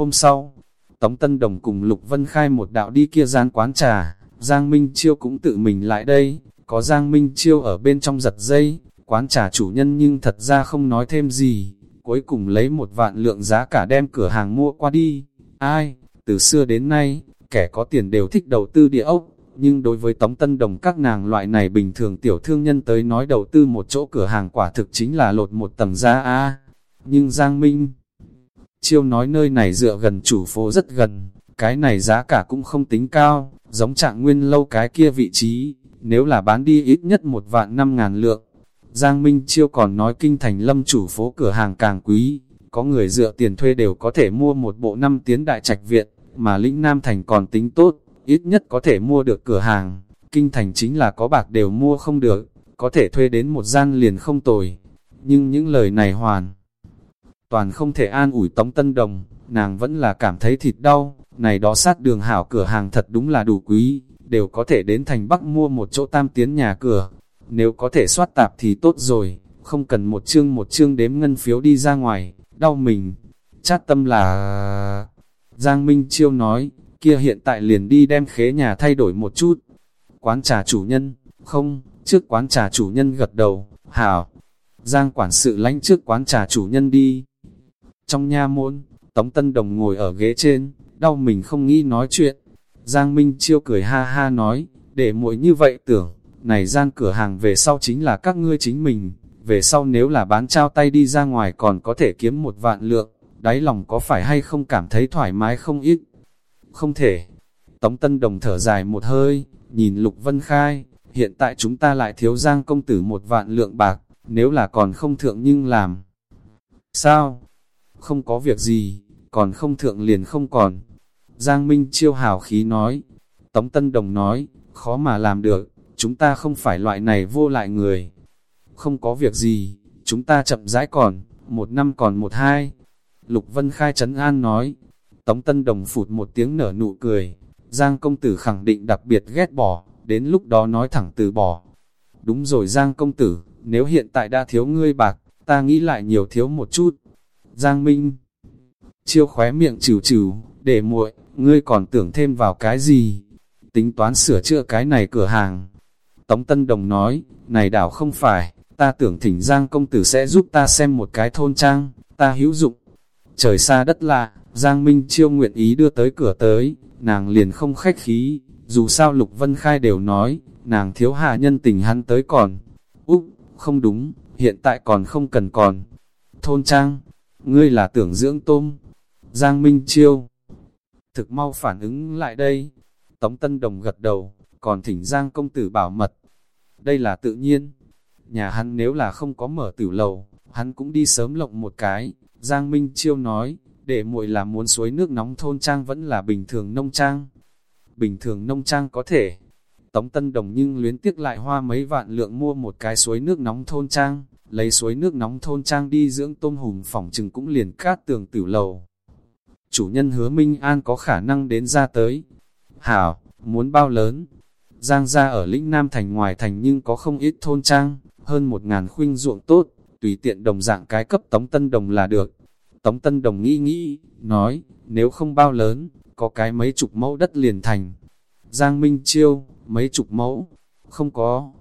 Hôm sau, Tống Tân Đồng cùng Lục Vân Khai một đạo đi kia gian quán trà, Giang Minh Chiêu cũng tự mình lại đây, có Giang Minh Chiêu ở bên trong giật dây, quán trà chủ nhân nhưng thật ra không nói thêm gì, cuối cùng lấy một vạn lượng giá cả đem cửa hàng mua qua đi. Ai, từ xưa đến nay, kẻ có tiền đều thích đầu tư địa ốc, nhưng đối với Tống Tân Đồng các nàng loại này bình thường tiểu thương nhân tới nói đầu tư một chỗ cửa hàng quả thực chính là lột một tầng giá A. Nhưng Giang Minh Chiêu nói nơi này dựa gần chủ phố rất gần, cái này giá cả cũng không tính cao, giống trạng nguyên lâu cái kia vị trí, nếu là bán đi ít nhất một vạn năm ngàn lượng. Giang Minh Chiêu còn nói kinh thành lâm chủ phố cửa hàng càng quý, có người dựa tiền thuê đều có thể mua một bộ năm tiến đại trạch viện, mà lĩnh Nam Thành còn tính tốt, ít nhất có thể mua được cửa hàng, kinh thành chính là có bạc đều mua không được, có thể thuê đến một gian liền không tồi. Nhưng những lời này hoàn toàn không thể an ủi Tống Tân Đồng, nàng vẫn là cảm thấy thịt đau, này đó sát đường hảo cửa hàng thật đúng là đủ quý, đều có thể đến thành Bắc mua một chỗ tam tiến nhà cửa. Nếu có thể soát tạp thì tốt rồi, không cần một chương một chương đếm ngân phiếu đi ra ngoài, đau mình. Chát tâm là... Giang Minh Chiêu nói, kia hiện tại liền đi đem khế nhà thay đổi một chút. Quán trà chủ nhân, không, trước quán trà chủ nhân gật đầu, hảo. Giang quản sự lánh trước quán trà chủ nhân đi. Trong nha môn, Tống Tân Đồng ngồi ở ghế trên, đau mình không nghĩ nói chuyện. Giang Minh Chiêu cười ha ha nói, để muội như vậy tưởng, này gian cửa hàng về sau chính là các ngươi chính mình, về sau nếu là bán trao tay đi ra ngoài còn có thể kiếm một vạn lượng, đáy lòng có phải hay không cảm thấy thoải mái không ít. Không thể. Tống Tân Đồng thở dài một hơi, nhìn Lục Vân Khai, hiện tại chúng ta lại thiếu Giang công tử một vạn lượng bạc, nếu là còn không thượng nhưng làm. Sao? Không có việc gì, còn không thượng liền không còn. Giang Minh chiêu hào khí nói. Tống Tân Đồng nói, khó mà làm được, chúng ta không phải loại này vô lại người. Không có việc gì, chúng ta chậm rãi còn, một năm còn một hai. Lục Vân Khai Trấn An nói, Tống Tân Đồng phụt một tiếng nở nụ cười, Giang công tử khẳng định đặc biệt ghét bỏ, đến lúc đó nói thẳng từ bỏ. Đúng rồi Giang công tử, nếu hiện tại đã thiếu ngươi bạc, ta nghĩ lại nhiều thiếu một chút. Giang Minh chiêu khóe miệng trừ trừ, để muội, ngươi còn tưởng thêm vào cái gì? Tính toán sửa chữa cái này cửa hàng. Tống Tân Đồng nói, này đảo không phải, ta tưởng thỉnh Giang công tử sẽ giúp ta xem một cái thôn trang, ta hữu dụng. Trời xa đất lạ, Giang Minh Chiêu nguyện ý đưa tới cửa tới, nàng liền không khách khí, dù sao Lục Vân Khai đều nói, nàng thiếu hạ nhân tình hắn tới còn. Úc, không đúng, hiện tại còn không cần còn. Thôn Trang, ngươi là tưởng dưỡng tôm. Giang Minh Chiêu, thực mau phản ứng lại đây. Tống Tân Đồng gật đầu, còn thỉnh Giang công tử bảo mật. Đây là tự nhiên. Nhà hắn nếu là không có mở tử lầu, hắn cũng đi sớm lộng một cái. Giang Minh Chiêu nói, để muội là muốn suối nước nóng thôn trang vẫn là bình thường nông trang. Bình thường nông trang có thể. Tống Tân Đồng nhưng luyến tiếc lại hoa mấy vạn lượng mua một cái suối nước nóng thôn trang, lấy suối nước nóng thôn trang đi dưỡng tôm hùm phỏng chừng cũng liền cát tường tử lầu. Chủ nhân hứa Minh An có khả năng đến ra tới. Hảo, muốn bao lớn? Giang ra ở lĩnh Nam thành ngoài thành nhưng có không ít thôn trang, hơn một ngàn khuynh ruộng tốt, tùy tiện đồng dạng cái cấp Tống Tân Đồng là được. Tống Tân Đồng nghĩ nghĩ, nói, nếu không bao lớn, có cái mấy chục mẫu đất liền thành. Giang Minh Chiêu, mấy chục mẫu, không có,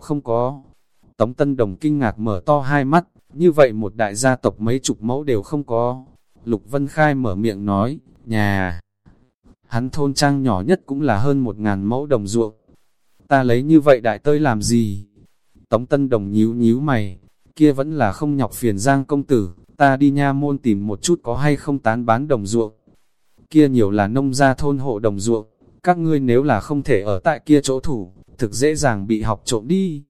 không có. Tống Tân Đồng kinh ngạc mở to hai mắt, như vậy một đại gia tộc mấy chục mẫu đều không có. Lục Vân Khai mở miệng nói, nhà. Hắn thôn trang nhỏ nhất cũng là hơn một ngàn mẫu đồng ruộng. Ta lấy như vậy đại tơi làm gì? Tống Tân Đồng nhíu nhíu mày, kia vẫn là không nhọc phiền Giang công tử, ta đi nha môn tìm một chút có hay không tán bán đồng ruộng. Kia nhiều là nông gia thôn hộ đồng ruộng, các ngươi nếu là không thể ở tại kia chỗ thủ, thực dễ dàng bị học trộm đi.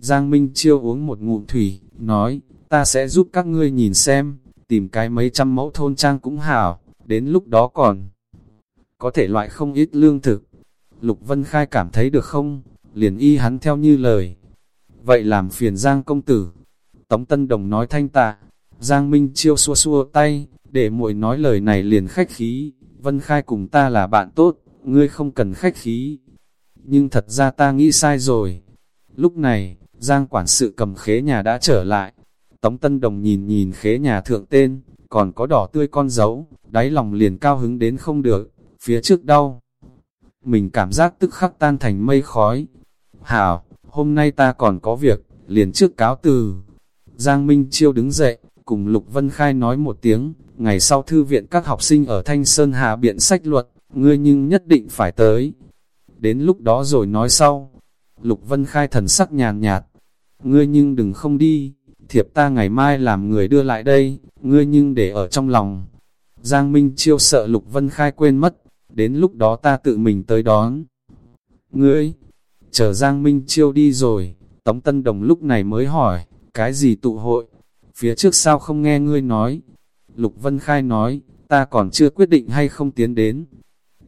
Giang Minh Chiêu uống một ngụm thủy, nói, ta sẽ giúp các ngươi nhìn xem, tìm cái mấy trăm mẫu thôn trang cũng hảo, đến lúc đó còn có thể loại không ít lương thực. Lục Vân Khai cảm thấy được không? Liền y hắn theo như lời. Vậy làm phiền Giang công tử. Tống Tân Đồng nói thanh tạ, Giang Minh chiêu xua xua tay, để muội nói lời này liền khách khí, Vân Khai cùng ta là bạn tốt, ngươi không cần khách khí. Nhưng thật ra ta nghĩ sai rồi. Lúc này, Giang quản sự cầm khế nhà đã trở lại. Tống Tân Đồng nhìn nhìn khế nhà thượng tên, còn có đỏ tươi con dấu, đáy lòng liền cao hứng đến không được, phía trước đau. Mình cảm giác tức khắc tan thành mây khói. Hảo, hôm nay ta còn có việc, liền trước cáo từ. Giang Minh Chiêu đứng dậy, cùng Lục Vân Khai nói một tiếng, ngày sau thư viện các học sinh ở Thanh Sơn Hà biện sách luật, ngươi nhưng nhất định phải tới. Đến lúc đó rồi nói sau. Lục Vân Khai thần sắc nhàn nhạt, ngươi nhưng đừng không đi, thiệp ta ngày mai làm người đưa lại đây, ngươi nhưng để ở trong lòng. Giang Minh Chiêu sợ Lục Vân Khai quên mất, đến lúc đó ta tự mình tới đón. Ngươi, chờ Giang Minh Chiêu đi rồi, Tống Tân Đồng lúc này mới hỏi, cái gì tụ hội? Phía trước sao không nghe ngươi nói? Lục Vân Khai nói, ta còn chưa quyết định hay không tiến đến.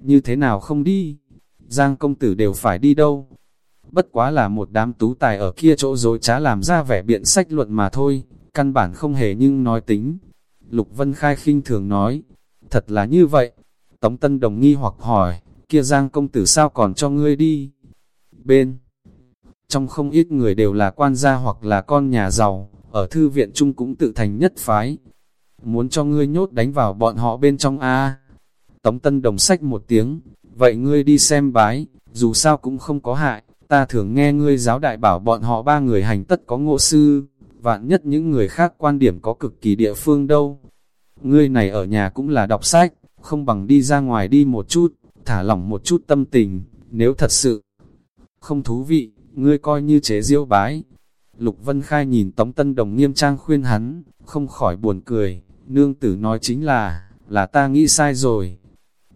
Như thế nào không đi? Giang công tử đều phải đi đâu? Bất quá là một đám tú tài ở kia chỗ dối trá làm ra vẻ biện sách luận mà thôi, căn bản không hề nhưng nói tính. Lục Vân Khai khinh thường nói, thật là như vậy. Tống Tân Đồng nghi hoặc hỏi, kia Giang công tử sao còn cho ngươi đi? Bên trong không ít người đều là quan gia hoặc là con nhà giàu, ở thư viện chung cũng tự thành nhất phái. Muốn cho ngươi nhốt đánh vào bọn họ bên trong A. Tống Tân Đồng sách một tiếng, vậy ngươi đi xem bái, dù sao cũng không có hại, ta thường nghe ngươi giáo đại bảo bọn họ ba người hành tất có ngộ sư, vạn nhất những người khác quan điểm có cực kỳ địa phương đâu. Ngươi này ở nhà cũng là đọc sách, không bằng đi ra ngoài đi một chút, thả lỏng một chút tâm tình, nếu thật sự không thú vị, ngươi coi như chế diêu bái. Lục Vân Khai nhìn Tống Tân Đồng nghiêm trang khuyên hắn, không khỏi buồn cười, nương tử nói chính là, là ta nghĩ sai rồi.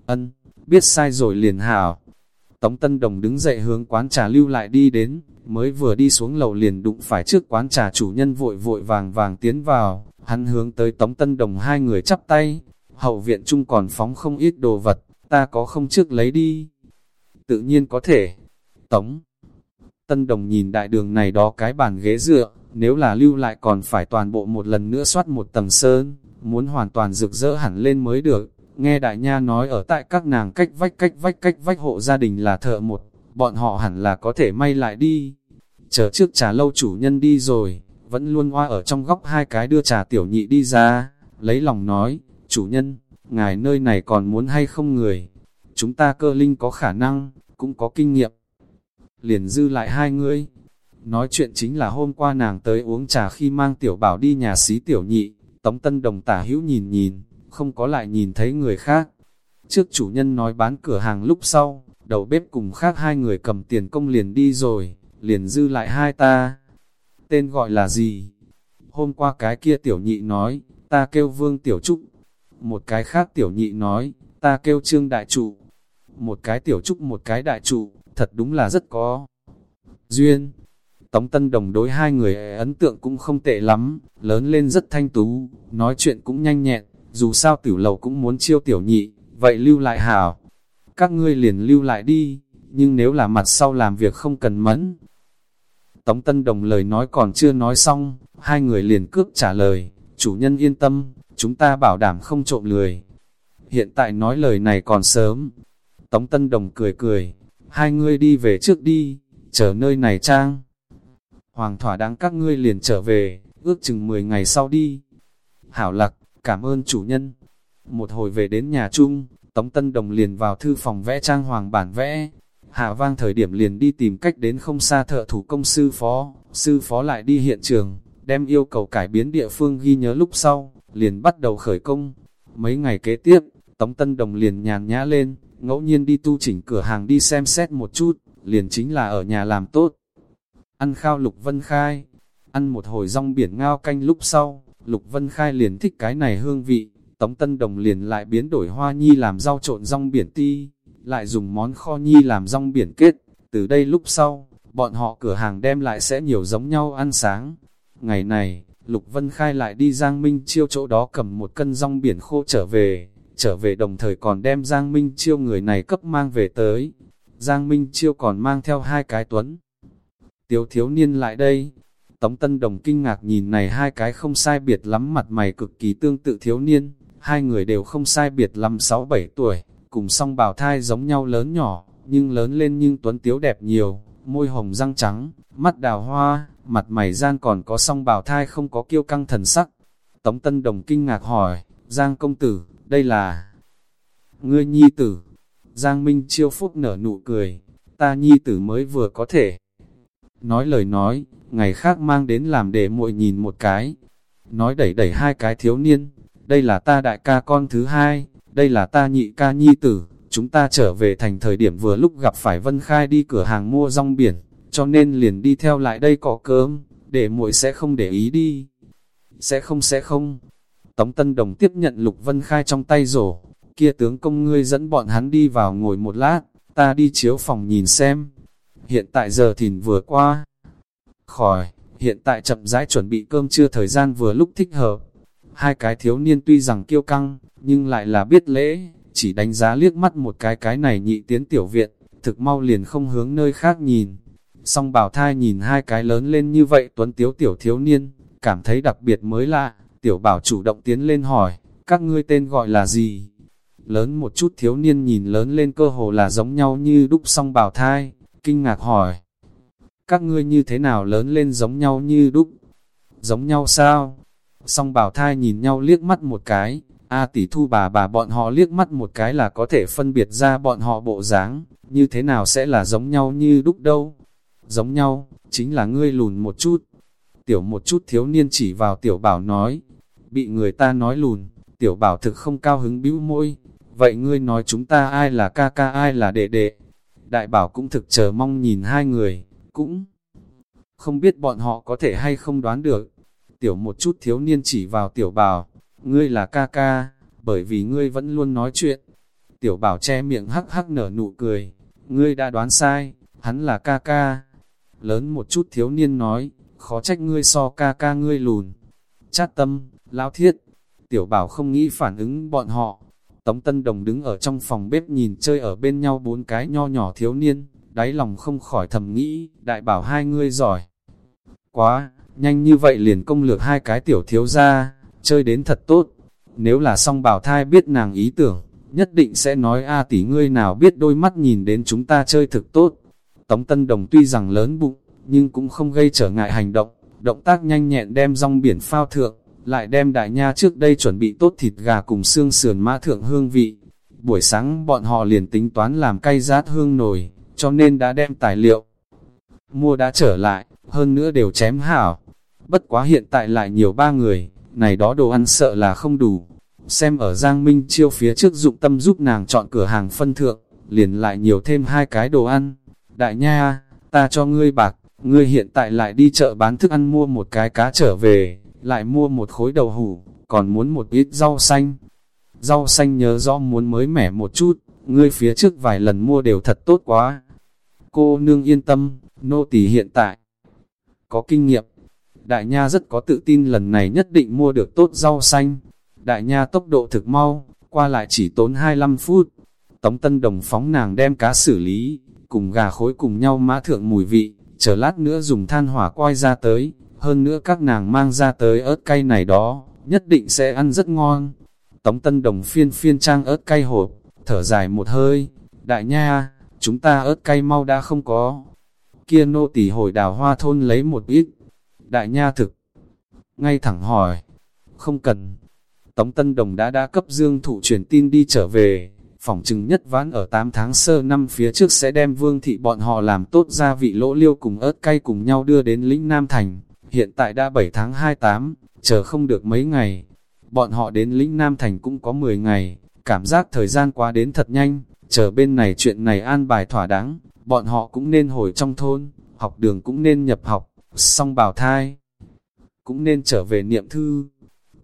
Ân, biết sai rồi liền hảo. Tống Tân Đồng đứng dậy hướng quán trà lưu lại đi đến, mới vừa đi xuống lầu liền đụng phải trước quán trà chủ nhân vội vội vàng vàng tiến vào, hắn hướng tới Tống Tân Đồng hai người chắp tay, hậu viện chung còn phóng không ít đồ vật, ta có không trước lấy đi. Tự nhiên có thể. Tống Tân Đồng nhìn đại đường này đó cái bàn ghế dựa, nếu là lưu lại còn phải toàn bộ một lần nữa soát một tầng sơn, muốn hoàn toàn rực rỡ hẳn lên mới được. Nghe đại nha nói ở tại các nàng cách vách cách vách cách vách hộ gia đình là thợ một, bọn họ hẳn là có thể may lại đi. Chờ trước trà lâu chủ nhân đi rồi, vẫn luôn hoa ở trong góc hai cái đưa trà tiểu nhị đi ra, lấy lòng nói, chủ nhân, ngài nơi này còn muốn hay không người. Chúng ta cơ linh có khả năng, cũng có kinh nghiệm. Liền dư lại hai người. Nói chuyện chính là hôm qua nàng tới uống trà khi mang tiểu bảo đi nhà xí tiểu nhị, tống tân đồng tả hữu nhìn nhìn, không có lại nhìn thấy người khác. Trước chủ nhân nói bán cửa hàng lúc sau, đầu bếp cùng khác hai người cầm tiền công liền đi rồi, liền dư lại hai ta. Tên gọi là gì? Hôm qua cái kia tiểu nhị nói, ta kêu vương tiểu trúc. Một cái khác tiểu nhị nói, ta kêu trương đại trụ. Một cái tiểu trúc một cái đại trụ, thật đúng là rất có duyên. Tống Tân Đồng đối hai người ấn tượng cũng không tệ lắm, lớn lên rất thanh tú, nói chuyện cũng nhanh nhẹn, dù sao tiểu lầu cũng muốn chiêu tiểu nhị, vậy lưu lại hảo. Các ngươi liền lưu lại đi, nhưng nếu là mặt sau làm việc không cần mẫn. Tống Tân Đồng lời nói còn chưa nói xong, hai người liền cướp trả lời, chủ nhân yên tâm, chúng ta bảo đảm không trộm lười. Hiện tại nói lời này còn sớm. Tống Tân Đồng cười cười, hai ngươi đi về trước đi, chờ nơi này trang. Hoàng thỏa đáng các ngươi liền trở về, ước chừng 10 ngày sau đi. Hảo lạc, cảm ơn chủ nhân. Một hồi về đến nhà chung, Tống Tân Đồng liền vào thư phòng vẽ trang hoàng bản vẽ. Hạ vang thời điểm liền đi tìm cách đến không xa thợ thủ công sư phó, sư phó lại đi hiện trường, đem yêu cầu cải biến địa phương ghi nhớ lúc sau, liền bắt đầu khởi công. Mấy ngày kế tiếp, Tống Tân Đồng liền nhàn nhã lên, ngẫu nhiên đi tu chỉnh cửa hàng đi xem xét một chút, liền chính là ở nhà làm tốt. Ăn khao Lục Vân Khai, ăn một hồi rong biển ngao canh lúc sau, Lục Vân Khai liền thích cái này hương vị, Tống Tân Đồng liền lại biến đổi hoa nhi làm rau trộn rong biển ti, lại dùng món kho nhi làm rong biển kết, từ đây lúc sau, bọn họ cửa hàng đem lại sẽ nhiều giống nhau ăn sáng. Ngày này, Lục Vân Khai lại đi Giang Minh Chiêu chỗ đó cầm một cân rong biển khô trở về, trở về đồng thời còn đem Giang Minh Chiêu người này cấp mang về tới. Giang Minh Chiêu còn mang theo hai cái tuấn. Tiếu thiếu niên lại đây. Tống Tân Đồng kinh ngạc nhìn này hai cái không sai biệt lắm mặt mày cực kỳ tương tự thiếu niên. Hai người đều không sai biệt lắm 6-7 tuổi, cùng song bào thai giống nhau lớn nhỏ, nhưng lớn lên nhưng tuấn tiếu đẹp nhiều, môi hồng răng trắng, mắt đào hoa, mặt mày gian còn có song bào thai không có kiêu căng thần sắc. Tống Tân Đồng kinh ngạc hỏi, Giang công tử, đây là... Ngươi nhi tử. Giang Minh chiêu phúc nở nụ cười, ta nhi tử mới vừa có thể. Nói lời nói, ngày khác mang đến làm để muội nhìn một cái. Nói đẩy đẩy hai cái thiếu niên, đây là ta đại ca con thứ hai, đây là ta nhị ca nhi tử, chúng ta trở về thành thời điểm vừa lúc gặp phải Vân Khai đi cửa hàng mua rong biển, cho nên liền đi theo lại đây có cơm, để muội sẽ không để ý đi. Sẽ không sẽ không. Tống Tân Đồng tiếp nhận Lục Vân Khai trong tay rổ, kia tướng công ngươi dẫn bọn hắn đi vào ngồi một lát, ta đi chiếu phòng nhìn xem. Hiện tại giờ thìn vừa qua. Khỏi, hiện tại chậm rãi chuẩn bị cơm trưa thời gian vừa lúc thích hợp. Hai cái thiếu niên tuy rằng kiêu căng, nhưng lại là biết lễ, chỉ đánh giá liếc mắt một cái cái này nhị tiến tiểu viện, thực mau liền không hướng nơi khác nhìn. Song bảo thai nhìn hai cái lớn lên như vậy tuấn tiếu tiểu thiếu niên, cảm thấy đặc biệt mới lạ, tiểu bảo chủ động tiến lên hỏi, các ngươi tên gọi là gì? Lớn một chút thiếu niên nhìn lớn lên cơ hồ là giống nhau như đúc song bảo thai, kinh ngạc hỏi. Các ngươi như thế nào lớn lên giống nhau như đúc? Giống nhau sao? Song bảo thai nhìn nhau liếc mắt một cái, A tỷ thu bà bà bọn họ liếc mắt một cái là có thể phân biệt ra bọn họ bộ dáng, như thế nào sẽ là giống nhau như đúc đâu. Giống nhau, chính là ngươi lùn một chút. Tiểu một chút thiếu niên chỉ vào tiểu bảo nói, bị người ta nói lùn, tiểu bảo thực không cao hứng bĩu môi. Vậy ngươi nói chúng ta ai là ca ca ai là đệ đệ? Đại bảo cũng thực chờ mong nhìn hai người, cũng không biết bọn họ có thể hay không đoán được. Tiểu một chút thiếu niên chỉ vào tiểu bảo, ngươi là ca ca, bởi vì ngươi vẫn luôn nói chuyện. Tiểu bảo che miệng hắc hắc nở nụ cười, ngươi đã đoán sai, hắn là ca ca. Lớn một chút thiếu niên nói, khó trách ngươi so ca ca ngươi lùn. Chát tâm, lão thiết, tiểu bảo không nghĩ phản ứng bọn họ. Tống Tân Đồng đứng ở trong phòng bếp nhìn chơi ở bên nhau bốn cái nho nhỏ thiếu niên, đáy lòng không khỏi thầm nghĩ, đại bảo hai ngươi giỏi. Quá, nhanh như vậy liền công lược hai cái tiểu thiếu ra, chơi đến thật tốt. Nếu là song bảo thai biết nàng ý tưởng, nhất định sẽ nói a tỷ ngươi nào biết đôi mắt nhìn đến chúng ta chơi thực tốt. Tống Tân Đồng tuy rằng lớn bụng, nhưng cũng không gây trở ngại hành động, động tác nhanh nhẹn đem rong biển phao thượng, lại đem đại nha trước đây chuẩn bị tốt thịt gà cùng xương sườn mã thượng hương vị. Buổi sáng bọn họ liền tính toán làm cay rát hương nồi, cho nên đã đem tài liệu. Mua đã trở lại, hơn nữa đều chém hảo. Bất quá hiện tại lại nhiều ba người, này đó đồ ăn sợ là không đủ. Xem ở Giang Minh chiêu phía trước dụng tâm giúp nàng chọn cửa hàng phân thượng, liền lại nhiều thêm hai cái đồ ăn. Đại nha, ta cho ngươi bạc, ngươi hiện tại lại đi chợ bán thức ăn mua một cái cá trở về, lại mua một khối đầu hủ, còn muốn một ít rau xanh. Rau xanh nhớ rõ muốn mới mẻ một chút, ngươi phía trước vài lần mua đều thật tốt quá. Cô nương yên tâm, nô tỳ hiện tại có kinh nghiệm, Đại Nha rất có tự tin lần này nhất định mua được tốt rau xanh. Đại Nha tốc độ thực mau, qua lại chỉ tốn 25 phút. Tống Tân Đồng phóng nàng đem cá xử lý, cùng gà khối cùng nhau mã thượng mùi vị, chờ lát nữa dùng than hỏa quay ra tới, hơn nữa các nàng mang ra tới ớt cay này đó, nhất định sẽ ăn rất ngon. Tống Tân Đồng phiên phiên trang ớt cay hộp, thở dài một hơi, đại nha, chúng ta ớt cay mau đã không có. Kia nô tỳ hồi đào hoa thôn lấy một ít, Đại nha thực, ngay thẳng hỏi, không cần. Tống Tân Đồng đã đã cấp Dương Thụ truyền tin đi trở về, phỏng chừng nhất ván ở 8 tháng sơ năm phía trước sẽ đem vương thị bọn họ làm tốt gia vị lỗ liêu cùng ớt cay cùng nhau đưa đến lĩnh Nam Thành. Hiện tại đã 7 tháng 28, chờ không được mấy ngày. Bọn họ đến lĩnh Nam Thành cũng có 10 ngày, cảm giác thời gian qua đến thật nhanh, chờ bên này chuyện này an bài thỏa đáng, bọn họ cũng nên hồi trong thôn, học đường cũng nên nhập học xong bảo thai, cũng nên trở về niệm thư.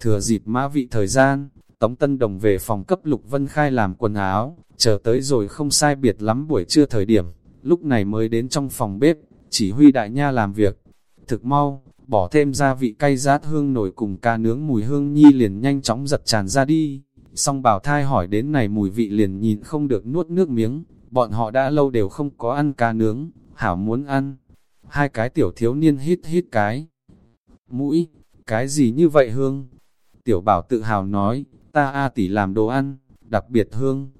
Thừa dịp mã vị thời gian, Tống Tân Đồng về phòng cấp Lục Vân Khai làm quần áo, chờ tới rồi không sai biệt lắm buổi trưa thời điểm, lúc này mới đến trong phòng bếp, chỉ huy đại nha làm việc. Thực mau, bỏ thêm gia vị cay rát hương nổi cùng ca nướng mùi hương nhi liền nhanh chóng giật tràn ra đi. Song bảo thai hỏi đến này mùi vị liền nhìn không được nuốt nước miếng, bọn họ đã lâu đều không có ăn cá nướng, hảo muốn ăn hai cái tiểu thiếu niên hít hít cái. Mũi, cái gì như vậy hương? Tiểu bảo tự hào nói, ta A tỷ làm đồ ăn, đặc biệt hương.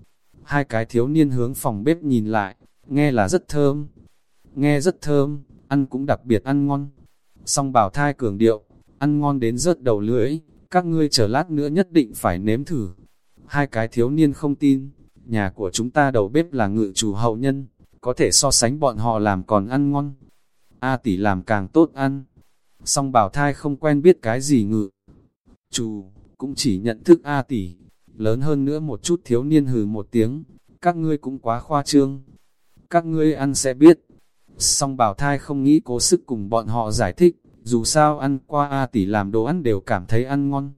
Hai cái thiếu niên hướng phòng bếp nhìn lại, nghe là rất thơm. Nghe rất thơm, ăn cũng đặc biệt ăn ngon. Song bảo thai cường điệu, ăn ngon đến rớt đầu lưỡi, các ngươi chờ lát nữa nhất định phải nếm thử. Hai cái thiếu niên không tin, nhà của chúng ta đầu bếp là ngự chủ hậu nhân, có thể so sánh bọn họ làm còn ăn ngon. A tỷ làm càng tốt ăn. Song bảo thai không quen biết cái gì ngự. Chủ, cũng chỉ nhận thức A tỷ. Lớn hơn nữa một chút thiếu niên hừ một tiếng. Các ngươi cũng quá khoa trương. Các ngươi ăn sẽ biết. Song bảo thai không nghĩ cố sức cùng bọn họ giải thích. Dù sao ăn qua A tỷ làm đồ ăn đều cảm thấy ăn ngon.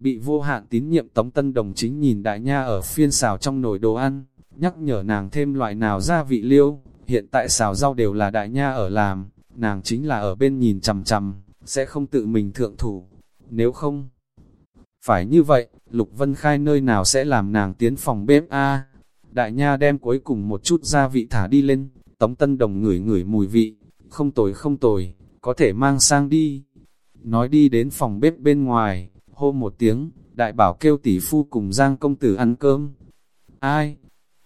Bị vô hạn tín nhiệm Tống Tân Đồng chính nhìn đại nha ở phiên xào trong nồi đồ ăn, nhắc nhở nàng thêm loại nào gia vị liêu, hiện tại xào rau đều là đại nha ở làm, nàng chính là ở bên nhìn chằm chằm, sẽ không tự mình thượng thủ, nếu không. Phải như vậy, Lục Vân Khai nơi nào sẽ làm nàng tiến phòng bếp A. Đại nha đem cuối cùng một chút gia vị thả đi lên, Tống Tân Đồng ngửi ngửi mùi vị, không tồi không tồi, có thể mang sang đi. Nói đi đến phòng bếp bên ngoài, hô một tiếng, đại bảo kêu tỷ phu cùng Giang công tử ăn cơm. Ai?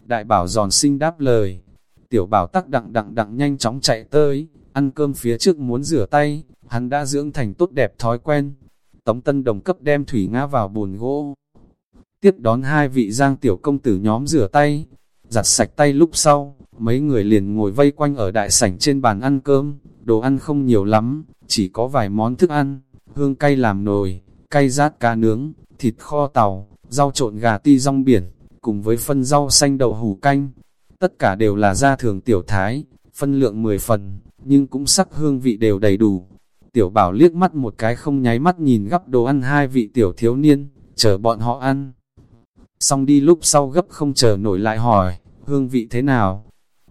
Đại bảo giòn sinh đáp lời. Tiểu bảo tắc đặng đặng đặng nhanh chóng chạy tới, ăn cơm phía trước muốn rửa tay, hắn đã dưỡng thành tốt đẹp thói quen. Tống tân đồng cấp đem thủy ngã vào bồn gỗ. Tiếp đón hai vị giang tiểu công tử nhóm rửa tay, giặt sạch tay lúc sau, mấy người liền ngồi vây quanh ở đại sảnh trên bàn ăn cơm, đồ ăn không nhiều lắm, chỉ có vài món thức ăn, hương cay làm nồi, cay rát cá nướng, thịt kho tàu, rau trộn gà ti rong biển, cùng với phân rau xanh đậu hủ canh. Tất cả đều là gia thường tiểu thái, phân lượng 10 phần, nhưng cũng sắc hương vị đều đầy đủ. Tiểu bảo liếc mắt một cái không nháy mắt nhìn gắp đồ ăn hai vị tiểu thiếu niên, chờ bọn họ ăn. Xong đi lúc sau gấp không chờ nổi lại hỏi, hương vị thế nào?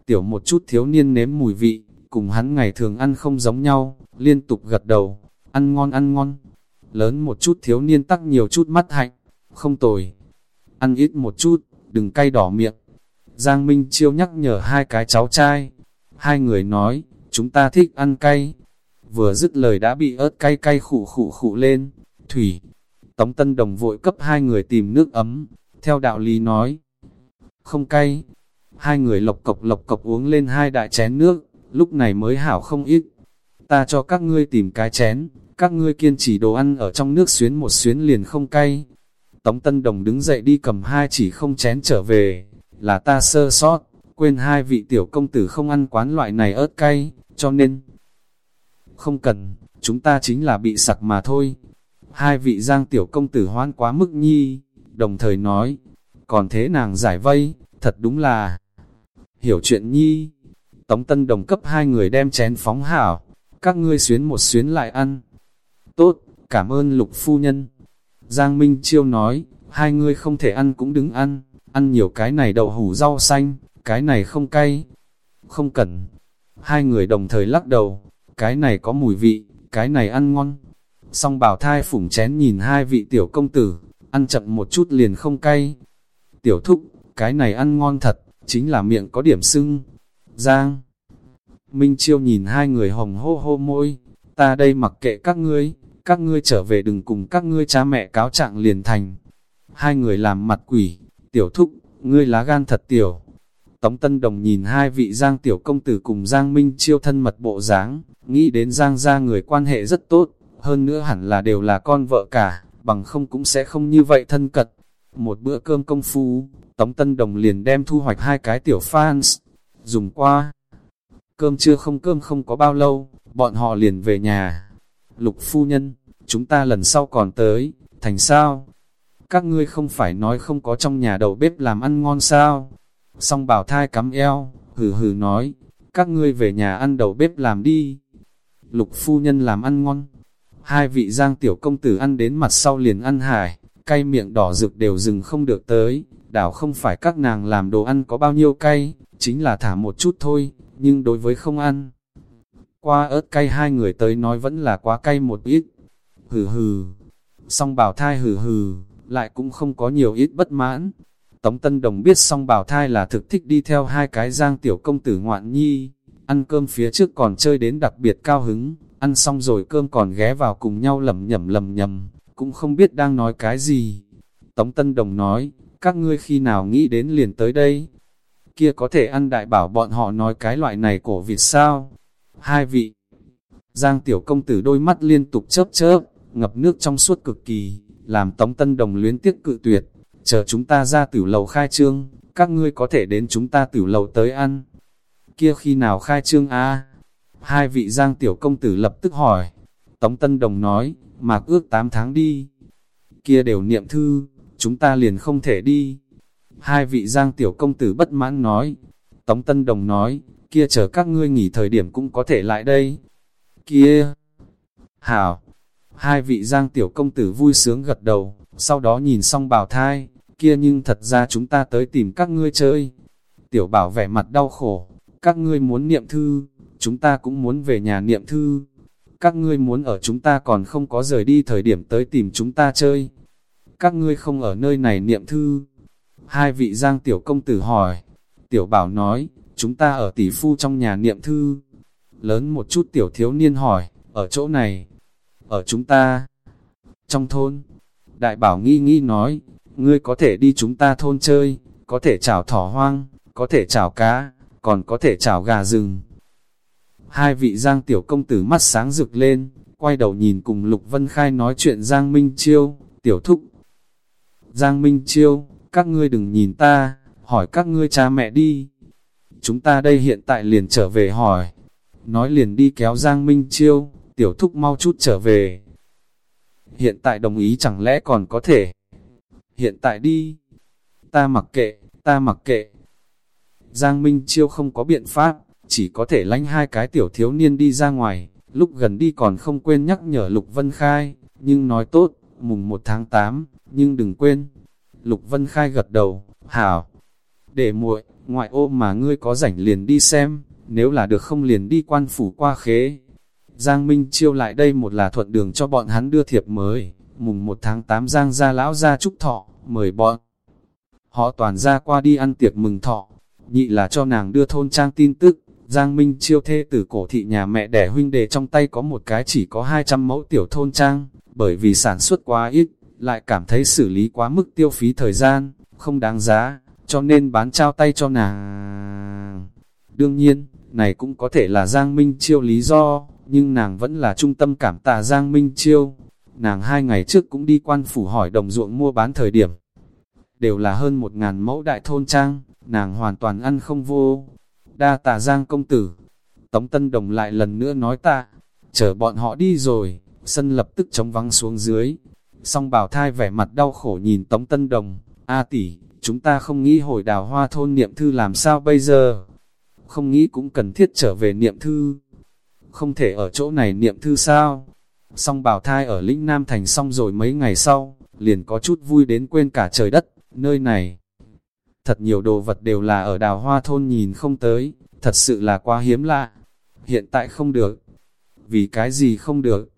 Tiểu một chút thiếu niên nếm mùi vị, cùng hắn ngày thường ăn không giống nhau, liên tục gật đầu, ăn ngon ăn ngon. Lớn một chút thiếu niên tắc nhiều chút mắt hạnh, không tồi. Ăn ít một chút, đừng cay đỏ miệng. Giang Minh Chiêu nhắc nhở hai cái cháu trai. Hai người nói, chúng ta thích ăn cay. Vừa dứt lời đã bị ớt cay cay khụ khụ khụ lên. Thủy, Tống Tân Đồng vội cấp hai người tìm nước ấm. Theo đạo lý nói, không cay. Hai người lộc cộc lộc cộc uống lên hai đại chén nước, lúc này mới hảo không ít. Ta cho các ngươi tìm cái chén, các ngươi kiên trì đồ ăn ở trong nước xuyến một xuyến liền không cay. Tống Tân Đồng đứng dậy đi cầm hai chỉ không chén trở về, là ta sơ sót, quên hai vị tiểu công tử không ăn quán loại này ớt cay, cho nên không cần, chúng ta chính là bị sặc mà thôi. Hai vị giang tiểu công tử hoan quá mức nhi, đồng thời nói, còn thế nàng giải vây, thật đúng là hiểu chuyện nhi. Tống Tân Đồng cấp hai người đem chén phóng hảo, các ngươi xuyến một xuyến lại ăn. Tốt, cảm ơn lục phu nhân. Giang Minh Chiêu nói, hai ngươi không thể ăn cũng đứng ăn, ăn nhiều cái này đậu hủ rau xanh, cái này không cay. Không cần. Hai người đồng thời lắc đầu, cái này có mùi vị, cái này ăn ngon. Song bảo thai phủng chén nhìn hai vị tiểu công tử, ăn chậm một chút liền không cay. Tiểu thúc, cái này ăn ngon thật, chính là miệng có điểm sưng. Giang Minh Chiêu nhìn hai người hồng hô hô môi, ta đây mặc kệ các ngươi, các ngươi trở về đừng cùng các ngươi cha mẹ cáo trạng liền thành. Hai người làm mặt quỷ, tiểu thúc, ngươi lá gan thật tiểu. Tống Tân Đồng nhìn hai vị Giang tiểu công tử cùng Giang Minh chiêu thân mật bộ dáng, nghĩ đến Giang gia người quan hệ rất tốt, hơn nữa hẳn là đều là con vợ cả, bằng không cũng sẽ không như vậy thân cật. Một bữa cơm công phu, Tống Tân Đồng liền đem thu hoạch hai cái tiểu fans, dùng qua. Cơm chưa không cơm không có bao lâu, bọn họ liền về nhà. Lục phu nhân, chúng ta lần sau còn tới, thành sao? Các ngươi không phải nói không có trong nhà đầu bếp làm ăn ngon sao? Song bảo thai cắm eo, hừ hừ nói, các ngươi về nhà ăn đầu bếp làm đi. Lục phu nhân làm ăn ngon. Hai vị giang tiểu công tử ăn đến mặt sau liền ăn hải, cay miệng đỏ rực đều dừng không được tới. Đảo không phải các nàng làm đồ ăn có bao nhiêu cay, chính là thả một chút thôi, nhưng đối với không ăn. Qua ớt cay hai người tới nói vẫn là quá cay một ít. Hừ hừ. Song bảo thai hừ hừ, lại cũng không có nhiều ít bất mãn. Tống Tân Đồng biết song bảo thai là thực thích đi theo hai cái giang tiểu công tử ngoạn nhi. Ăn cơm phía trước còn chơi đến đặc biệt cao hứng, ăn xong rồi cơm còn ghé vào cùng nhau lầm nhầm lầm nhầm, cũng không biết đang nói cái gì. Tống Tân Đồng nói, các ngươi khi nào nghĩ đến liền tới đây? Kia có thể ăn đại bảo bọn họ nói cái loại này cổ vịt sao? Hai vị. Giang tiểu công tử đôi mắt liên tục chớp chớp, ngập nước trong suốt cực kỳ, làm Tống Tân Đồng luyến tiếc cự tuyệt, chờ chúng ta ra tử lầu khai trương, các ngươi có thể đến chúng ta tử lầu tới ăn. Kia khi nào khai trương a Hai vị giang tiểu công tử lập tức hỏi. Tống Tân Đồng nói, mạc ước 8 tháng đi. Kia đều niệm thư, chúng ta liền không thể đi. Hai vị giang tiểu công tử bất mãn nói. Tống Tân Đồng nói, kia chờ các ngươi nghỉ thời điểm cũng có thể lại đây. Kia! Hảo! Hai vị giang tiểu công tử vui sướng gật đầu, sau đó nhìn xong bảo thai, kia nhưng thật ra chúng ta tới tìm các ngươi chơi. Tiểu bảo vẻ mặt đau khổ, các ngươi muốn niệm thư, chúng ta cũng muốn về nhà niệm thư. Các ngươi muốn ở chúng ta còn không có rời đi thời điểm tới tìm chúng ta chơi. Các ngươi không ở nơi này niệm thư. Hai vị giang tiểu công tử hỏi. Tiểu bảo nói, chúng ta ở tỷ phu trong nhà niệm thư. Lớn một chút tiểu thiếu niên hỏi, ở chỗ này, ở chúng ta, trong thôn. Đại bảo nghi nghi nói, ngươi có thể đi chúng ta thôn chơi, có thể chảo thỏ hoang, có thể chảo cá, còn có thể chảo gà rừng. Hai vị giang tiểu công tử mắt sáng rực lên, quay đầu nhìn cùng Lục Vân Khai nói chuyện Giang Minh Chiêu, tiểu thúc. Giang Minh Chiêu, các ngươi đừng nhìn ta, hỏi các ngươi cha mẹ đi. Chúng ta đây hiện tại liền trở về hỏi. Nói liền đi kéo Giang Minh Chiêu, tiểu thúc mau chút trở về. Hiện tại đồng ý chẳng lẽ còn có thể. Hiện tại đi. Ta mặc kệ, ta mặc kệ. Giang Minh Chiêu không có biện pháp, chỉ có thể lánh hai cái tiểu thiếu niên đi ra ngoài, lúc gần đi còn không quên nhắc nhở Lục Vân Khai, nhưng nói tốt, mùng 1 tháng 8, nhưng đừng quên. Lục Vân Khai gật đầu, hảo, để muội, ngoại ô mà ngươi có rảnh liền đi xem, nếu là được không liền đi quan phủ qua khế. Giang Minh chiêu lại đây một là thuận đường cho bọn hắn đưa thiệp mới, mùng 1 tháng 8 Giang gia lão ra chúc thọ, mời bọn. Họ toàn ra qua đi ăn tiệc mừng thọ, nhị là cho nàng đưa thôn trang tin tức, Giang Minh chiêu thê từ cổ thị nhà mẹ đẻ huynh đề trong tay có một cái chỉ có 200 mẫu tiểu thôn trang, bởi vì sản xuất quá ít, lại cảm thấy xử lý quá mức tiêu phí thời gian, không đáng giá, cho nên bán trao tay cho nàng. Đương nhiên, này cũng có thể là Giang Minh chiêu lý do, nhưng nàng vẫn là trung tâm cảm tạ Giang Minh chiêu. Nàng hai ngày trước cũng đi quan phủ hỏi đồng ruộng mua bán thời điểm. Đều là hơn một ngàn mẫu đại thôn trang, nàng hoàn toàn ăn không vô, đa tà giang công tử. Tống Tân Đồng lại lần nữa nói ta, chờ bọn họ đi rồi, sân lập tức trống vắng xuống dưới. Song bảo thai vẻ mặt đau khổ nhìn Tống Tân Đồng, A tỷ, chúng ta không nghĩ hồi đào hoa thôn niệm thư làm sao bây giờ? Không nghĩ cũng cần thiết trở về niệm thư. Không thể ở chỗ này niệm thư sao? Song bảo thai ở lĩnh Nam Thành xong rồi mấy ngày sau, liền có chút vui đến quên cả trời đất, nơi này thật nhiều đồ vật đều là ở đào hoa thôn nhìn không tới, thật sự là quá hiếm lạ. Hiện tại không được. Vì cái gì không được?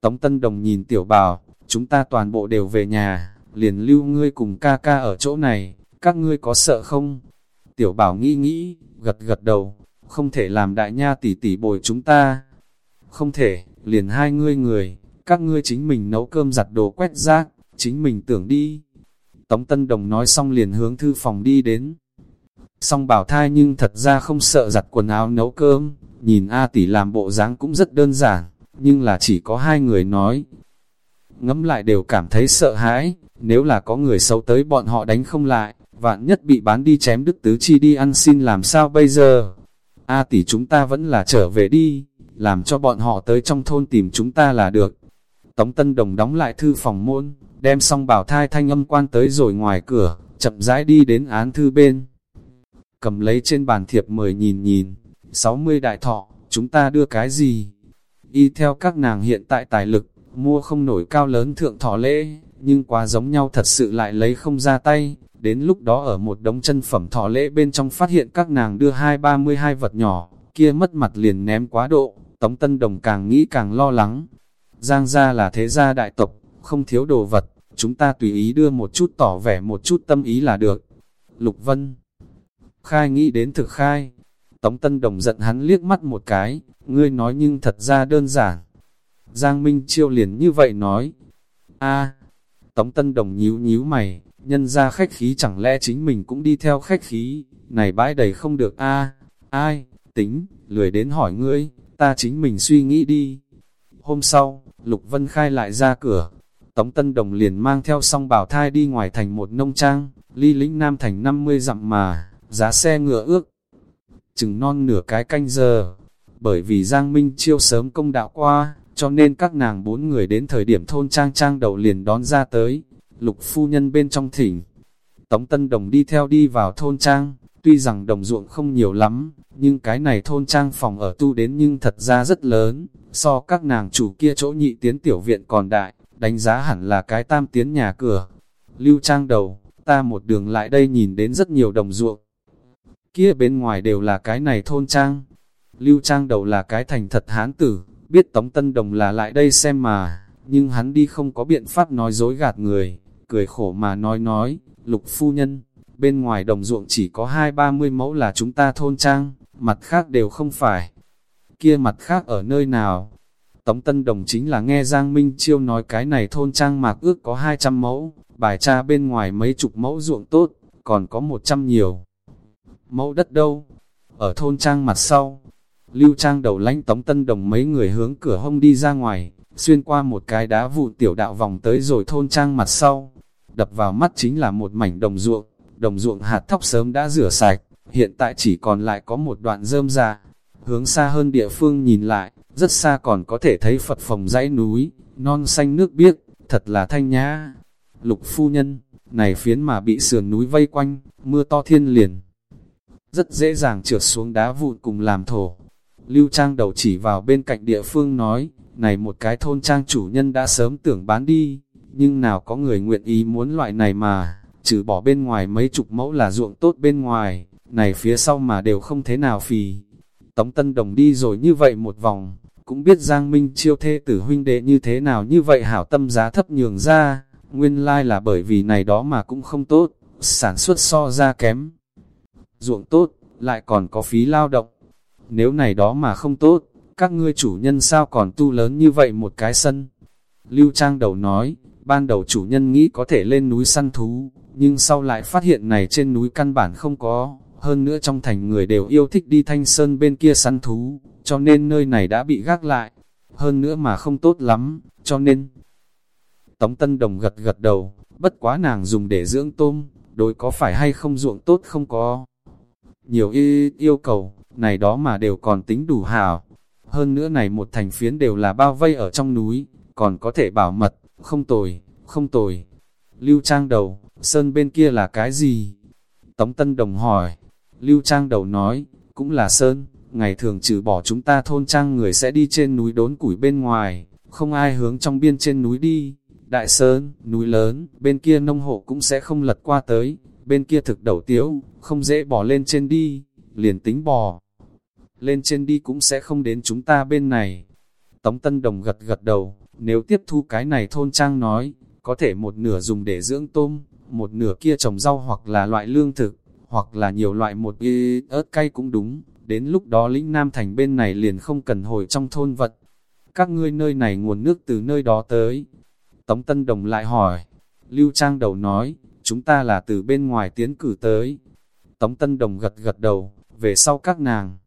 Tống Tân Đồng nhìn tiểu bảo, chúng ta toàn bộ đều về nhà, liền lưu ngươi cùng ca ca ở chỗ này, các ngươi có sợ không? Tiểu bảo nghĩ nghĩ, gật gật đầu, không thể làm đại nha tỷ tỷ bồi chúng ta. Không thể, liền hai ngươi người, các ngươi chính mình nấu cơm giặt đồ quét rác, chính mình tưởng đi. Tống Tân Đồng nói xong liền hướng thư phòng đi đến. Song bảo thai nhưng thật ra không sợ giặt quần áo nấu cơm, nhìn A tỷ làm bộ dáng cũng rất đơn giản, nhưng là chỉ có hai người nói. Ngẫm lại đều cảm thấy sợ hãi, nếu là có người xấu tới bọn họ đánh không lại, vạn nhất bị bán đi chém đức tứ chi đi ăn xin làm sao bây giờ. A tỷ chúng ta vẫn là trở về đi, làm cho bọn họ tới trong thôn tìm chúng ta là được. Tống Tân Đồng đóng lại thư phòng môn, đem xong bảo thai thanh âm quan tới rồi ngoài cửa, chậm rãi đi đến án thư bên. Cầm lấy trên bàn thiệp mời nhìn nhìn, 60 đại thọ, chúng ta đưa cái gì? Y theo các nàng hiện tại tài lực, mua không nổi cao lớn thượng thọ lễ, nhưng quá giống nhau thật sự lại lấy không ra tay. Đến lúc đó ở một đống chân phẩm thọ lễ bên trong phát hiện các nàng đưa hai ba mươi hai vật nhỏ, kia mất mặt liền ném quá độ, Tống Tân Đồng càng nghĩ càng lo lắng. Giang gia là thế gia đại tộc, không thiếu đồ vật, chúng ta tùy ý đưa một chút tỏ vẻ một chút tâm ý là được. Lục Vân Khai nghĩ đến thực khai. Tống Tân Đồng giận hắn liếc mắt một cái, ngươi nói nhưng thật ra đơn giản. Giang Minh Chiêu liền như vậy nói. a Tống Tân Đồng nhíu nhíu mày, nhân ra khách khí chẳng lẽ chính mình cũng đi theo khách khí, này bãi đầy không được a ai, tính, lười đến hỏi ngươi, ta chính mình suy nghĩ đi. Hôm sau, Lục Vân Khai lại ra cửa, Tống Tân Đồng liền mang theo song bảo thai đi ngoài thành một nông trang, ly lĩnh Nam thành 50 dặm mà, giá xe ngựa ước. Chừng non nửa cái canh giờ, bởi vì Giang Minh chiêu sớm công đạo qua, cho nên các nàng bốn người đến thời điểm thôn trang trang đầu liền đón ra tới, lục phu nhân bên trong thỉnh. Tống Tân Đồng đi theo đi vào thôn trang, tuy rằng đồng ruộng không nhiều lắm, nhưng cái này thôn trang phòng ở tu đến nhưng thật ra rất lớn, so các nàng chủ kia chỗ nhị tiến tiểu viện còn đại, đánh giá hẳn là cái tam tiến nhà cửa. Lưu trang đầu, ta một đường lại đây nhìn đến rất nhiều đồng ruộng. Kia bên ngoài đều là cái này thôn trang. Lưu trang đầu là cái thành thật hán tử, biết Tống Tân Đồng là lại đây xem mà, nhưng hắn đi không có biện pháp nói dối gạt người, cười khổ mà nói nói, lục phu nhân, bên ngoài đồng ruộng chỉ có hai ba mươi mẫu là chúng ta thôn trang, mặt khác đều không phải. Kia mặt khác ở nơi nào? Tống Tân Đồng chính là nghe Giang Minh Chiêu nói cái này thôn trang mạc ước có 200 mẫu, bài tra bên ngoài mấy chục mẫu ruộng tốt, còn có 100 nhiều. Mẫu đất đâu? Ở thôn trang mặt sau, Lưu Trang đầu lãnh Tống Tân Đồng mấy người hướng cửa hông đi ra ngoài, xuyên qua một cái đá vụ tiểu đạo vòng tới rồi thôn trang mặt sau. Đập vào mắt chính là một mảnh đồng ruộng, đồng ruộng hạt thóc sớm đã rửa sạch, hiện tại chỉ còn lại có một đoạn rơm ra. Hướng xa hơn địa phương nhìn lại, rất xa còn có thể thấy Phật phòng dãy núi, non xanh nước biếc, thật là thanh nhã. Lục phu nhân, này phiến mà bị sườn núi vây quanh, mưa to thiên liền. Rất dễ dàng trượt xuống đá vụn cùng làm thổ. Lưu Trang đầu chỉ vào bên cạnh địa phương nói, này một cái thôn trang chủ nhân đã sớm tưởng bán đi, nhưng nào có người nguyện ý muốn loại này mà, trừ bỏ bên ngoài mấy chục mẫu là ruộng tốt bên ngoài, này phía sau mà đều không thế nào phì. Tống Tân Đồng đi rồi như vậy một vòng, cũng biết Giang Minh chiêu thê tử huynh đệ như thế nào như vậy hảo tâm giá thấp nhường ra, nguyên lai là bởi vì này đó mà cũng không tốt, sản xuất so ra kém. Ruộng tốt, lại còn có phí lao động, nếu này đó mà không tốt, các ngươi chủ nhân sao còn tu lớn như vậy một cái sân. Lưu Trang đầu nói, ban đầu chủ nhân nghĩ có thể lên núi săn thú, nhưng sau lại phát hiện này trên núi căn bản không có, hơn nữa trong thành người đều yêu thích đi thanh sơn bên kia săn thú, cho nên nơi này đã bị gác lại, hơn nữa mà không tốt lắm, cho nên... Tống Tân Đồng gật gật đầu, bất quá nàng dùng để dưỡng tôm, đối có phải hay không ruộng tốt không có. Nhiều y yêu cầu, này đó mà đều còn tính đủ hảo. Hơn nữa này một thành phiến đều là bao vây ở trong núi, còn có thể bảo mật, không tồi, không tồi. Lưu Trang đầu, sơn bên kia là cái gì? Tống Tân Đồng hỏi. Lưu Trang đầu nói, cũng là sơn, ngày thường trừ bỏ chúng ta thôn trang người sẽ đi trên núi đốn củi bên ngoài, không ai hướng trong biên trên núi đi. Đại Sơn, núi lớn, bên kia nông hộ cũng sẽ không lật qua tới, bên kia thực đầu tiếu, không dễ bỏ lên trên đi, liền tính bò. Lên trên đi cũng sẽ không đến chúng ta bên này. Tống Tân Đồng gật gật đầu, nếu tiếp thu cái này thôn trang nói, có thể một nửa dùng để dưỡng tôm, một nửa kia trồng rau hoặc là loại lương thực, hoặc là nhiều loại một y ớt cay cũng đúng, đến lúc đó lĩnh Nam Thành bên này liền không cần hồi trong thôn vật. Các ngươi nơi này nguồn nước từ nơi đó tới. Tống Tân Đồng lại hỏi, Lưu Trang đầu nói, chúng ta là từ bên ngoài tiến cử tới. Tống Tân Đồng gật gật đầu, về sau các nàng.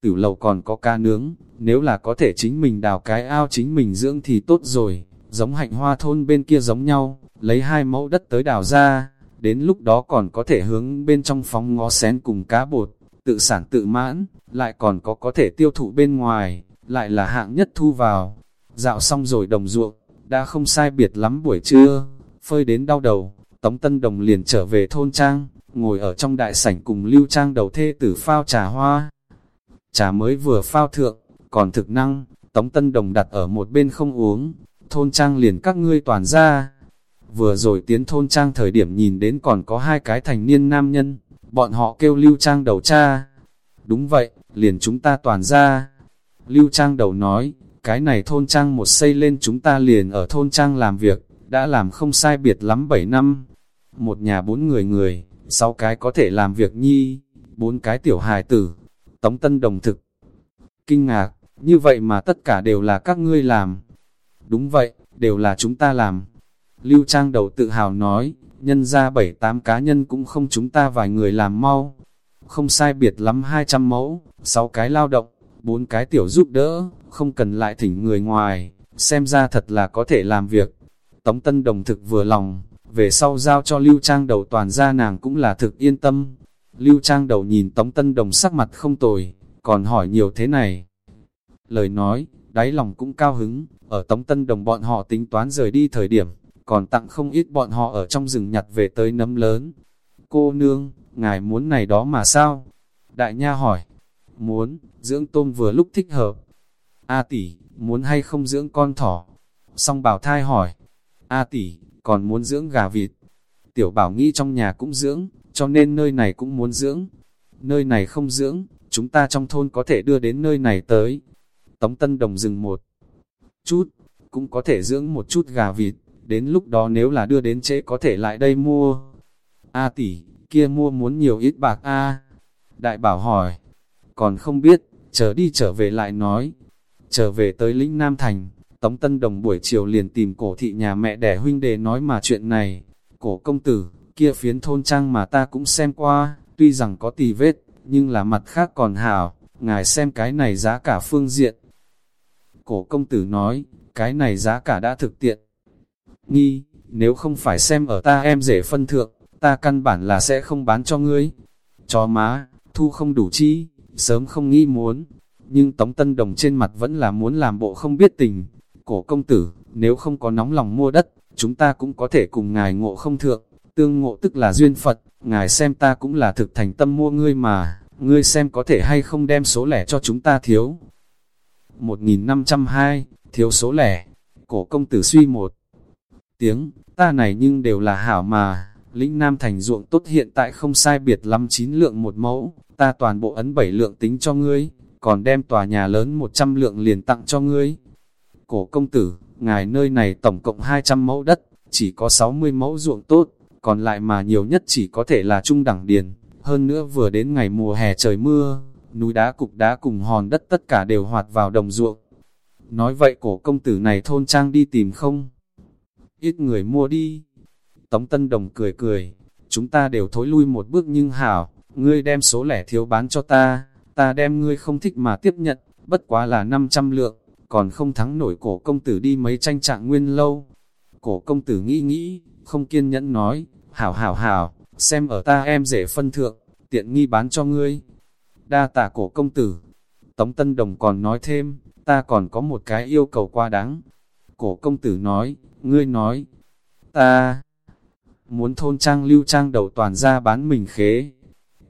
Tử lầu còn có ca nướng, nếu là có thể chính mình đào cái ao chính mình dưỡng thì tốt rồi, giống hạnh hoa thôn bên kia giống nhau, lấy hai mẫu đất tới đào ra, đến lúc đó còn có thể hướng bên trong phóng ngó xén cùng cá bột, tự sản tự mãn, lại còn có có thể tiêu thụ bên ngoài, lại là hạng nhất thu vào. Dạo xong rồi đồng ruộng, đã không sai biệt lắm buổi trưa, phơi đến đau đầu, Tống Tân Đồng liền trở về thôn trang, ngồi ở trong đại sảnh cùng lưu trang đầu thê tử phao trà hoa. Trà mới vừa phao thượng, còn thực năng, Tống Tân Đồng đặt ở một bên không uống, thôn trang liền các ngươi toàn ra. Vừa rồi tiến thôn trang thời điểm nhìn đến còn có hai cái thành niên nam nhân, bọn họ kêu lưu trang đầu cha. Đúng vậy, liền chúng ta toàn ra. Lưu trang đầu nói, cái này thôn trang một xây lên chúng ta liền ở thôn trang làm việc, đã làm không sai biệt lắm 7 năm. Một nhà bốn người người, sáu cái có thể làm việc nhi, bốn cái tiểu hài tử. Tống Tân Đồng thực. Kinh ngạc, như vậy mà tất cả đều là các ngươi làm. Đúng vậy, đều là chúng ta làm. Lưu Trang đầu tự hào nói, nhân ra bảy tám cá nhân cũng không chúng ta vài người làm mau. Không sai biệt lắm 200 mẫu, 6 cái lao động, bốn cái tiểu giúp đỡ, không cần lại thỉnh người ngoài, xem ra thật là có thể làm việc. Tống Tân Đồng thực vừa lòng, về sau giao cho Lưu Trang đầu toàn ra nàng cũng là thực yên tâm. Lưu Trang đầu nhìn Tống Tân Đồng sắc mặt không tồi, còn hỏi nhiều thế này. Lời nói, đáy lòng cũng cao hứng, ở Tống Tân Đồng bọn họ tính toán rời đi thời điểm, còn tặng không ít bọn họ ở trong rừng nhặt về tới nấm lớn. Cô nương, ngài muốn này đó mà sao? Đại nha hỏi, muốn, dưỡng tôm vừa lúc thích hợp. A tỷ, muốn hay không dưỡng con thỏ? Song bảo thai hỏi, A tỷ, còn muốn dưỡng gà vịt. Tiểu bảo nghĩ trong nhà cũng dưỡng, cho nên nơi này cũng muốn dưỡng. Nơi này không dưỡng, chúng ta trong thôn có thể đưa đến nơi này tới. Tống Tân Đồng dừng một chút, cũng có thể dưỡng một chút gà vịt, đến lúc đó nếu là đưa đến trễ có thể lại đây mua. A tỷ, kia mua muốn nhiều ít bạc A. Đại bảo hỏi, còn không biết, chờ đi trở về lại nói. Trở về tới lĩnh Nam Thành, Tống Tân Đồng buổi chiều liền tìm cổ thị nhà mẹ đẻ huynh đề nói mà chuyện này. Cổ công tử, kia phiến thôn trang mà ta cũng xem qua, tuy rằng có tì vết, nhưng là mặt khác còn hảo, ngài xem cái này giá cả phương diện. Cổ công tử nói, cái này giá cả đã thực tiện. Nghi, nếu không phải xem ở ta em rể phân thượng, ta căn bản là sẽ không bán cho ngươi. Chó má, thu không đủ chi, sớm không nghĩ muốn. Nhưng Tống Tân Đồng trên mặt vẫn là muốn làm bộ không biết tình. Cổ công tử, nếu không có nóng lòng mua đất, chúng ta cũng có thể cùng ngài ngộ không thượng. Tương ngộ tức là duyên Phật, ngài xem ta cũng là thực thành tâm mua ngươi mà, ngươi xem có thể hay không đem số lẻ cho chúng ta thiếu. 1502, thiếu số lẻ, cổ công tử suy một tiếng, ta này nhưng đều là hảo mà, lĩnh Nam Thành ruộng tốt hiện tại không sai biệt lắm chín lượng một mẫu, ta toàn bộ ấn bảy lượng tính cho ngươi, còn đem tòa nhà lớn 100 lượng liền tặng cho ngươi. Cổ công tử, ngài nơi này tổng cộng 200 mẫu đất, chỉ có 60 mẫu ruộng tốt, còn lại mà nhiều nhất chỉ có thể là trung đẳng điền, hơn nữa vừa đến ngày mùa hè trời mưa, núi đá cục đá cùng hòn đất tất cả đều hoạt vào đồng ruộng. Nói vậy cổ công tử này thôn trang đi tìm không? Ít người mua đi. Tống Tân Đồng cười cười, chúng ta đều thối lui một bước nhưng hảo, ngươi đem số lẻ thiếu bán cho ta, ta đem ngươi không thích mà tiếp nhận, bất quá là 500 lượng, còn không thắng nổi cổ công tử đi mấy tranh trạng nguyên lâu. Cổ công tử nghĩ nghĩ, không kiên nhẫn nói, hảo hảo hảo, xem ở ta em rể phân thượng, tiện nghi bán cho ngươi. Đa tả cổ công tử. Tống Tân Đồng còn nói thêm, ta còn có một cái yêu cầu qua đáng. Cổ công tử nói, ngươi nói, ta muốn thôn trang lưu trang đầu toàn ra bán mình khế.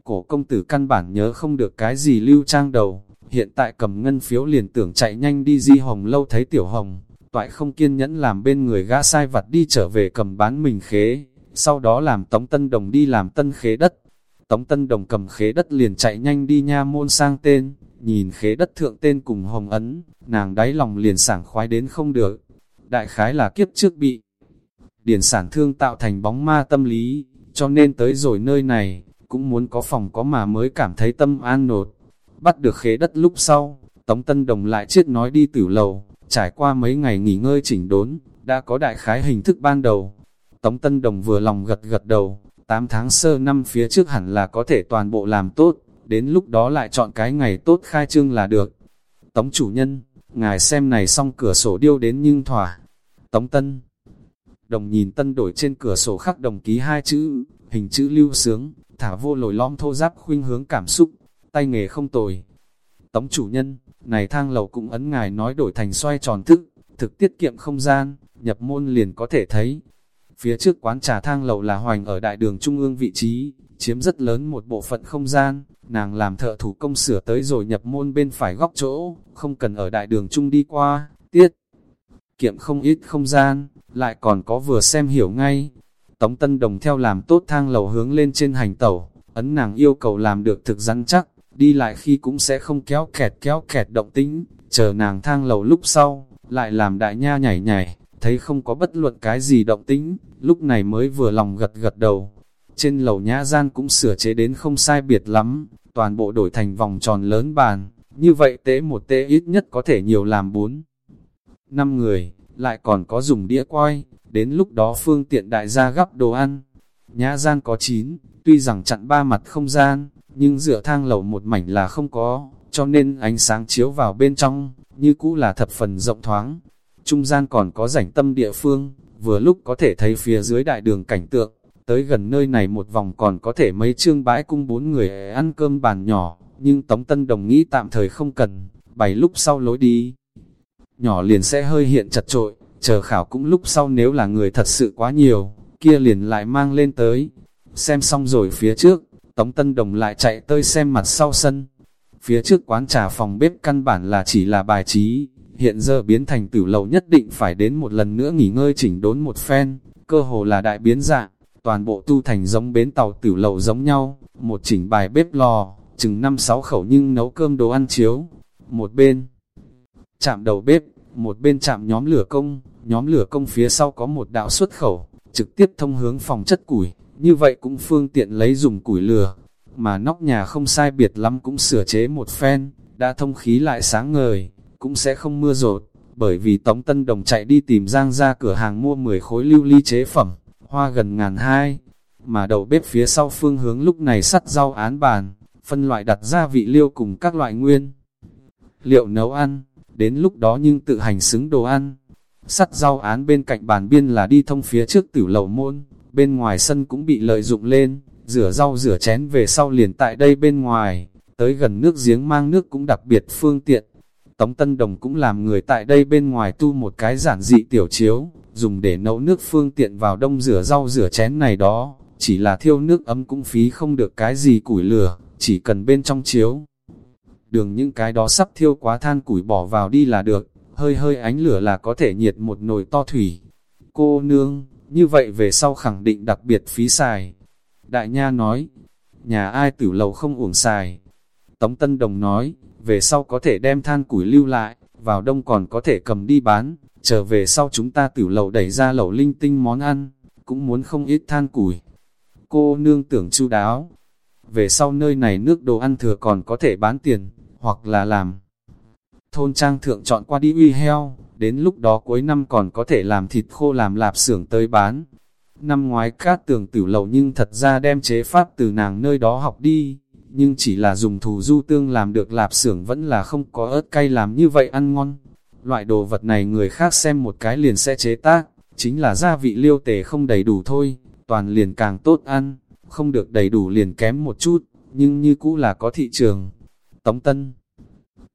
Cổ công tử căn bản nhớ không được cái gì lưu trang đầu, hiện tại cầm ngân phiếu liền tưởng chạy nhanh đi di hồng lâu thấy tiểu hồng, toại không kiên nhẫn làm bên người gã sai vặt đi trở về cầm bán mình khế, sau đó làm Tống Tân Đồng đi làm tân khế đất. Tống Tân Đồng cầm khế đất liền chạy nhanh đi nha môn sang tên, nhìn khế đất thượng tên cùng hồng ấn, nàng đáy lòng liền sảng khoái đến không được. Đại khái là kiếp trước bị điển sản thương tạo thành bóng ma tâm lý, cho nên tới rồi nơi này, cũng muốn có phòng có mà mới cảm thấy tâm an nột. Bắt được khế đất lúc sau, Tống Tân Đồng lại chết nói đi tử lầu, trải qua mấy ngày nghỉ ngơi chỉnh đốn, đã có đại khái hình thức ban đầu. Tống Tân Đồng vừa lòng gật gật đầu, 8 tháng sơ năm phía trước hẳn là có thể toàn bộ làm tốt, đến lúc đó lại chọn cái ngày tốt khai trương là được. Tống chủ nhân, ngài xem này xong cửa sổ điêu đến nhưng thỏa. Tống Tân Đồng nhìn tân đổi trên cửa sổ khắc đồng ký hai chữ, hình chữ lưu sướng, thả vô lồi lõm thô giáp khuynh hướng cảm xúc, tay nghề không tồi. Tống chủ nhân, này thang lầu cũng ấn ngài nói đổi thành xoay tròn thức, thực tiết kiệm không gian, nhập môn liền có thể thấy. Phía trước quán trà thang lầu là hoành ở đại đường trung ương vị trí, chiếm rất lớn một bộ phận không gian, nàng làm thợ thủ công sửa tới rồi nhập môn bên phải góc chỗ, không cần ở đại đường trung đi qua, tiết. Kiệm không ít không gian, lại còn có vừa xem hiểu ngay. Tống Tân Đồng theo làm tốt thang lầu hướng lên trên hành tẩu, ấn nàng yêu cầu làm được thực rắn chắc, đi lại khi cũng sẽ không kéo kẹt kéo kẹt động tĩnh, chờ nàng thang lầu lúc sau, lại làm đại nha nhảy nhảy, thấy không có bất luận cái gì động tĩnh, lúc này mới vừa lòng gật gật đầu. Trên lầu nhã gian cũng sửa chế đến không sai biệt lắm, toàn bộ đổi thành vòng tròn lớn bàn, như vậy tế một tế ít nhất có thể nhiều làm bốn. Năm người, lại còn có dùng đĩa quay, đến lúc đó phương tiện đại gia gắp đồ ăn. Nhã gian có chín, tuy rằng chặn ba mặt không gian, nhưng dựa thang lầu một mảnh là không có, cho nên ánh sáng chiếu vào bên trong, như cũ là thập phần rộng thoáng. Trung gian còn có rảnh tâm địa phương, vừa lúc có thể thấy phía dưới đại đường cảnh tượng, tới gần nơi này một vòng còn có thể mấy trương bãi cung bốn người ăn cơm bàn nhỏ, nhưng Tống Tân Đồng nghĩ tạm thời không cần, bảy lúc sau lối đi. Nhỏ liền sẽ hơi hiện chật trội, chờ khảo cũng lúc sau nếu là người thật sự quá nhiều, kia liền lại mang lên tới. Xem xong rồi phía trước, Tống Tân Đồng lại chạy tới xem mặt sau sân. Phía trước quán trà phòng bếp căn bản là chỉ là bài trí, hiện giờ biến thành tử lầu nhất định phải đến một lần nữa nghỉ ngơi chỉnh đốn một phen, cơ hồ là đại biến dạng, toàn bộ tu thành giống bến tàu tử lầu giống nhau, một chỉnh bài bếp lò, chừng 5-6 khẩu nhưng nấu cơm đồ ăn chiếu, một bên chạm đầu bếp, một bên chạm nhóm lửa công, nhóm lửa công phía sau có một đạo xuất khẩu, trực tiếp thông hướng phòng chất củi, như vậy cũng phương tiện lấy dùng củi lửa, mà nóc nhà không sai biệt lắm cũng sửa chế một phen, đã thông khí lại sáng ngời, cũng sẽ không mưa rột, bởi vì Tống Tân Đồng chạy đi tìm Giang ra cửa hàng mua 10 khối lưu ly chế phẩm, hoa gần ngàn hai, mà đầu bếp phía sau phương hướng lúc này sắt rau án bàn, phân loại đặt gia vị liêu cùng các loại nguyên. Liệu nấu ăn, đến lúc đó nhưng tự hành xứng đồ ăn. Sắt rau án bên cạnh bàn biên là đi thông phía trước tử lầu môn, bên ngoài sân cũng bị lợi dụng lên, rửa rau rửa chén về sau liền tại đây bên ngoài, tới gần nước giếng mang nước cũng đặc biệt phương tiện. Tống Tân Đồng cũng làm người tại đây bên ngoài tu một cái giản dị tiểu chiếu, dùng để nấu nước phương tiện vào đông rửa rau rửa chén này đó, chỉ là thiêu nước ấm cũng phí không được cái gì củi lửa, chỉ cần bên trong chiếu. Đường những cái đó sắp thiêu quá than củi bỏ vào đi là được, hơi hơi ánh lửa là có thể nhiệt một nồi to thủy. Cô nương, như vậy về sau khẳng định đặc biệt phí xài. Đại Nha nói, nhà ai tử lầu không uổng xài. Tống Tân Đồng nói, về sau có thể đem than củi lưu lại, vào đông còn có thể cầm đi bán, trở về sau chúng ta tiểu lầu đẩy ra lẩu linh tinh món ăn, cũng muốn không ít than củi. Cô nương tưởng chu đáo, về sau nơi này nước đồ ăn thừa còn có thể bán tiền, hoặc là làm. Thôn trang thượng chọn qua đi uy heo, đến lúc đó cuối năm còn có thể làm thịt khô làm lạp xưởng tới bán. Năm ngoái cát tường tiểu lầu nhưng thật ra đem chế pháp từ nàng nơi đó học đi, nhưng chỉ là dùng thù du tương làm được lạp xưởng vẫn là không có ớt cay làm như vậy ăn ngon. Loại đồ vật này người khác xem một cái liền sẽ chế tác, chính là gia vị liêu tề không đầy đủ thôi, toàn liền càng tốt ăn, không được đầy đủ liền kém một chút, nhưng như cũ là có thị trường. Tống Tân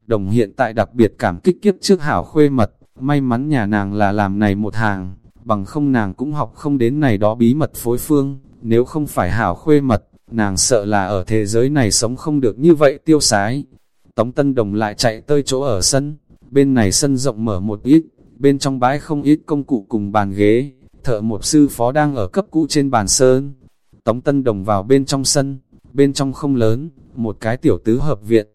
Đồng hiện tại đặc biệt cảm kích kiếp trước hảo khuê mật, may mắn nhà nàng là làm này một hàng, bằng không nàng cũng học không đến này đó bí mật phối phương, nếu không phải hảo khuê mật, nàng sợ là ở thế giới này sống không được như vậy tiêu sái. Tống Tân Đồng lại chạy tới chỗ ở sân, bên này sân rộng mở một ít, bên trong bãi không ít công cụ cùng bàn ghế, thợ một sư phó đang ở cấp cũ trên bàn sơn. Tống Tân Đồng vào bên trong sân, bên trong không lớn, một cái tiểu tứ hợp viện.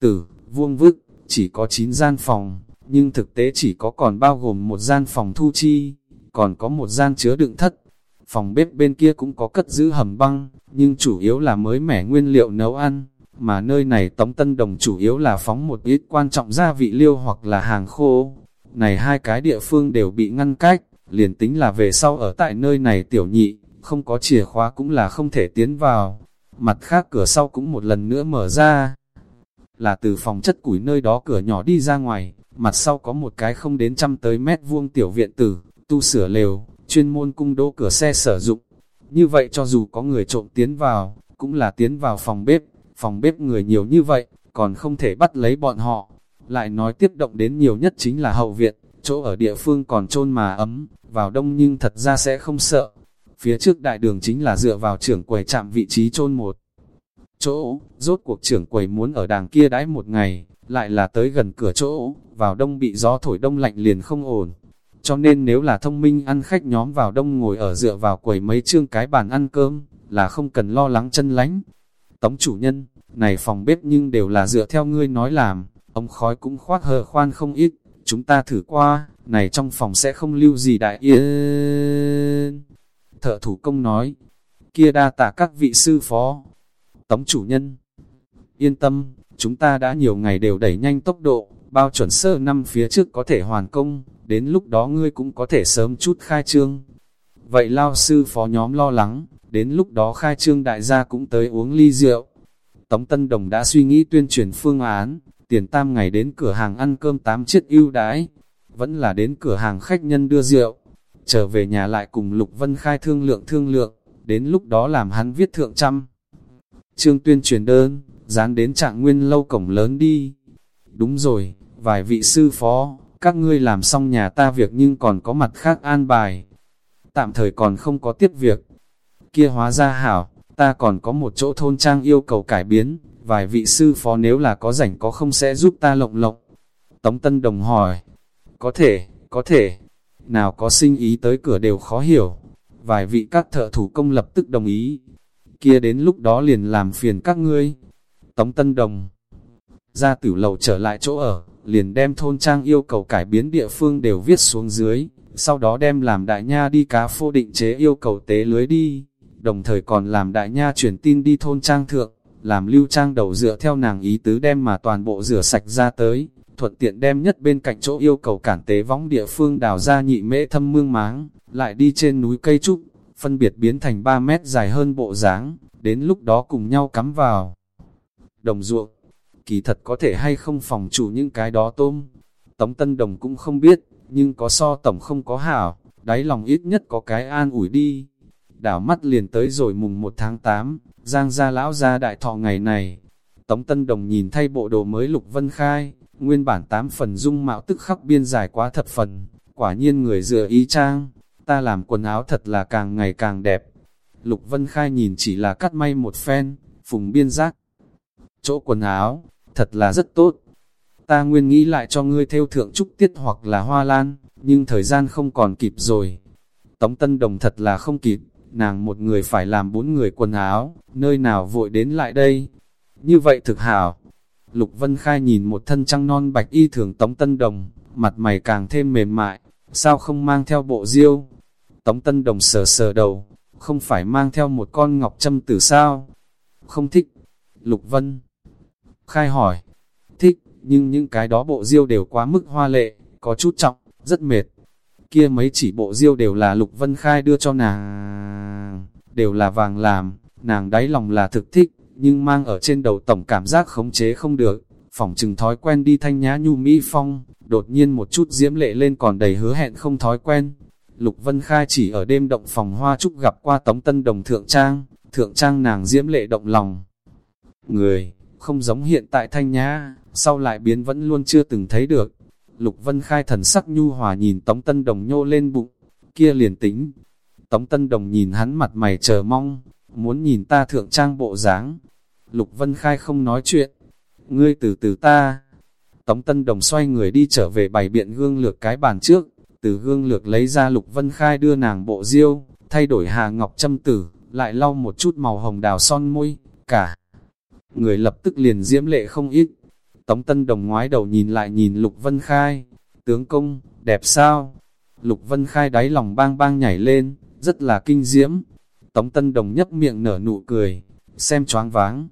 Tử, vuông vức, chỉ có 9 gian phòng, nhưng thực tế chỉ có còn bao gồm một gian phòng thu chi, còn có một gian chứa đựng thất. Phòng bếp bên kia cũng có cất giữ hầm băng, nhưng chủ yếu là mới mẻ nguyên liệu nấu ăn, mà nơi này Tống Tân Đồng chủ yếu là phóng một ít quan trọng gia vị liêu hoặc là hàng khô. Này hai cái địa phương đều bị ngăn cách, liền tính là về sau ở tại nơi này tiểu nhị, không có chìa khóa cũng là không thể tiến vào. Mặt khác cửa sau cũng một lần nữa mở ra, là từ phòng chất củi nơi đó cửa nhỏ đi ra ngoài, mặt sau có một cái không đến trăm tới mét vuông tiểu viện tử, tu sửa lều, chuyên môn cung đỗ cửa xe sử dụng. Như vậy cho dù có người trộm tiến vào, cũng là tiến vào phòng bếp, phòng bếp người nhiều như vậy, còn không thể bắt lấy bọn họ. Lại nói tiếp động đến nhiều nhất chính là hậu viện, chỗ ở địa phương còn trôn mà ấm, vào đông nhưng thật ra sẽ không sợ. Phía trước đại đường chính là dựa vào trưởng quầy chạm vị trí trôn một chỗ, rốt cuộc trưởng quầy muốn ở đàng kia đãi một ngày, lại là tới gần cửa chỗ, vào đông bị gió thổi đông lạnh liền không ổn. Cho nên nếu là thông minh ăn khách nhóm vào đông ngồi ở dựa vào quầy mấy chương cái bàn ăn cơm, là không cần lo lắng chân lánh. Tống chủ nhân, này phòng bếp nhưng đều là dựa theo ngươi nói làm, ông khói cũng khoát hờ khoan không ít, chúng ta thử qua, này trong phòng sẽ không lưu gì đại yên. Thợ thủ công nói, kia đa tạ các vị sư phó, Tống chủ nhân, yên tâm, chúng ta đã nhiều ngày đều đẩy nhanh tốc độ, bao chuẩn sơ năm phía trước có thể hoàn công, đến lúc đó ngươi cũng có thể sớm chút khai trương. Vậy lao sư phó nhóm lo lắng, đến lúc đó khai trương đại gia cũng tới uống ly rượu. Tống Tân Đồng đã suy nghĩ tuyên truyền phương án, tiền tam ngày đến cửa hàng ăn cơm tám chiếc ưu đãi, vẫn là đến cửa hàng khách nhân đưa rượu. trở về nhà lại cùng Lục Vân Khai thương lượng thương lượng, đến lúc đó làm hắn viết thượng trăm. Trương tuyên truyền đơn, dán đến trạng nguyên lâu cổng lớn đi. Đúng rồi, vài vị sư phó, các ngươi làm xong nhà ta việc nhưng còn có mặt khác an bài. Tạm thời còn không có tiếp việc. Kia hóa ra hảo, ta còn có một chỗ thôn trang yêu cầu cải biến, vài vị sư phó nếu là có rảnh có không sẽ giúp ta lộng lộng. Tống Tân Đồng hỏi, có thể, có thể, nào có sinh ý tới cửa đều khó hiểu. Vài vị các thợ thủ công lập tức đồng ý, kia đến lúc đó liền làm phiền các ngươi. Tống Tân Đồng ra tử lầu trở lại chỗ ở, liền đem thôn trang yêu cầu cải biến địa phương đều viết xuống dưới, sau đó đem làm đại nha đi cá phô định chế yêu cầu tế lưới đi, đồng thời còn làm đại nha truyền tin đi thôn trang thượng, làm lưu trang đầu dựa theo nàng ý tứ đem mà toàn bộ rửa sạch ra tới, thuận tiện đem nhất bên cạnh chỗ yêu cầu cản tế võng địa phương đào ra nhị mễ thâm mương máng, lại đi trên núi cây trúc, phân biệt biến thành 3 mét dài hơn bộ dáng đến lúc đó cùng nhau cắm vào. Đồng ruộng, kỳ thật có thể hay không phòng chủ những cái đó tôm, Tống Tân Đồng cũng không biết, nhưng có so tổng không có hảo, đáy lòng ít nhất có cái an ủi đi. Đảo mắt liền tới rồi mùng 1 tháng 8, Giang gia lão gia đại thọ ngày này. Tống Tân Đồng nhìn thay bộ đồ mới Lục Vân Khai, nguyên bản tám phần dung mạo tức khắc biên dài quá thập phần, quả nhiên người dựa ý trang, ta làm quần áo thật là càng ngày càng đẹp. Lục Vân Khai nhìn chỉ là cắt may một phen, phùng biên giác. Chỗ quần áo, thật là rất tốt. Ta nguyên nghĩ lại cho ngươi theo thượng trúc tiết hoặc là hoa lan, nhưng thời gian không còn kịp rồi. Tống Tân Đồng thật là không kịp, nàng một người phải làm bốn người quần áo, nơi nào vội đến lại đây. Như vậy thực hảo. Lục Vân Khai nhìn một thân trăng non bạch y thường Tống Tân Đồng, mặt mày càng thêm mềm mại, sao không mang theo bộ diêu? Tống Tân Đồng sờ sờ đầu, không phải mang theo một con ngọc châm tử sao? Không thích. Lục Vân Khai hỏi, thích, nhưng những cái đó bộ diêu đều quá mức hoa lệ, có chút trọng, rất mệt. Kia mấy chỉ bộ diêu đều là Lục Vân Khai đưa cho nàng, đều là vàng làm, nàng đáy lòng là thực thích, nhưng mang ở trên đầu tổng cảm giác khống chế không được, phỏng chừng thói quen đi thanh nhã nhu mỹ phong, đột nhiên một chút diễm lệ lên còn đầy hứa hẹn không thói quen. Lục Vân Khai chỉ ở đêm động phòng hoa trúc gặp qua Tống Tân Đồng Thượng Trang, Thượng Trang nàng diễm lệ động lòng. Người, không giống hiện tại thanh nhã, sau lại biến vẫn luôn chưa từng thấy được. Lục Vân Khai thần sắc nhu hòa nhìn Tống Tân Đồng nhô lên bụng, kia liền tính. Tống Tân Đồng nhìn hắn mặt mày chờ mong, muốn nhìn ta thượng trang bộ dáng. Lục Vân Khai không nói chuyện, ngươi từ từ ta. Tống Tân Đồng xoay người đi trở về bày biện gương lược cái bàn trước, từ gương lược lấy ra Lục Vân Khai đưa nàng bộ diêu, thay đổi hà ngọc châm tử, lại lau một chút màu hồng đào son môi, cả. Người lập tức liền diễm lệ không ít. Tống Tân Đồng ngoái đầu nhìn lại nhìn Lục Vân Khai, tướng công, đẹp sao? Lục Vân Khai đáy lòng bang bang nhảy lên, rất là kinh diễm. Tống Tân Đồng nhấp miệng nở nụ cười, xem choáng váng.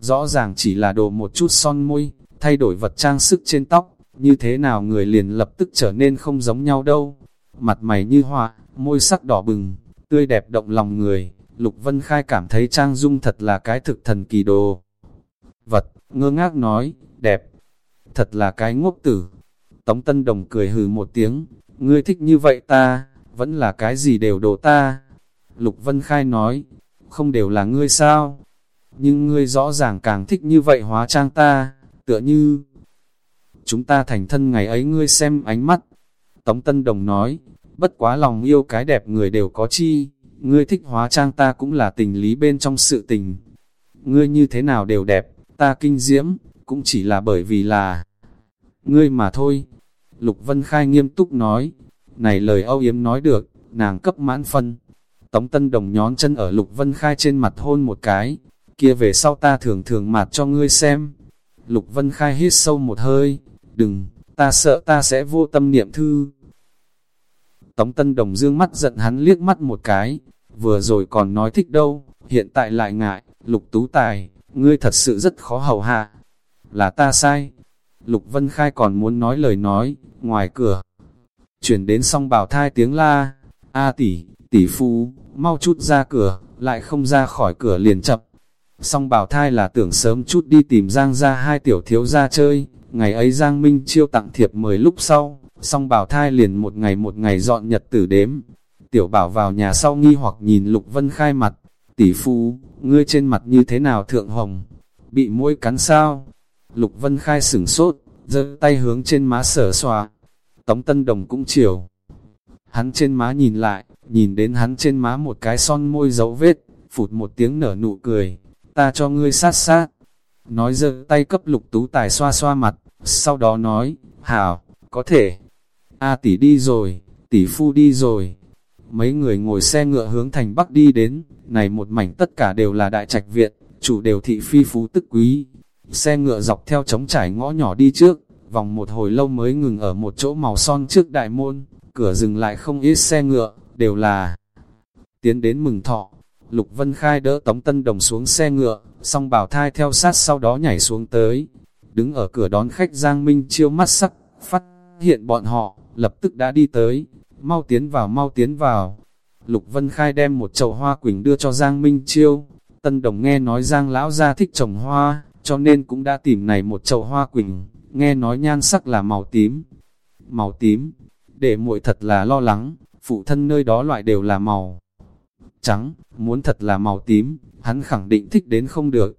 Rõ ràng chỉ là đồ một chút son môi, thay đổi vật trang sức trên tóc, như thế nào người liền lập tức trở nên không giống nhau đâu. Mặt mày như họa, môi sắc đỏ bừng, tươi đẹp động lòng người, Lục Vân Khai cảm thấy Trang Dung thật là cái thực thần kỳ đồ. Vật, ngơ ngác nói, đẹp, thật là cái ngốc tử. Tống Tân Đồng cười hừ một tiếng, ngươi thích như vậy ta, vẫn là cái gì đều đồ ta. Lục Vân Khai nói, không đều là ngươi sao? Nhưng ngươi rõ ràng càng thích như vậy hóa trang ta, tựa như chúng ta thành thân ngày ấy ngươi xem ánh mắt. Tống Tân Đồng nói, bất quá lòng yêu cái đẹp người đều có chi, ngươi thích hóa trang ta cũng là tình lý bên trong sự tình. Ngươi như thế nào đều đẹp, ta kinh diễm, cũng chỉ là bởi vì là ngươi mà thôi. Lục Vân Khai nghiêm túc nói, này lời âu yếm nói được, nàng cấp mãn phân. Tống Tân Đồng nhón chân ở Lục Vân Khai trên mặt hôn một cái, kia về sau ta thường thường mặt cho ngươi xem. Lục Vân Khai hít sâu một hơi, đừng, ta sợ ta sẽ vô tâm niệm thư. Tống Tân Đồng dương mắt giận hắn liếc mắt một cái, vừa rồi còn nói thích đâu, hiện tại lại ngại, Lục Tú Tài, ngươi thật sự rất khó hầu hạ. Là ta sai. Lục Vân Khai còn muốn nói lời nói, ngoài cửa. Chuyển đến song bảo thai tiếng la, A tỷ, tỷ phu, mau chút ra cửa, lại không ra khỏi cửa liền chập. Song bảo thai là tưởng sớm chút đi tìm Giang ra hai tiểu thiếu ra chơi, ngày ấy Giang Minh chiêu tặng thiệp mời lúc sau, song bảo thai liền một ngày một ngày dọn nhật tử đếm. Tiểu bảo vào nhà sau nghi hoặc nhìn Lục Vân Khai mặt, tỷ phu, ngươi trên mặt như thế nào thượng hồng, bị mũi cắn sao? Lục Vân Khai sửng sốt, giơ tay hướng trên má sở xoa. Tống Tân Đồng cũng chiều. Hắn trên má nhìn lại, nhìn đến hắn trên má một cái son môi dấu vết, phụt một tiếng nở nụ cười, ta cho ngươi sát sát. Nói giơ tay cấp lục tú tài xoa xoa mặt, sau đó nói, hảo, có thể. A tỷ đi rồi, tỷ phu đi rồi. Mấy người ngồi xe ngựa hướng thành Bắc đi đến, này một mảnh tất cả đều là đại trạch viện, chủ đều thị phi phú tức quý. Xe ngựa dọc theo trống trải ngõ nhỏ đi trước, vòng một hồi lâu mới ngừng ở một chỗ màu son trước đại môn, cửa dừng lại không ít xe ngựa, đều là tiến đến mừng thọ. Lục Vân Khai đỡ Tống Tân Đồng xuống xe ngựa, song bảo thai theo sát sau đó nhảy xuống tới. Đứng ở cửa đón khách Giang Minh chiêu mắt sắc, phát hiện bọn họ, lập tức đã đi tới. Mau tiến vào, mau tiến vào. Lục Vân Khai đem một chậu hoa quỳnh đưa cho Giang Minh chiêu. Tân Đồng nghe nói Giang Lão gia thích trồng hoa, cho nên cũng đã tìm này một chậu hoa quỳnh. Nghe nói nhan sắc là màu tím. Màu tím, để muội thật là lo lắng, phụ thân nơi đó loại đều là màu trắng, muốn thật là màu tím, hắn khẳng định thích đến không được.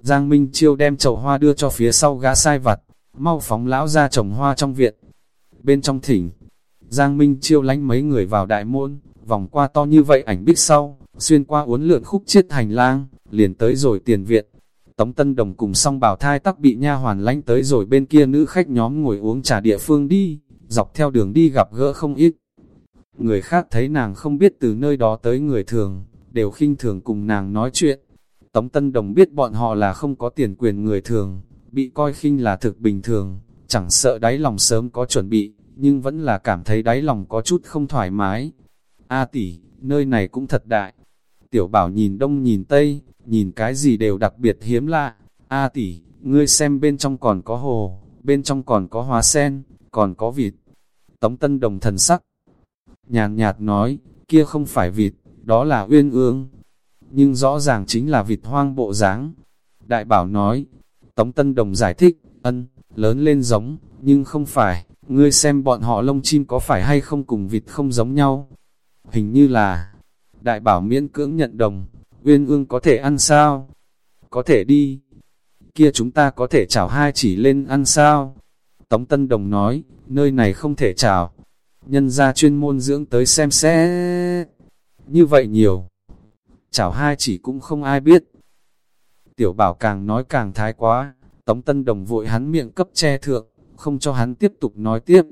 Giang Minh Chiêu đem chậu hoa đưa cho phía sau gã sai vặt, mau phóng lão ra trồng hoa trong viện. Bên trong thỉnh, Giang Minh Chiêu lánh mấy người vào đại môn, vòng qua to như vậy ảnh bích sau, xuyên qua uốn lượn khúc chiết hành lang, liền tới rồi tiền viện. Tống Tân Đồng cùng song bảo thai tắc bị nha hoàn lánh tới rồi bên kia nữ khách nhóm ngồi uống trà địa phương đi, dọc theo đường đi gặp gỡ không ít. Người khác thấy nàng không biết từ nơi đó tới người thường, đều khinh thường cùng nàng nói chuyện. Tống Tân Đồng biết bọn họ là không có tiền quyền người thường, bị coi khinh là thực bình thường, chẳng sợ đáy lòng sớm có chuẩn bị, nhưng vẫn là cảm thấy đáy lòng có chút không thoải mái. A tỷ, nơi này cũng thật đại. Tiểu bảo nhìn đông nhìn tây, nhìn cái gì đều đặc biệt hiếm lạ. A tỷ, ngươi xem bên trong còn có hồ, bên trong còn có hoa sen, còn có vịt. Tống Tân Đồng thần sắc, nhàn nhạt nói, kia không phải vịt, đó là uyên ương. Nhưng rõ ràng chính là vịt hoang bộ dáng. Đại bảo nói, Tống Tân Đồng giải thích, ân, lớn lên giống, nhưng không phải, ngươi xem bọn họ lông chim có phải hay không cùng vịt không giống nhau. Hình như là, đại bảo miễn cưỡng nhận đồng, uyên ương có thể ăn sao? Có thể đi. Kia chúng ta có thể chảo hai chỉ lên ăn sao? Tống Tân Đồng nói, nơi này không thể chảo. Nhân ra chuyên môn dưỡng tới xem sẽ Như vậy nhiều. Chảo hai chỉ cũng không ai biết. Tiểu bảo càng nói càng thái quá. Tống Tân Đồng vội hắn miệng cấp che thượng, không cho hắn tiếp tục nói tiếp.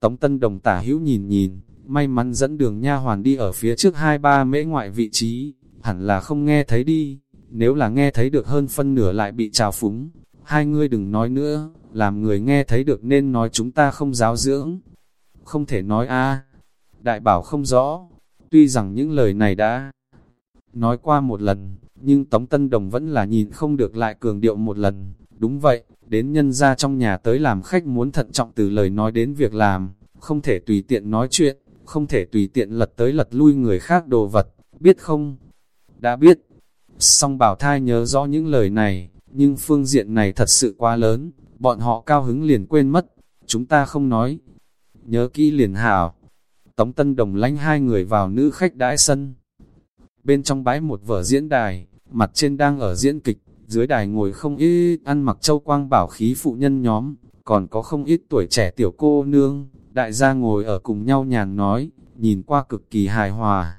Tống Tân Đồng tả hữu nhìn nhìn, may mắn dẫn đường nha hoàn đi ở phía trước hai ba mễ ngoại vị trí, hẳn là không nghe thấy đi, nếu là nghe thấy được hơn phân nửa lại bị trào phúng. Hai ngươi đừng nói nữa, làm người nghe thấy được nên nói chúng ta không giáo dưỡng. Không thể nói a Đại bảo không rõ, tuy rằng những lời này đã nói qua một lần, nhưng Tống Tân Đồng vẫn là nhìn không được lại cường điệu một lần. Đúng vậy, đến nhân ra trong nhà tới làm khách muốn thận trọng từ lời nói đến việc làm, không thể tùy tiện nói chuyện, không thể tùy tiện lật tới lật lui người khác đồ vật, biết không? Đã biết, song bảo thai nhớ rõ những lời này, nhưng phương diện này thật sự quá lớn, bọn họ cao hứng liền quên mất, chúng ta không nói. Nhớ kỹ liền hảo. Tống Tân Đồng lánh hai người vào nữ khách đãi sân. Bên trong bãi một vở diễn đài, mặt trên đang ở diễn kịch, dưới đài ngồi không ít ăn mặc châu quang bảo khí phụ nhân nhóm, còn có không ít tuổi trẻ tiểu cô nương, đại gia ngồi ở cùng nhau nhàn nói, nhìn qua cực kỳ hài hòa.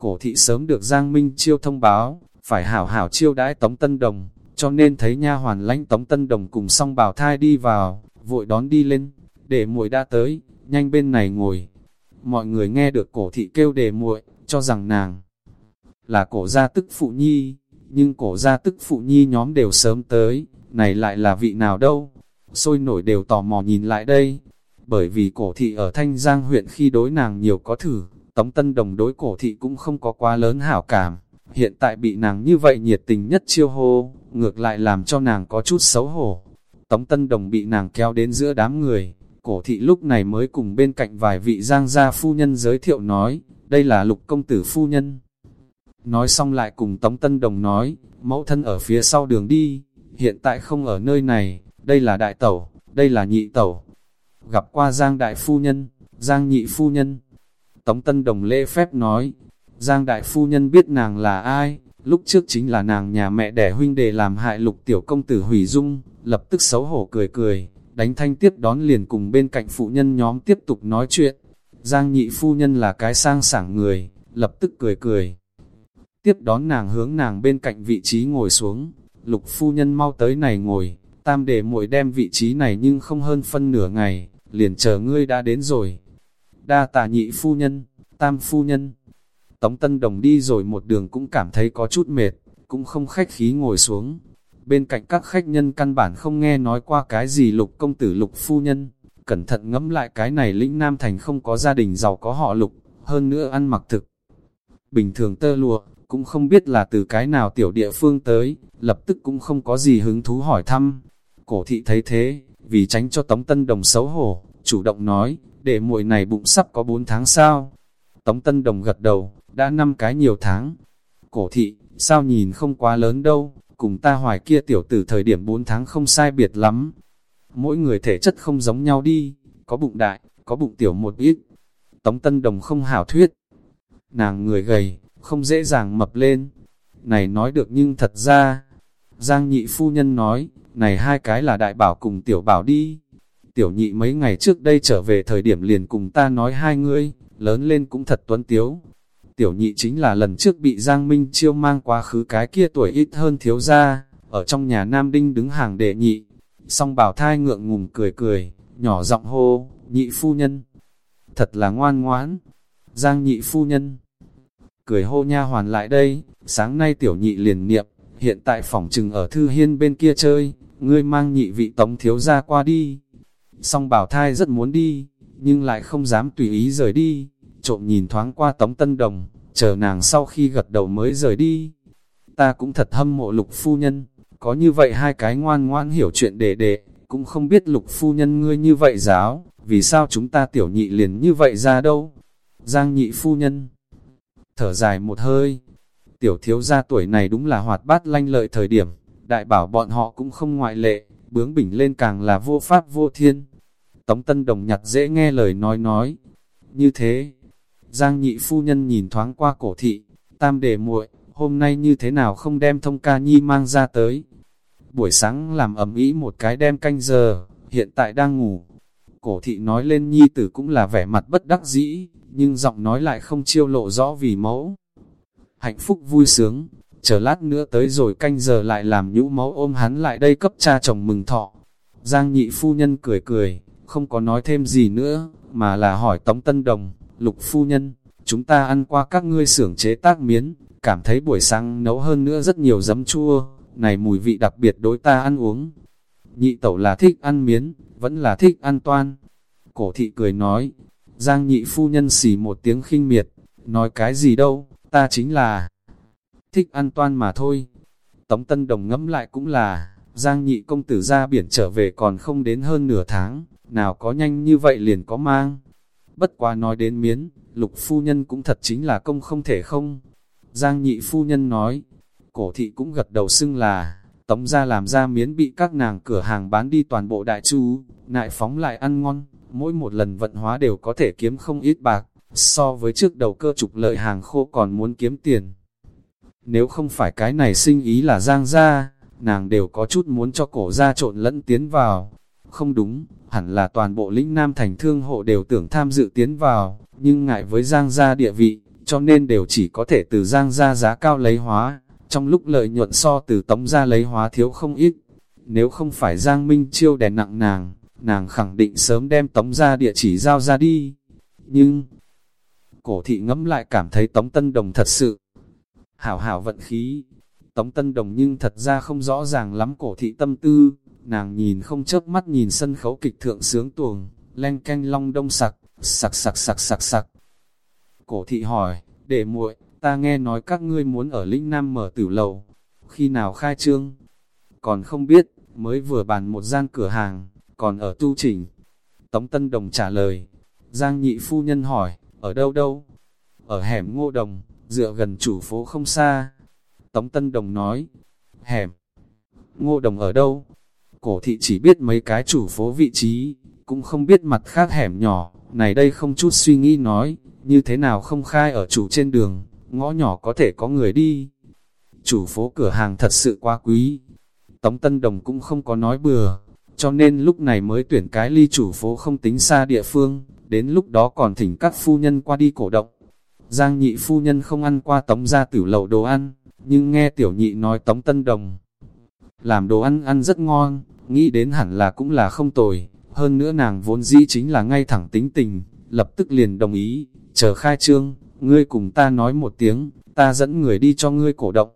Cổ thị sớm được Giang Minh chiêu thông báo, phải hảo hảo chiêu đãi Tống Tân Đồng, cho nên thấy nha hoàn lãnh Tống Tân Đồng cùng song bảo thai đi vào, vội đón đi lên, để muội đã tới, nhanh bên này ngồi. Mọi người nghe được cổ thị kêu để muội, cho rằng nàng là cổ gia tức phụ nhi, nhưng cổ gia tức phụ nhi nhóm đều sớm tới, này lại là vị nào đâu, sôi nổi đều tò mò nhìn lại đây, bởi vì cổ thị ở Thanh Giang huyện khi đối nàng nhiều có thử, Tống Tân Đồng đối cổ thị cũng không có quá lớn hảo cảm, hiện tại bị nàng như vậy nhiệt tình nhất chiêu hô, ngược lại làm cho nàng có chút xấu hổ. Tống Tân Đồng bị nàng kéo đến giữa đám người, cổ thị lúc này mới cùng bên cạnh vài vị giang gia phu nhân giới thiệu nói, đây là lục công tử phu nhân. Nói xong lại cùng Tống Tân Đồng nói, mẫu thân ở phía sau đường đi, hiện tại không ở nơi này, đây là đại tẩu, đây là nhị tẩu. gặp qua Giang Đại Phu Nhân, Giang Nhị Phu Nhân. Tống Tân Đồng lễ phép nói, Giang Đại Phu Nhân biết nàng là ai, lúc trước chính là nàng nhà mẹ đẻ huynh đề làm hại lục tiểu công tử hủy dung, lập tức xấu hổ cười cười, đánh thanh tiếp đón liền cùng bên cạnh phụ nhân nhóm tiếp tục nói chuyện. Giang Nhị Phu Nhân là cái sang sảng người, lập tức cười cười. Tiếp đón nàng hướng nàng bên cạnh vị trí ngồi xuống, lục phu nhân mau tới này ngồi, tam để muội đem vị trí này nhưng không hơn phân nửa ngày, liền chờ ngươi đã đến rồi. Đa tà nhị phu nhân, tam phu nhân. Tống Tân Đồng đi rồi một đường cũng cảm thấy có chút mệt, cũng không khách khí ngồi xuống. Bên cạnh các khách nhân căn bản không nghe nói qua cái gì lục công tử lục phu nhân. Cẩn thận ngẫm lại cái này lĩnh Nam Thành không có gia đình giàu có họ lục, hơn nữa ăn mặc thực. Bình thường tơ lụa, cũng không biết là từ cái nào tiểu địa phương tới, lập tức cũng không có gì hứng thú hỏi thăm. Cổ thị thấy thế, vì tránh cho Tống Tân Đồng xấu hổ, chủ động nói, để muội này bụng sắp có 4 tháng sao. Tống Tân Đồng gật đầu, đã năm cái nhiều tháng. Cổ thị, sao nhìn không quá lớn đâu, cùng ta hoài kia tiểu tử thời điểm 4 tháng không sai biệt lắm. Mỗi người thể chất không giống nhau đi, có bụng đại, có bụng tiểu một ít. Tống Tân Đồng không hảo thuyết. Nàng người gầy, không dễ dàng mập lên. Này nói được nhưng thật ra, Giang nhị phu nhân nói, này hai cái là đại bảo cùng tiểu bảo đi. Tiểu nhị mấy ngày trước đây trở về thời điểm liền cùng ta nói hai ngươi lớn lên cũng thật tuấn tiếu. Tiểu nhị chính là lần trước bị Giang Minh chiêu mang quá khứ cái kia tuổi ít hơn thiếu gia, ở trong nhà Nam Đinh đứng hàng đệ nhị. Song bảo thai ngượng ngùng cười cười, nhỏ giọng hô, nhị phu nhân. Thật là ngoan ngoãn. Giang nhị phu nhân cười hô nha hoàn lại đây, sáng nay tiểu nhị liền niệm, hiện tại phòng trừng ở thư hiên bên kia chơi, ngươi mang nhị vị tống thiếu gia qua đi. Song bảo thai rất muốn đi, nhưng lại không dám tùy ý rời đi, trộm nhìn thoáng qua tống tân đồng, chờ nàng sau khi gật đầu mới rời đi. Ta cũng thật hâm mộ lục phu nhân, có như vậy hai cái ngoan ngoan hiểu chuyện đệ đệ, cũng không biết lục phu nhân ngươi như vậy giáo, vì sao chúng ta tiểu nhị liền như vậy ra đâu. Giang nhị phu nhân thở dài một hơi. Tiểu thiếu gia tuổi này đúng là hoạt bát lanh lợi thời điểm, đại bảo bọn họ cũng không ngoại lệ, bướng bỉnh lên càng là vô pháp vô thiên. Tống Tân Đồng nhặt dễ nghe lời nói nói. Như thế, Giang nhị phu nhân nhìn thoáng qua cổ thị, tam đề muội hôm nay như thế nào không đem thông ca nhi mang ra tới. Buổi sáng làm ẩm ý một cái đem canh giờ, hiện tại đang ngủ. Cổ thị nói lên nhi tử cũng là vẻ mặt bất đắc dĩ, nhưng giọng nói lại không chiêu lộ rõ vì mẫu. Hạnh phúc vui sướng, chờ lát nữa tới rồi canh giờ lại làm nhũ máu ôm hắn lại đây cấp cha chồng mừng thọ. Giang nhị phu nhân cười cười, không có nói thêm gì nữa, mà là hỏi Tống Tân Đồng, lục phu nhân, chúng ta ăn qua các ngươi xưởng chế tác miến, cảm thấy buổi sáng nấu hơn nữa rất nhiều giấm chua, này mùi vị đặc biệt đối ta ăn uống. Nhị tẩu là thích ăn miến, vẫn là thích ăn toan. Cổ thị cười nói, Giang nhị phu nhân xỉ một tiếng khinh miệt, nói cái gì đâu, ta chính là thích ăn toan mà thôi. Tống Tân Đồng ngẫm lại cũng là, Giang nhị công tử ra biển trở về còn không đến hơn nửa tháng, nào có nhanh như vậy liền có mang. Bất quá nói đến miến, lục phu nhân cũng thật chính là công không thể không. Giang nhị phu nhân nói, cổ thị cũng gật đầu xưng là, tống ra làm ra miến bị các nàng cửa hàng bán đi toàn bộ đại chu, nại phóng lại ăn ngon mỗi một lần vận hóa đều có thể kiếm không ít bạc, so với trước đầu cơ trục lợi hàng khô còn muốn kiếm tiền. Nếu không phải cái này sinh ý là giang gia, nàng đều có chút muốn cho cổ gia trộn lẫn tiến vào. Không đúng, hẳn là toàn bộ lĩnh Nam thành thương hộ đều tưởng tham dự tiến vào, nhưng ngại với giang gia địa vị, cho nên đều chỉ có thể từ giang gia giá cao lấy hóa, trong lúc lợi nhuận so từ tống gia lấy hóa thiếu không ít. Nếu không phải giang minh chiêu đè nặng nàng, nàng khẳng định sớm đem tống gia địa chỉ giao ra đi. Nhưng, cổ thị ngẫm lại cảm thấy tống tân đồng thật sự hảo hảo vận khí. Tống tân đồng nhưng thật ra không rõ ràng lắm cổ thị tâm tư, nàng nhìn không chớp mắt nhìn sân khấu kịch thượng sướng tuồng, len canh long đông sặc, sặc sặc sặc sặc sặc. Cổ thị hỏi, để muội, ta nghe nói các ngươi muốn ở Linh Nam mở tử lầu, khi nào khai trương? Còn không biết, mới vừa bàn một gian cửa hàng, còn ở tu chỉnh. Tống Tân Đồng trả lời, Giang nhị phu nhân hỏi, ở đâu đâu? Ở hẻm ngô đồng, dựa gần chủ phố không xa. Tống Tân Đồng nói, hẻm, ngô đồng ở đâu? Cổ thị chỉ biết mấy cái chủ phố vị trí, cũng không biết mặt khác hẻm nhỏ, này đây không chút suy nghĩ nói, như thế nào không khai ở chủ trên đường, ngõ nhỏ có thể có người đi. Chủ phố cửa hàng thật sự quá quý. Tống Tân Đồng cũng không có nói bừa, cho nên lúc này mới tuyển cái ly chủ phố không tính xa địa phương, đến lúc đó còn thỉnh các phu nhân qua đi cổ động. Giang nhị phu nhân không ăn qua tống ra tử lầu đồ ăn, nhưng nghe tiểu nhị nói tống tân đồng. Làm đồ ăn ăn rất ngon, nghĩ đến hẳn là cũng là không tồi, hơn nữa nàng vốn dĩ chính là ngay thẳng tính tình, lập tức liền đồng ý, chờ khai trương, ngươi cùng ta nói một tiếng, ta dẫn người đi cho ngươi cổ động.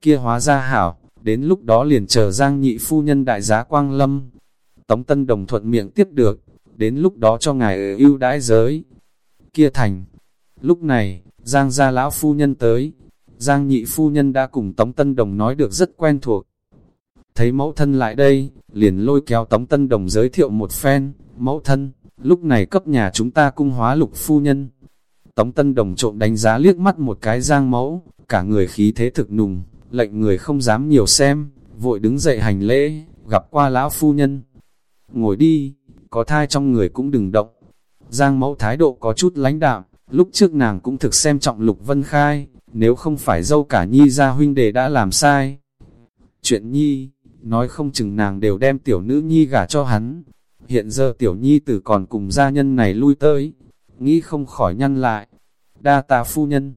Kia hóa ra hảo, đến lúc đó liền chờ Giang nhị phu nhân đại giá Quang Lâm. Tống Tân Đồng thuận miệng tiếp được, đến lúc đó cho ngài ở ưu đãi giới. Kia thành, lúc này, Giang gia lão phu nhân tới, Giang nhị phu nhân đã cùng Tống Tân Đồng nói được rất quen thuộc. Thấy mẫu thân lại đây, liền lôi kéo Tống Tân Đồng giới thiệu một phen, mẫu thân, lúc này cấp nhà chúng ta cung hóa lục phu nhân. Tống Tân Đồng trộm đánh giá liếc mắt một cái giang mẫu, cả người khí thế thực nùng, lệnh người không dám nhiều xem, vội đứng dậy hành lễ, gặp qua lão phu nhân. Ngồi đi, có thai trong người cũng đừng động. Giang mẫu thái độ có chút lãnh đạm, lúc trước nàng cũng thực xem trọng Lục Vân Khai, nếu không phải dâu cả nhi ra huynh đề đã làm sai. Chuyện nhi, nói không chừng nàng đều đem tiểu nữ nhi gả cho hắn. Hiện giờ tiểu nhi tử còn cùng gia nhân này lui tới, nghĩ không khỏi nhăn lại. Đa tà phu nhân,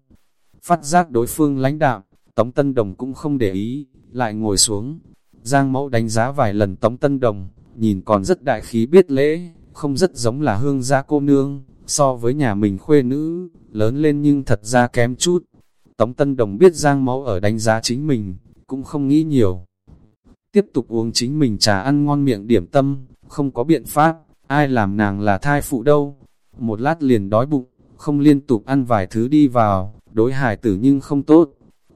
phát giác đối phương lãnh đạm, Tống Tân Đồng cũng không để ý, lại ngồi xuống. Giang mẫu đánh giá vài lần Tống Tân Đồng, nhìn còn rất đại khí biết lễ, không rất giống là hương gia cô nương, so với nhà mình khuê nữ, lớn lên nhưng thật ra kém chút. Tống Tân Đồng biết Giang mẫu ở đánh giá chính mình, cũng không nghĩ nhiều. Tiếp tục uống chính mình trà ăn ngon miệng điểm tâm, không có biện pháp, ai làm nàng là thai phụ đâu. Một lát liền đói bụng, không liên tục ăn vài thứ đi vào, đối hài tử nhưng không tốt.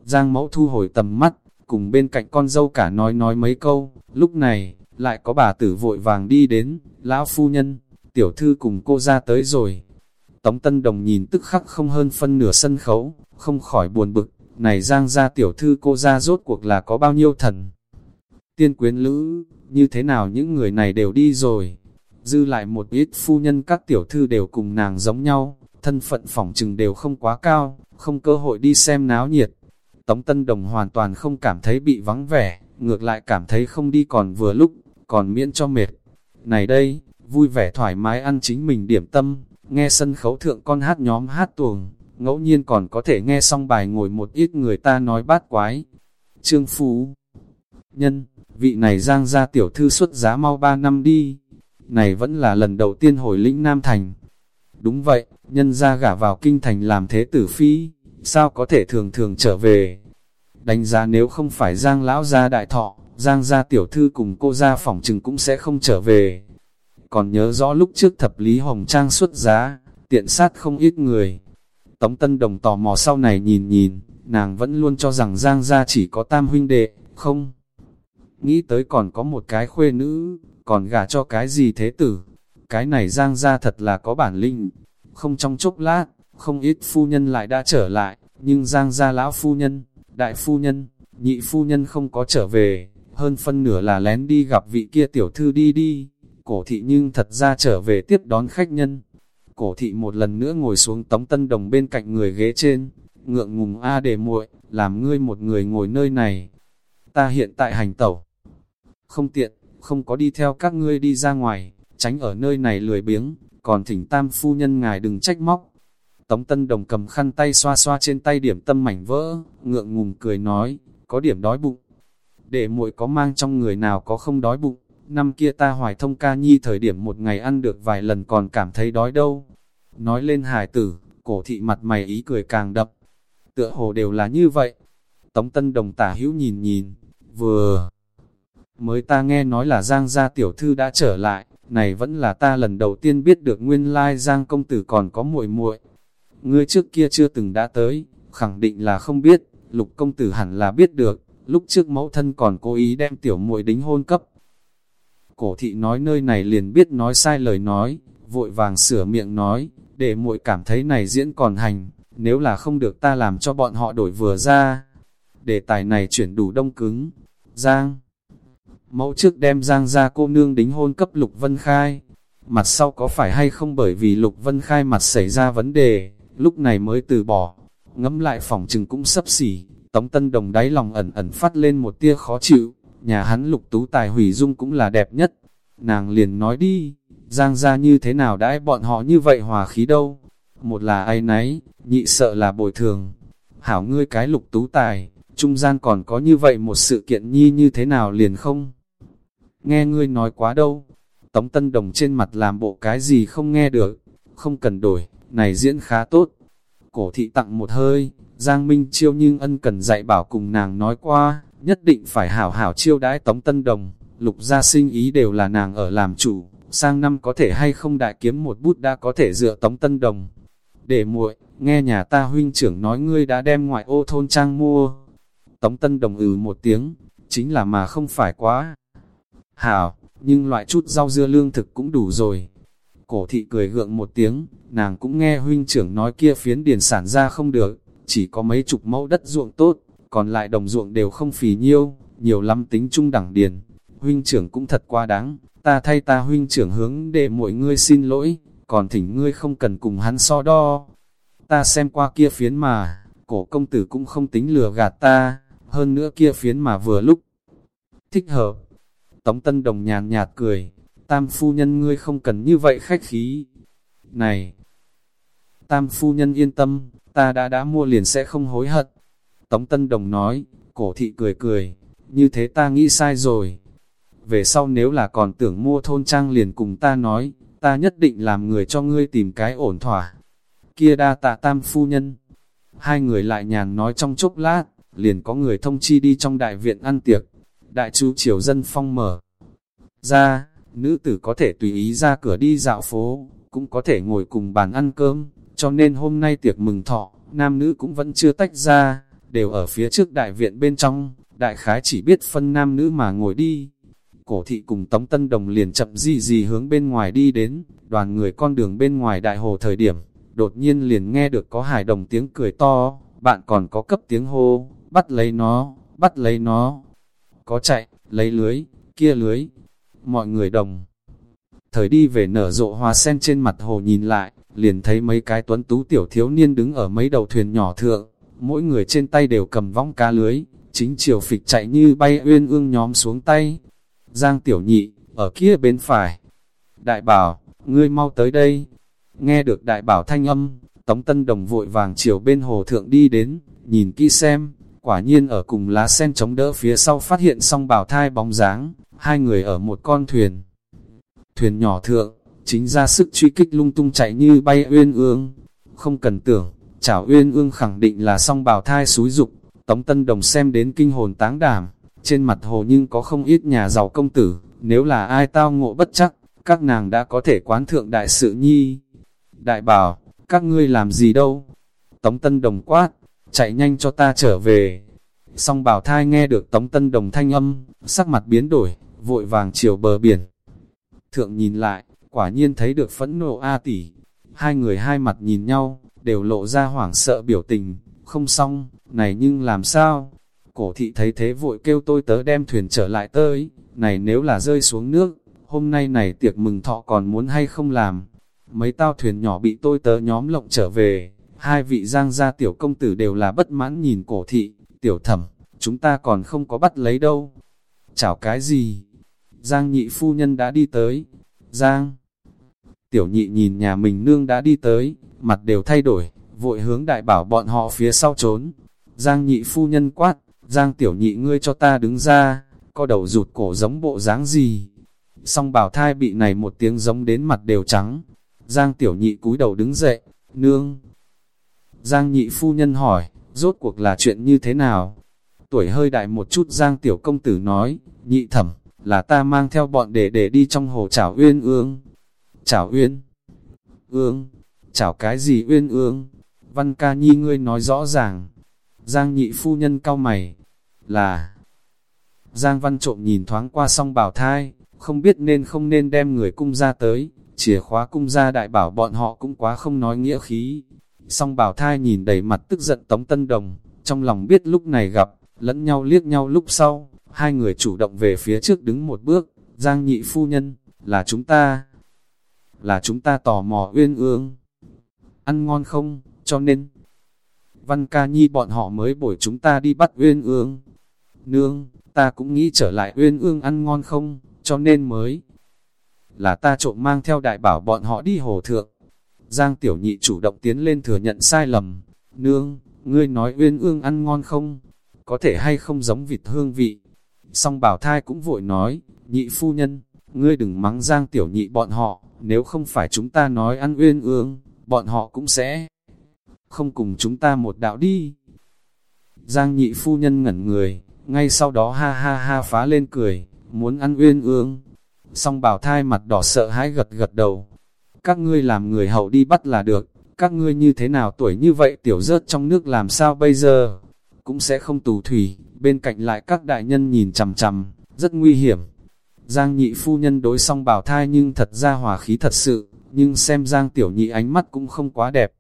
Giang mẫu thu hồi tầm mắt, cùng bên cạnh con dâu cả nói nói mấy câu, lúc này, lại có bà tử vội vàng đi đến, lão phu nhân, tiểu thư cùng cô ra tới rồi. Tống Tân Đồng nhìn tức khắc không hơn phân nửa sân khấu, không khỏi buồn bực, này giang ra tiểu thư cô ra rốt cuộc là có bao nhiêu thần. Tiên quyến lữ, như thế nào những người này đều đi rồi. Dư lại một ít phu nhân các tiểu thư đều cùng nàng giống nhau, thân phận phỏng trừng đều không quá cao, không cơ hội đi xem náo nhiệt. Tống Tân Đồng hoàn toàn không cảm thấy bị vắng vẻ, ngược lại cảm thấy không đi còn vừa lúc, còn miễn cho mệt. Này đây, vui vẻ thoải mái ăn chính mình điểm tâm, nghe sân khấu thượng con hát nhóm hát tuồng, ngẫu nhiên còn có thể nghe xong bài ngồi một ít người ta nói bát quái. Trương Phú Nhân, vị này giang ra tiểu thư xuất giá mau ba năm đi, này vẫn là lần đầu tiên hồi lĩnh Nam Thành. Đúng vậy, nhân ra gả vào kinh thành làm thế tử phi, sao có thể thường thường trở về. Đánh giá nếu không phải giang lão gia đại thọ, giang gia tiểu thư cùng cô gia phỏng chừng cũng sẽ không trở về. Còn nhớ rõ lúc trước thập lý hồng trang xuất giá, tiện sát không ít người. Tống Tân Đồng tò mò sau này nhìn nhìn, nàng vẫn luôn cho rằng giang gia chỉ có tam huynh đệ, không. Nghĩ tới còn có một cái khuê nữ, còn gả cho cái gì thế tử. Cái này giang gia thật là có bản linh. Không trong chốc lát, không ít phu nhân lại đã trở lại, nhưng giang gia lão phu nhân, đại phu nhân, nhị phu nhân không có trở về, hơn phân nửa là lén đi gặp vị kia tiểu thư đi đi. Cổ thị nhưng thật ra trở về tiếp đón khách nhân. Cổ thị một lần nữa ngồi xuống tống tân đồng bên cạnh người ghế trên, ngượng ngùng a để muội, làm ngươi một người ngồi nơi này. Ta hiện tại hành tẩu, không tiện, không có đi theo các ngươi đi ra ngoài, tránh ở nơi này lười biếng, còn thỉnh tam phu nhân ngài đừng trách móc. Tống Tân Đồng cầm khăn tay xoa xoa trên tay điểm tâm mảnh vỡ, ngượng ngùng cười nói, có điểm đói bụng. Để muội có mang trong người nào có không đói bụng, năm kia ta hoài thông ca nhi thời điểm một ngày ăn được vài lần còn cảm thấy đói đâu. Nói lên hài tử, cổ thị mặt mày ý cười càng đậm. Tựa hồ đều là như vậy. Tống Tân Đồng tả hữu nhìn nhìn, vừa mới ta nghe nói là Giang gia tiểu thư đã trở lại, này vẫn là ta lần đầu tiên biết được nguyên lai Giang công tử còn có muội muội. Ngươi trước kia chưa từng đã tới, khẳng định là không biết, lục công tử hẳn là biết được, lúc trước mẫu thân còn cố ý đem tiểu muội đính hôn cấp. Cổ thị nói nơi này liền biết nói sai lời nói, vội vàng sửa miệng nói, để muội cảm thấy này diễn còn hành, nếu là không được ta làm cho bọn họ đổi vừa ra. Đề tài này chuyển đủ đông cứng. Giang Mẫu trước đem Giang ra cô nương đính hôn cấp Lục Vân Khai. mặt sau có phải hay không bởi vì Lục Vân Khai mặt xảy ra vấn đề, lúc này mới từ bỏ. Ngẫm lại phòng trừng cũng sấp xỉ, Tống Tân Đồng đáy lòng ẩn ẩn phát lên một tia khó chịu, nhà hắn Lục Tú Tài hủy dung cũng là đẹp nhất. Nàng liền nói đi, Giang ra như thế nào đãi bọn họ như vậy hòa khí đâu. Một là ai nấy, nhị sợ là bồi thường. Hảo ngươi cái Lục Tú Tài, trung gian còn có như vậy một sự kiện nhi như thế nào liền không? Nghe ngươi nói quá đâu, Tống Tân Đồng trên mặt làm bộ cái gì không nghe được, không cần đổi, này diễn khá tốt. Cổ thị tặng một hơi, Giang Minh chiêu nhưng ân cần dạy bảo cùng nàng nói qua, nhất định phải hảo hảo chiêu đãi Tống Tân Đồng, lục gia sinh ý đều là nàng ở làm chủ, sang năm có thể hay không đại kiếm một bút đã có thể dựa Tống Tân Đồng. Để muội, nghe nhà ta huynh trưởng nói ngươi đã đem ngoại ô thôn trang mua. Tống Tân Đồng ừ một tiếng, chính là mà không phải quá. Hảo, nhưng loại chút rau dưa lương thực cũng đủ rồi. Cổ thị cười gượng một tiếng, nàng cũng nghe huynh trưởng nói kia phiến điền sản ra không được, chỉ có mấy chục mẫu đất ruộng tốt, còn lại đồng ruộng đều không phì nhiêu, nhiều lắm tính trung đẳng điền. Huynh trưởng cũng thật quá đáng, ta thay ta huynh trưởng hướng để mọi ngươi xin lỗi, còn thỉnh ngươi không cần cùng hắn so đo. Ta xem qua kia phiến mà, cổ công tử cũng không tính lừa gạt ta, hơn nữa kia phiến mà vừa lúc thích hợp, Tống Tân Đồng nhàn nhạt cười, tam phu nhân ngươi không cần như vậy khách khí. Này, tam phu nhân yên tâm, ta đã đã mua liền sẽ không hối hận. Tống Tân Đồng nói, cổ thị cười cười, như thế ta nghĩ sai rồi. Về sau nếu là còn tưởng mua thôn trang liền cùng ta nói, ta nhất định làm người cho ngươi tìm cái ổn thỏa. Kia đa tạ tam phu nhân. Hai người lại nhàn nói trong chốc lát, liền có người thông chi đi trong đại viện ăn tiệc đại chu triều dân phong mở. Ra, nữ tử có thể tùy ý ra cửa đi dạo phố, cũng có thể ngồi cùng bàn ăn cơm, cho nên hôm nay tiệc mừng thọ, nam nữ cũng vẫn chưa tách ra, đều ở phía trước đại viện bên trong, đại khái chỉ biết phân nam nữ mà ngồi đi. Cổ thị cùng Tống Tân Đồng liền chậm gì gì hướng bên ngoài đi đến, đoàn người con đường bên ngoài đại hồ thời điểm, đột nhiên liền nghe được có hải đồng tiếng cười to, bạn còn có cấp tiếng hô, bắt lấy nó, bắt lấy nó, có chạy, lấy lưới, kia lưới. Mọi người đồng. Thời đi về nở rộ hoa sen trên mặt hồ nhìn lại, liền thấy mấy cái tuấn tú tiểu thiếu niên đứng ở mấy đầu thuyền nhỏ thượng, mỗi người trên tay đều cầm vong cá lưới, chính chiều phịch chạy như bay uyên ương nhóm xuống tay. Giang tiểu nhị, ở kia bên phải. Đại bảo, ngươi mau tới đây. Nghe được đại bảo thanh âm, Tống Tân Đồng vội vàng chiều bên hồ thượng đi đến, nhìn kỹ xem, quả nhiên ở cùng lá sen chống đỡ phía sau phát hiện song bảo thai bóng dáng, hai người ở một con thuyền. Thuyền nhỏ thượng, chính ra sức truy kích lung tung chạy như bay uyên ương. Không cần tưởng, chảo uyên ương khẳng định là song bảo thai xúi dục Tống Tân Đồng xem đến kinh hồn táng đảm, trên mặt hồ nhưng có không ít nhà giàu công tử, nếu là ai tao ngộ bất chắc, các nàng đã có thể quán thượng đại sự nhi. Đại bảo, các ngươi làm gì đâu? Tống Tân Đồng quát, chạy nhanh cho ta trở về. Song bảo thai nghe được Tống Tân Đồng thanh âm, sắc mặt biến đổi, vội vàng chiều bờ biển. Thượng nhìn lại, quả nhiên thấy được phẫn nộ A tỷ. Hai người hai mặt nhìn nhau, đều lộ ra hoảng sợ biểu tình, không xong, này nhưng làm sao? Cổ thị thấy thế vội kêu tôi tớ đem thuyền trở lại tới, này nếu là rơi xuống nước, hôm nay này tiệc mừng thọ còn muốn hay không làm? Mấy tao thuyền nhỏ bị tôi tớ nhóm lộng trở về, Hai vị giang gia tiểu công tử đều là bất mãn nhìn cổ thị, tiểu thẩm, chúng ta còn không có bắt lấy đâu. Chảo cái gì? Giang nhị phu nhân đã đi tới. Giang. Tiểu nhị nhìn nhà mình nương đã đi tới, mặt đều thay đổi, vội hướng đại bảo bọn họ phía sau trốn. Giang nhị phu nhân quát, Giang tiểu nhị ngươi cho ta đứng ra, có đầu rụt cổ giống bộ dáng gì. Song bảo thai bị này một tiếng giống đến mặt đều trắng. Giang tiểu nhị cúi đầu đứng dậy, nương, Giang nhị phu nhân hỏi, rốt cuộc là chuyện như thế nào? Tuổi hơi đại một chút Giang tiểu công tử nói, nhị thẩm, là ta mang theo bọn để để đi trong hồ chảo uyên ương. Chảo uyên? Ương? Chảo cái gì uyên ương? Văn ca nhi ngươi nói rõ ràng. Giang nhị phu nhân cao mày, là... Giang văn trộm nhìn thoáng qua song bảo thai, không biết nên không nên đem người cung ra tới, chìa khóa cung ra đại bảo bọn họ cũng quá không nói nghĩa khí, Song bảo thai nhìn đầy mặt tức giận Tống Tân Đồng, trong lòng biết lúc này gặp, lẫn nhau liếc nhau lúc sau, hai người chủ động về phía trước đứng một bước, Giang nhị phu nhân, là chúng ta. là chúng ta tò mò uyên ương. Ăn ngon không, cho nên, Văn ca nhi bọn họ mới bổi chúng ta đi bắt uyên ương. Nương, ta cũng nghĩ trở lại uyên ương ăn ngon không, cho nên mới là ta trộm mang theo đại bảo bọn họ đi hồ thượng. Giang tiểu nhị chủ động tiến lên thừa nhận sai lầm. Nương, ngươi nói uyên ương ăn ngon không? Có thể hay không giống vịt hương vị? Song bảo thai cũng vội nói, nhị phu nhân, ngươi đừng mắng giang tiểu nhị bọn họ, nếu không phải chúng ta nói ăn uyên ương, bọn họ cũng sẽ không cùng chúng ta một đạo đi. Giang nhị phu nhân ngẩn người, ngay sau đó ha ha ha phá lên cười, muốn ăn uyên ương. Song bảo thai mặt đỏ sợ hãi gật gật đầu. Các ngươi làm người hậu đi bắt là được, các ngươi như thế nào tuổi như vậy tiểu rớt trong nước làm sao bây giờ? Cũng sẽ không tù thủy, bên cạnh lại các đại nhân nhìn chằm chằm, rất nguy hiểm. Giang nhị phu nhân đối song bảo thai nhưng thật ra hòa khí thật sự, nhưng xem Giang tiểu nhị ánh mắt cũng không quá đẹp.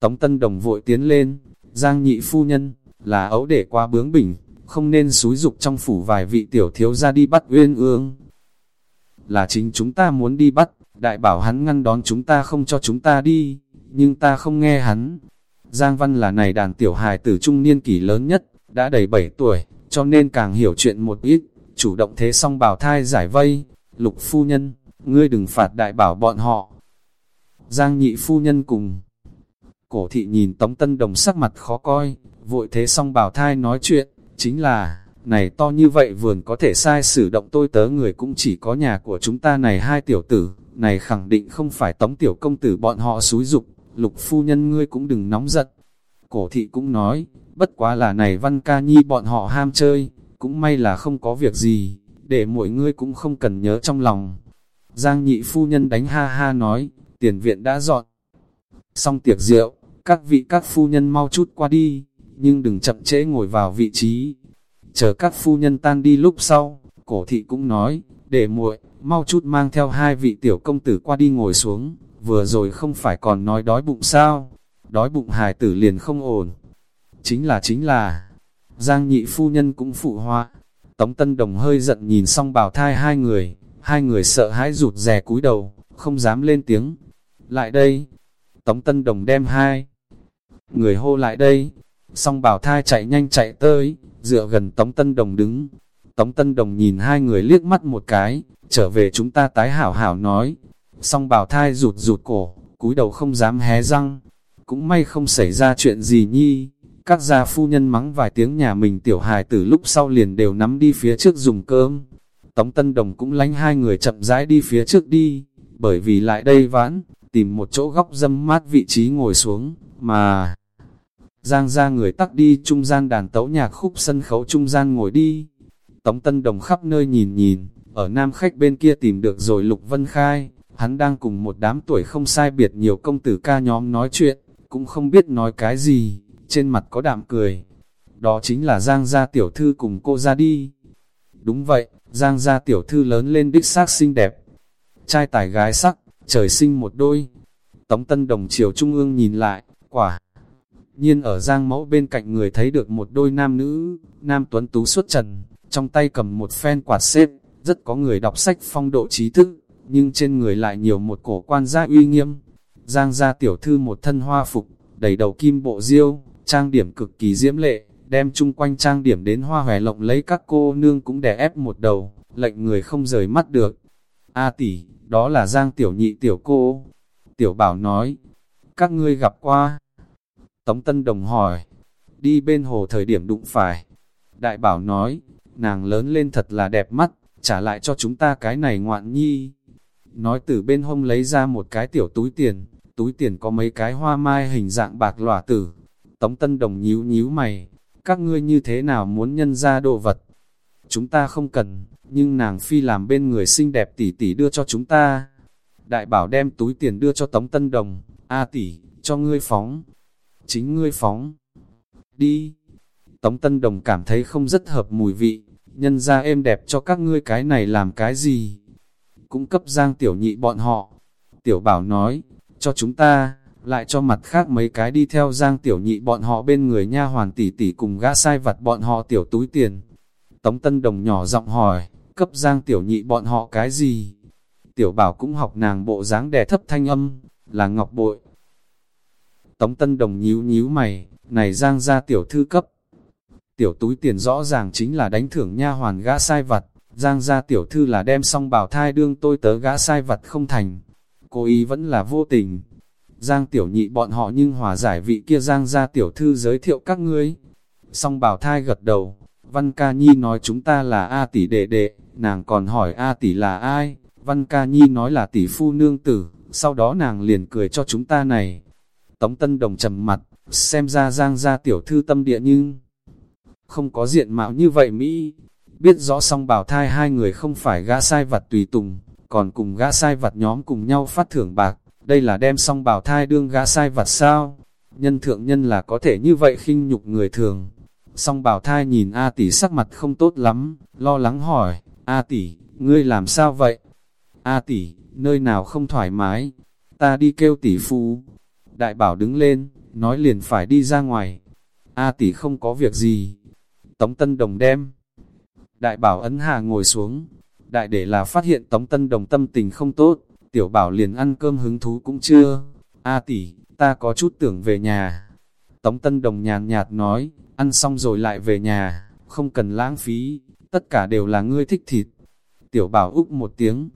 Tống Tân Đồng vội tiến lên, Giang nhị phu nhân, là ấu để qua bướng bỉnh, không nên xúi dục trong phủ vài vị tiểu thiếu ra đi bắt uyên ương. Là chính chúng ta muốn đi bắt, đại bảo hắn ngăn đón chúng ta không cho chúng ta đi, nhưng ta không nghe hắn. Giang Văn là này đàn tiểu hài tử trung niên kỷ lớn nhất, đã đầy 7 tuổi, cho nên càng hiểu chuyện một ít, chủ động thế xong bảo thai giải vây. Lục phu nhân, ngươi đừng phạt đại bảo bọn họ. Giang nhị phu nhân cùng Cổ thị nhìn Tống Tân Đồng sắc mặt khó coi, vội thế xong bảo thai nói chuyện, chính là, này to như vậy vườn có thể sai sử động tôi tớ người cũng chỉ có nhà của chúng ta này hai tiểu tử, này khẳng định không phải Tống tiểu công tử bọn họ xúi dục, lục phu nhân ngươi cũng đừng nóng giận. Cổ thị cũng nói, bất quá là này văn ca nhi bọn họ ham chơi, cũng may là không có việc gì, để mỗi ngươi cũng không cần nhớ trong lòng. Giang nhị phu nhân đánh ha ha nói, tiền viện đã dọn. Xong tiệc rượu, các vị các phu nhân mau chút qua đi, nhưng đừng chậm trễ ngồi vào vị trí. Chờ các phu nhân tan đi lúc sau, cổ thị cũng nói, để muội mau chút mang theo hai vị tiểu công tử qua đi ngồi xuống, vừa rồi không phải còn nói đói bụng sao, đói bụng hài tử liền không ổn. Chính là chính là, Giang nhị phu nhân cũng phụ hoa, Tống Tân Đồng hơi giận nhìn xong bảo thai hai người, hai người sợ hãi rụt rè cúi đầu, không dám lên tiếng. Lại đây, Tống Tân Đồng đem hai người hô lại đây, song bảo thai chạy nhanh chạy tới, dựa gần Tống Tân Đồng đứng. Tống Tân Đồng nhìn hai người liếc mắt một cái, trở về chúng ta tái hảo hảo nói. Song bảo thai rụt rụt cổ, cúi đầu không dám hé răng. Cũng may không xảy ra chuyện gì nhi. Các gia phu nhân mắng vài tiếng nhà mình tiểu hài từ lúc sau liền đều nắm đi phía trước dùng cơm. Tống Tân Đồng cũng lánh hai người chậm rãi đi phía trước đi, bởi vì lại đây vãn, tìm một chỗ góc dâm mát vị trí ngồi xuống, mà Giang ra người tắc đi trung gian đàn tấu nhạc khúc sân khấu trung gian ngồi đi. Tống Tân Đồng khắp nơi nhìn nhìn, ở nam khách bên kia tìm được rồi Lục Vân Khai, hắn đang cùng một đám tuổi không sai biệt nhiều công tử ca nhóm nói chuyện, cũng không biết nói cái gì, trên mặt có đạm cười. Đó chính là Giang gia tiểu thư cùng cô ra đi. Đúng vậy, Giang gia tiểu thư lớn lên đích xác xinh đẹp. Trai tài gái sắc, trời sinh một đôi. Tống Tân Đồng chiều trung ương nhìn lại, quả nhiên ở giang mẫu bên cạnh người thấy được một đôi nam nữ, nam tuấn tú xuất trần, trong tay cầm một phen quạt xếp, rất có người đọc sách phong độ trí thức, nhưng trên người lại nhiều một cổ quan gia uy nghiêm. Giang gia tiểu thư một thân hoa phục, đầy đầu kim bộ diêu, trang điểm cực kỳ diễm lệ, đem chung quanh trang điểm đến hoa hòe lộng lấy các cô nương cũng đè ép một đầu, lệnh người không rời mắt được. A tỷ, đó là Giang tiểu nhị tiểu cô. Tiểu bảo nói, các ngươi gặp qua. Tống Tân Đồng hỏi, đi bên hồ thời điểm đụng phải. Đại bảo nói, nàng lớn lên thật là đẹp mắt, trả lại cho chúng ta cái này ngoạn nhi. Nói từ bên hông lấy ra một cái tiểu túi tiền, túi tiền có mấy cái hoa mai hình dạng bạc lỏa tử. Tống Tân Đồng nhíu nhíu mày, các ngươi như thế nào muốn nhân ra đồ vật? Chúng ta không cần, nhưng nàng phi làm bên người xinh đẹp tỷ tỷ đưa cho chúng ta. Đại bảo đem túi tiền đưa cho Tống Tân Đồng, A tỷ, cho ngươi phóng, chính ngươi phóng. Đi! Tống Tân Đồng cảm thấy không rất hợp mùi vị, nhân ra êm đẹp cho các ngươi cái này làm cái gì? Cũng cấp giang tiểu nhị bọn họ. Tiểu bảo nói, cho chúng ta, lại cho mặt khác mấy cái đi theo giang tiểu nhị bọn họ bên người nha hoàn tỷ tỷ cùng gã sai vặt bọn họ tiểu túi tiền. Tống Tân Đồng nhỏ giọng hỏi, cấp giang tiểu nhị bọn họ cái gì? Tiểu bảo cũng học nàng bộ dáng đè thấp thanh âm, là ngọc bội. Tống Tân Đồng nhíu nhíu mày, này giang ra tiểu thư cấp. Tiểu túi tiền rõ ràng chính là đánh thưởng nha hoàn gã sai vặt, giang ra tiểu thư là đem xong bảo thai đương tôi tớ gã sai vặt không thành. Cô ý vẫn là vô tình. Giang tiểu nhị bọn họ nhưng hòa giải vị kia giang ra tiểu thư giới thiệu các ngươi. Xong bảo thai gật đầu, Văn Ca Nhi nói chúng ta là A tỷ đệ đệ, nàng còn hỏi A tỷ là ai, Văn Ca Nhi nói là tỷ phu nương tử, sau đó nàng liền cười cho chúng ta này. Tống Tân Đồng trầm mặt, xem ra giang ra tiểu thư tâm địa nhưng không có diện mạo như vậy Mỹ. Biết rõ song bảo thai hai người không phải gã sai vặt tùy tùng, còn cùng gã sai vặt nhóm cùng nhau phát thưởng bạc, đây là đem song bảo thai đương gã sai vặt sao? Nhân thượng nhân là có thể như vậy khinh nhục người thường. Song bảo thai nhìn A tỷ sắc mặt không tốt lắm, lo lắng hỏi, A tỷ, ngươi làm sao vậy? A tỷ, nơi nào không thoải mái? Ta đi kêu tỷ phu. Đại bảo đứng lên, nói liền phải đi ra ngoài. A tỷ không có việc gì. Tống Tân Đồng đem. Đại bảo ấn hà ngồi xuống. Đại để là phát hiện Tống Tân Đồng tâm tình không tốt. Tiểu bảo liền ăn cơm hứng thú cũng chưa. A tỷ, ta có chút tưởng về nhà. Tống Tân Đồng nhàn nhạt nói, ăn xong rồi lại về nhà, không cần lãng phí, tất cả đều là ngươi thích thịt. Tiểu bảo úc một tiếng,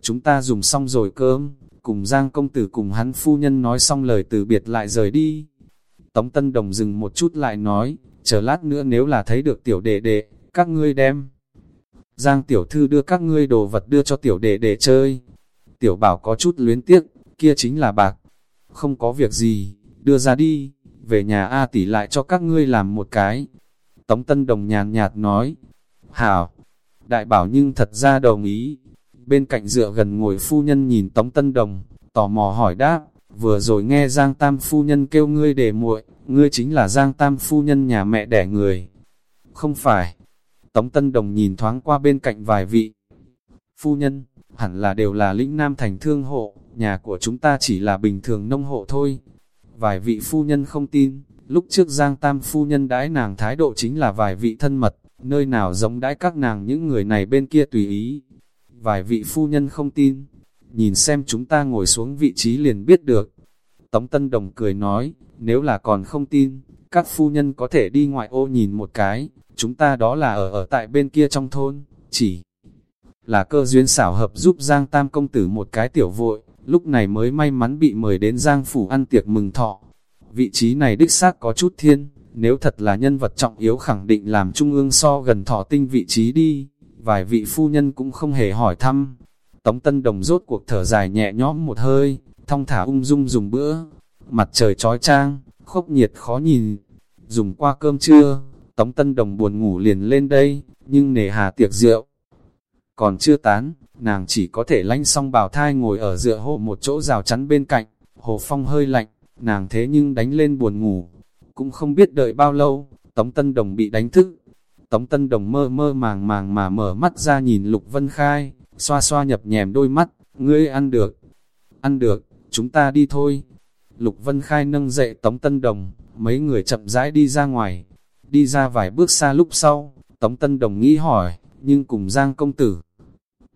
chúng ta dùng xong rồi cơm, cùng Giang công tử cùng hắn phu nhân nói xong lời từ biệt lại rời đi. Tống Tân Đồng dừng một chút lại nói, chờ lát nữa nếu là thấy được tiểu đệ đệ, các ngươi đem. Giang tiểu thư đưa các ngươi đồ vật đưa cho tiểu đệ đệ chơi. Tiểu bảo có chút luyến tiếc, kia chính là bạc. Không có việc gì, đưa ra đi, về nhà A tỷ lại cho các ngươi làm một cái. Tống Tân Đồng nhàn nhạt nói, Hảo, đại bảo nhưng thật ra đồng ý. Bên cạnh dựa gần ngồi phu nhân nhìn Tống Tân Đồng, tò mò hỏi đáp, vừa rồi nghe Giang Tam phu nhân kêu ngươi để muội, ngươi chính là Giang Tam phu nhân nhà mẹ đẻ người. Không phải. Tống Tân Đồng nhìn thoáng qua bên cạnh vài vị. Phu nhân, hẳn là đều là lĩnh nam thành thương hộ, nhà của chúng ta chỉ là bình thường nông hộ thôi. Vài vị phu nhân không tin, lúc trước Giang Tam phu nhân đãi nàng thái độ chính là vài vị thân mật, nơi nào giống đãi các nàng những người này bên kia tùy ý. Vài vị phu nhân không tin, nhìn xem chúng ta ngồi xuống vị trí liền biết được. Tống Tân Đồng cười nói, nếu là còn không tin, các phu nhân có thể đi ngoại ô nhìn một cái, chúng ta đó là ở ở tại bên kia trong thôn, chỉ là cơ duyên xảo hợp giúp Giang Tam công tử một cái tiểu vội, lúc này mới may mắn bị mời đến Giang Phủ ăn tiệc mừng thọ. Vị trí này đích xác có chút thiên, nếu thật là nhân vật trọng yếu khẳng định làm trung ương so gần thọ tinh vị trí đi, vài vị phu nhân cũng không hề hỏi thăm. Tống Tân Đồng rốt cuộc thở dài nhẹ nhõm một hơi, thong thả ung dung dùng bữa, mặt trời trói trang, khốc nhiệt khó nhìn. Dùng qua cơm trưa, Tống Tân Đồng buồn ngủ liền lên đây, nhưng nề hà tiệc rượu. Còn chưa tán, nàng chỉ có thể lanh xong bào thai ngồi ở dựa hồ một chỗ rào chắn bên cạnh, hồ phong hơi lạnh, nàng thế nhưng đánh lên buồn ngủ. Cũng không biết đợi bao lâu, Tống Tân Đồng bị đánh thức. Tống Tân Đồng mơ mơ màng màng mà mở mắt ra nhìn Lục Vân Khai, xoa xoa nhập nhèm đôi mắt, ngươi ăn được, ăn được, chúng ta đi thôi. Lục Vân Khai nâng dậy Tống Tân Đồng, mấy người chậm rãi đi ra ngoài, đi ra vài bước xa lúc sau, Tống Tân Đồng nghĩ hỏi, nhưng cùng Giang Công Tử.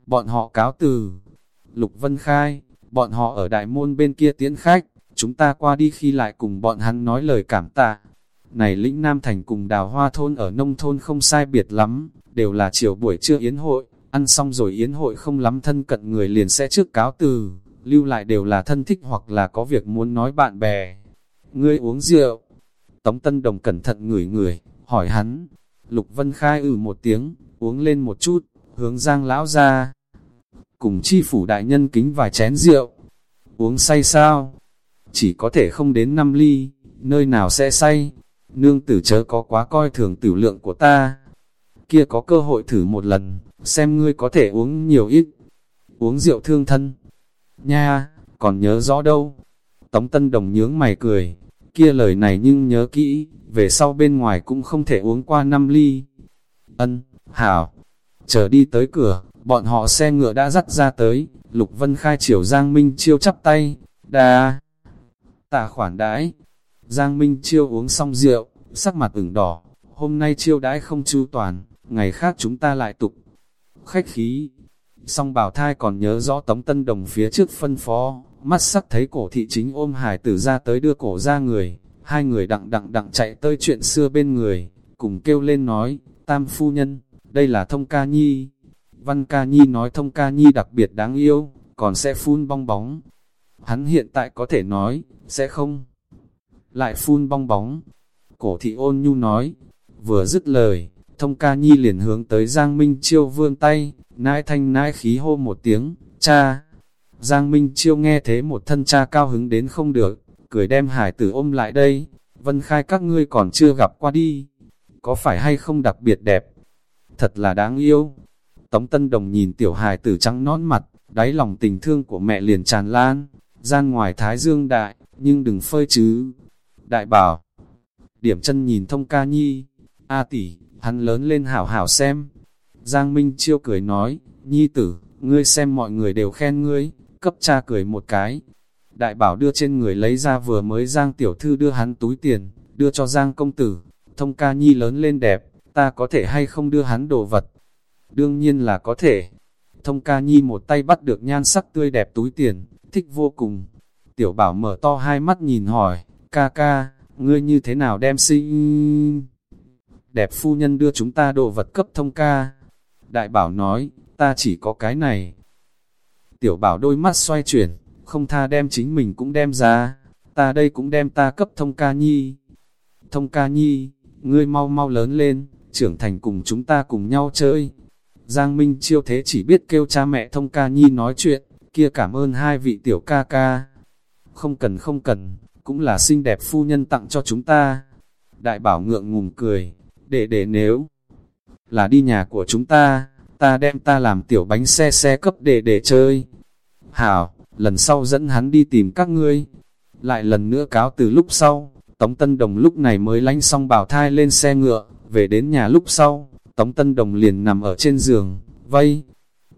Bọn họ cáo từ, Lục Vân Khai, bọn họ ở đại môn bên kia tiễn khách, chúng ta qua đi khi lại cùng bọn hắn nói lời cảm tạ. Này lĩnh Nam Thành cùng đào hoa thôn ở nông thôn không sai biệt lắm, đều là chiều buổi trưa yến hội, ăn xong rồi yến hội không lắm thân cận người liền sẽ trước cáo từ, lưu lại đều là thân thích hoặc là có việc muốn nói bạn bè. Ngươi uống rượu. Tống Tân Đồng cẩn thận ngửi người, hỏi hắn. Lục Vân Khai ừ một tiếng, uống lên một chút, hướng Giang lão ra. Cùng chi phủ đại nhân kính vài chén rượu. Uống say sao? Chỉ có thể không đến năm ly, nơi nào sẽ say? Nương tử chớ có quá coi thường tử lượng của ta. Kia có cơ hội thử một lần, xem ngươi có thể uống nhiều ít. Uống rượu thương thân. Nha, còn nhớ rõ đâu. Tống Tân Đồng nhướng mày cười, kia lời này nhưng nhớ kỹ, về sau bên ngoài cũng không thể uống qua năm ly. Ân, hảo, chờ đi tới cửa, bọn họ xe ngựa đã dắt ra tới, Lục Vân Khai chiều Giang Minh Chiêu chắp tay, đà, tạ khoản đãi. Giang Minh Chiêu uống xong rượu, sắc mặt ửng đỏ, hôm nay chiêu đãi không chu toàn, ngày khác chúng ta lại tục. Khách khí, Song bảo thai còn nhớ rõ Tống Tân Đồng phía trước phân phó, mắt sắc thấy cổ thị chính ôm hải tử ra tới đưa cổ ra người, hai người đặng đặng đặng chạy tới chuyện xưa bên người, cùng kêu lên nói, tam phu nhân, đây là thông ca nhi. Văn ca nhi nói thông ca nhi đặc biệt đáng yêu, còn sẽ phun bong bóng. Hắn hiện tại có thể nói, sẽ không. Lại phun bong bóng. Cổ thị ôn nhu nói, vừa dứt lời, thông ca nhi liền hướng tới Giang Minh Chiêu vươn tay, nãi thanh nãi khí hô một tiếng, cha. Giang Minh Chiêu nghe thế một thân cha cao hứng đến không được, cười đem hải tử ôm lại đây, vân khai các ngươi còn chưa gặp qua đi, có phải hay không đặc biệt đẹp, thật là đáng yêu. Tống Tân Đồng nhìn tiểu hài tử trắng nón mặt, đáy lòng tình thương của mẹ liền tràn lan, gian ngoài thái dương đại, nhưng đừng phơi chứ. Đại bảo, điểm chân nhìn thông ca nhi, A tỷ, hắn lớn lên hảo hảo xem. Giang Minh Chiêu cười nói, nhi tử, ngươi xem mọi người đều khen ngươi, cấp cha cười một cái. Đại bảo đưa trên người lấy ra vừa mới Giang tiểu thư đưa hắn túi tiền, đưa cho Giang công tử, thông ca nhi lớn lên đẹp, ta có thể hay không đưa hắn đồ vật. Đương nhiên là có thể. Thông ca nhi một tay bắt được nhan sắc tươi đẹp túi tiền, thích vô cùng. Tiểu bảo mở to hai mắt nhìn hỏi, ca ca, ngươi như thế nào đem sinh... Đẹp phu nhân đưa chúng ta đồ vật cấp thông ca. Đại bảo nói, ta chỉ có cái này. Tiểu bảo đôi mắt xoay chuyển, không tha đem chính mình cũng đem ra. Ta đây cũng đem ta cấp thông ca nhi. Thông ca nhi, ngươi mau mau lớn lên, trưởng thành cùng chúng ta cùng nhau chơi. Giang Minh chiêu thế chỉ biết kêu cha mẹ thông ca nhi nói chuyện, kia cảm ơn hai vị tiểu ca ca. Không cần không cần, cũng là xinh đẹp phu nhân tặng cho chúng ta. Đại bảo ngượng ngùng cười, để để nếu là đi nhà của chúng ta, ta đem ta làm tiểu bánh xe xe cấp để để chơi. Hảo, lần sau dẫn hắn đi tìm các ngươi. Lại lần nữa cáo từ lúc sau, Tống Tân Đồng lúc này mới lánh xong bảo thai lên xe ngựa, về đến nhà lúc sau, Tống Tân Đồng liền nằm ở trên giường, vây,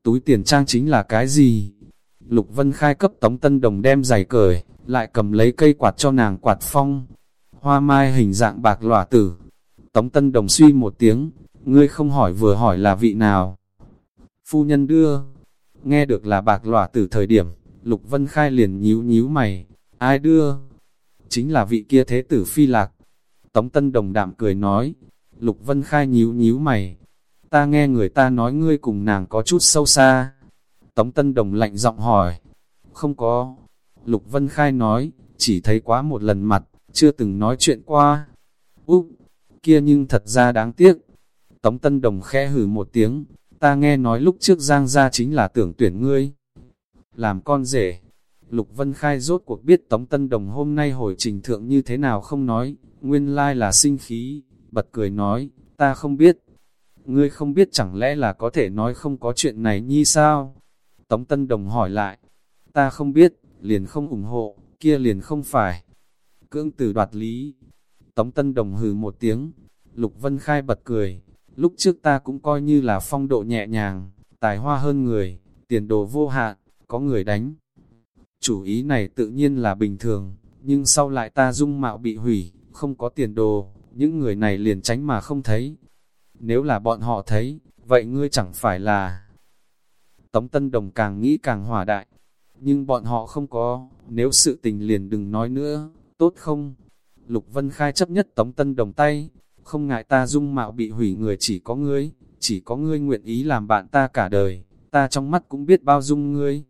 túi tiền trang chính là cái gì? Lục Vân Khai cấp Tống Tân Đồng đem giày cởi, lại cầm lấy cây quạt cho nàng quạt phong. Hoa mai hình dạng bạc lỏa tử. Tống Tân Đồng suy một tiếng, ngươi không hỏi vừa hỏi là vị nào. Phu nhân đưa, nghe được là bạc lỏa tử thời điểm, Lục Vân Khai liền nhíu nhíu mày, ai đưa? Chính là vị kia thế tử phi lạc. Tống Tân Đồng đạm cười nói, Lục Vân Khai nhíu nhíu mày. Ta nghe người ta nói ngươi cùng nàng có chút sâu xa. Tống Tân Đồng lạnh giọng hỏi. Không có. Lục Vân Khai nói, chỉ thấy quá một lần mặt, chưa từng nói chuyện qua. Úp, kia nhưng thật ra đáng tiếc. Tống Tân Đồng khẽ hử một tiếng, ta nghe nói lúc trước Giang gia chính là tưởng tuyển ngươi. Làm con rể. Lục Vân Khai rốt cuộc biết Tống Tân Đồng hôm nay hồi trình thượng như thế nào không nói, nguyên lai là sinh khí, bật cười nói, ta không biết. Ngươi không biết chẳng lẽ là có thể nói không có chuyện này nhi sao? Tống Tân Đồng hỏi lại, ta không biết, liền không ủng hộ, kia liền không phải. Cưỡng từ đoạt lý. Tống Tân Đồng hừ một tiếng, Lục Vân Khai bật cười, lúc trước ta cũng coi như là phong độ nhẹ nhàng, tài hoa hơn người, tiền đồ vô hạn, có người đánh. Chủ ý này tự nhiên là bình thường, nhưng sau lại ta dung mạo bị hủy, không có tiền đồ, những người này liền tránh mà không thấy. Nếu là bọn họ thấy, vậy ngươi chẳng phải là... Tống Tân Đồng càng nghĩ càng hỏa đại, nhưng bọn họ không có, nếu sự tình liền đừng nói nữa, tốt không? Lục Vân Khai chấp nhất Tống Tân Đồng tay, không ngại ta dung mạo bị hủy người chỉ có ngươi, chỉ có ngươi nguyện ý làm bạn ta cả đời, ta trong mắt cũng biết bao dung ngươi.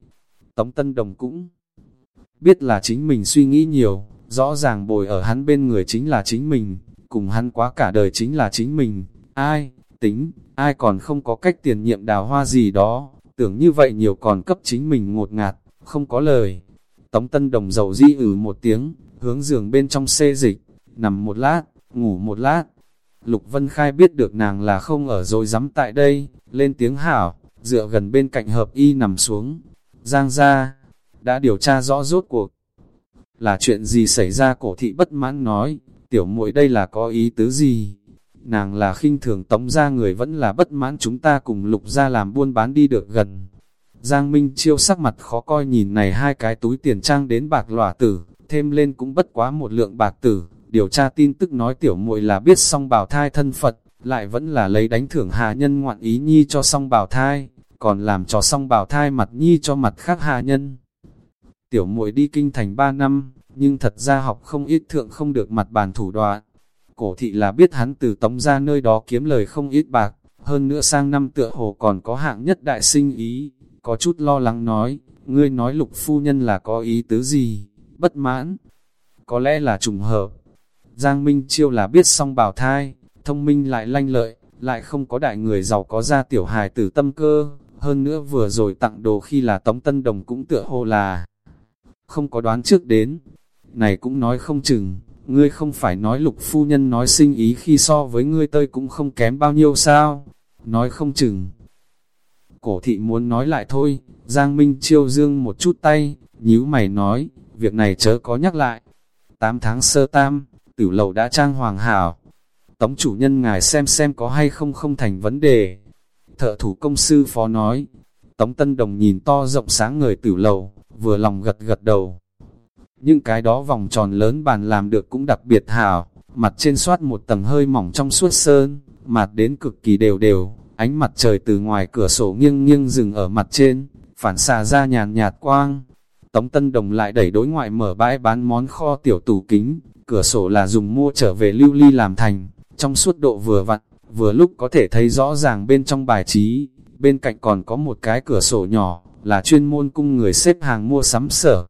Tống Tân Đồng cũng biết là chính mình suy nghĩ nhiều, rõ ràng bồi ở hắn bên người chính là chính mình, cùng hắn quá cả đời chính là chính mình, ai, tính, ai còn không có cách tiền nhiệm đào hoa gì đó, tưởng như vậy nhiều còn cấp chính mình ngột ngạt, không có lời. Tống Tân Đồng dầu di ử một tiếng, hướng giường bên trong xê dịch, nằm một lát, ngủ một lát. Lục Vân Khai biết được nàng là không ở rồi dám tại đây, lên tiếng hảo, dựa gần bên cạnh hợp y nằm xuống. Giang ra, đã điều tra rõ rốt cuộc. Là chuyện gì xảy ra cổ thị bất mãn nói, tiểu muội đây là có ý tứ gì? Nàng là khinh thường tống ra người vẫn là bất mãn chúng ta cùng lục ra làm buôn bán đi được gần. Giang Minh chiêu sắc mặt khó coi nhìn này hai cái túi tiền trang đến bạc lỏa tử, thêm lên cũng bất quá một lượng bạc tử. Điều tra tin tức nói tiểu muội là biết song bảo thai thân Phật, lại vẫn là lấy đánh thưởng hà nhân ngoạn ý nhi cho song bảo thai, còn làm trò song bảo thai mặt nhi cho mặt khác hạ nhân. Tiểu muội đi kinh thành 3 năm, nhưng thật ra học không ít thượng không được mặt bàn thủ đoạn. Cổ thị là biết hắn từ tống ra nơi đó kiếm lời không ít bạc, hơn nữa sang năm tựa hồ còn có hạng nhất đại sinh ý, có chút lo lắng nói, ngươi nói lục phu nhân là có ý tứ gì, bất mãn, có lẽ là trùng hợp. Giang Minh Chiêu là biết xong bào thai, thông minh lại lanh lợi, lại không có đại người giàu có ra tiểu hài tử tâm cơ, hơn nữa vừa rồi tặng đồ khi là Tống Tân Đồng cũng tựa hồ là không có đoán trước đến. Này cũng nói không chừng, ngươi không phải nói lục phu nhân nói sinh ý khi so với ngươi tơi cũng không kém bao nhiêu sao, nói không chừng. Cổ thị muốn nói lại thôi, Giang Minh chiêu dương một chút tay, nhíu mày nói, việc này chớ có nhắc lại. 8 tháng sơ tam, tử lầu đã trang hoàng hảo. Tống chủ nhân ngài xem xem có hay không không thành vấn đề. Thợ thủ công sư phó nói, Tống Tân Đồng nhìn to rộng sáng người tử lầu, vừa lòng gật gật đầu. Những cái đó vòng tròn lớn bàn làm được cũng đặc biệt hảo, mặt trên soát một tầng hơi mỏng trong suốt sơn, mặt đến cực kỳ đều đều, ánh mặt trời từ ngoài cửa sổ nghiêng nghiêng dừng ở mặt trên, phản xạ ra nhàn nhạt quang. Tống Tân Đồng lại đẩy đối ngoại mở bãi bán món kho tiểu tủ kính, cửa sổ là dùng mua trở về lưu ly làm thành, trong suốt độ vừa vặn, vừa lúc có thể thấy rõ ràng bên trong bài trí, bên cạnh còn có một cái cửa sổ nhỏ, là chuyên môn cung người xếp hàng mua sắm sở.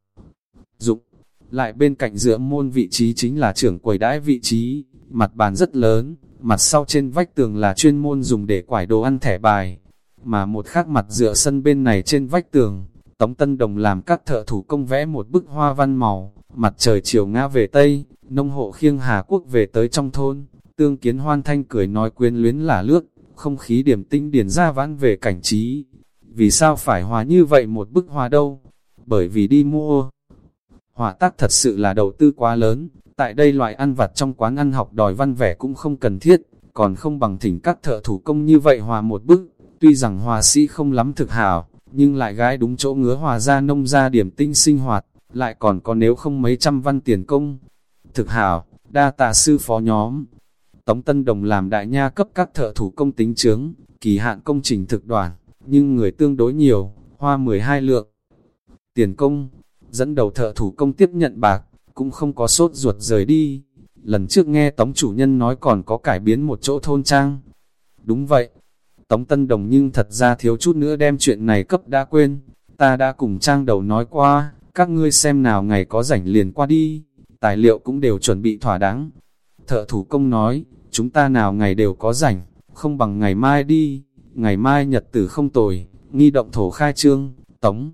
Dụng, lại bên cạnh giữa môn vị trí chính là trưởng quầy đãi vị trí, mặt bàn rất lớn, mặt sau trên vách tường là chuyên môn dùng để quải đồ ăn thẻ bài, mà một khác mặt dựa sân bên này trên vách tường, Tống Tân Đồng làm các thợ thủ công vẽ một bức hoa văn màu, mặt trời chiều ngã về Tây, nông hộ khiêng Hà Quốc về tới trong thôn, tương kiến hoan thanh cười nói quyến luyến là lướt, không khí điểm tinh điển ra vãn về cảnh trí. Vì sao phải hòa như vậy một bức hoa đâu? Bởi vì đi mua. Họa tác thật sự là đầu tư quá lớn, tại đây loại ăn vặt trong quán ăn học đòi văn vẻ cũng không cần thiết, còn không bằng thỉnh các thợ thủ công như vậy hòa một bức, tuy rằng hòa sĩ không lắm thực hảo, nhưng lại gái đúng chỗ ngứa hòa ra nông ra điểm tinh sinh hoạt, lại còn có nếu không mấy trăm văn tiền công. Thực hảo, đa tạ sư phó nhóm. Tống Tân Đồng làm đại nha cấp các thợ thủ công tính chướng, kỳ hạn công trình thực đoàn, nhưng người tương đối nhiều, hoa 12 lượng. Tiền công, dẫn đầu thợ thủ công tiếp nhận bạc, cũng không có sốt ruột rời đi. Lần trước nghe Tống chủ nhân nói còn có cải biến một chỗ thôn trang. Đúng vậy, Tống Tân Đồng nhưng thật ra thiếu chút nữa đem chuyện này cấp đã quên. Ta đã cùng trang đầu nói qua, các ngươi xem nào ngày có rảnh liền qua đi, tài liệu cũng đều chuẩn bị thỏa đáng. Thợ thủ công nói, chúng ta nào ngày đều có rảnh, không bằng ngày mai đi, ngày mai nhật tử không tồi, nghi động thổ khai trương, tống.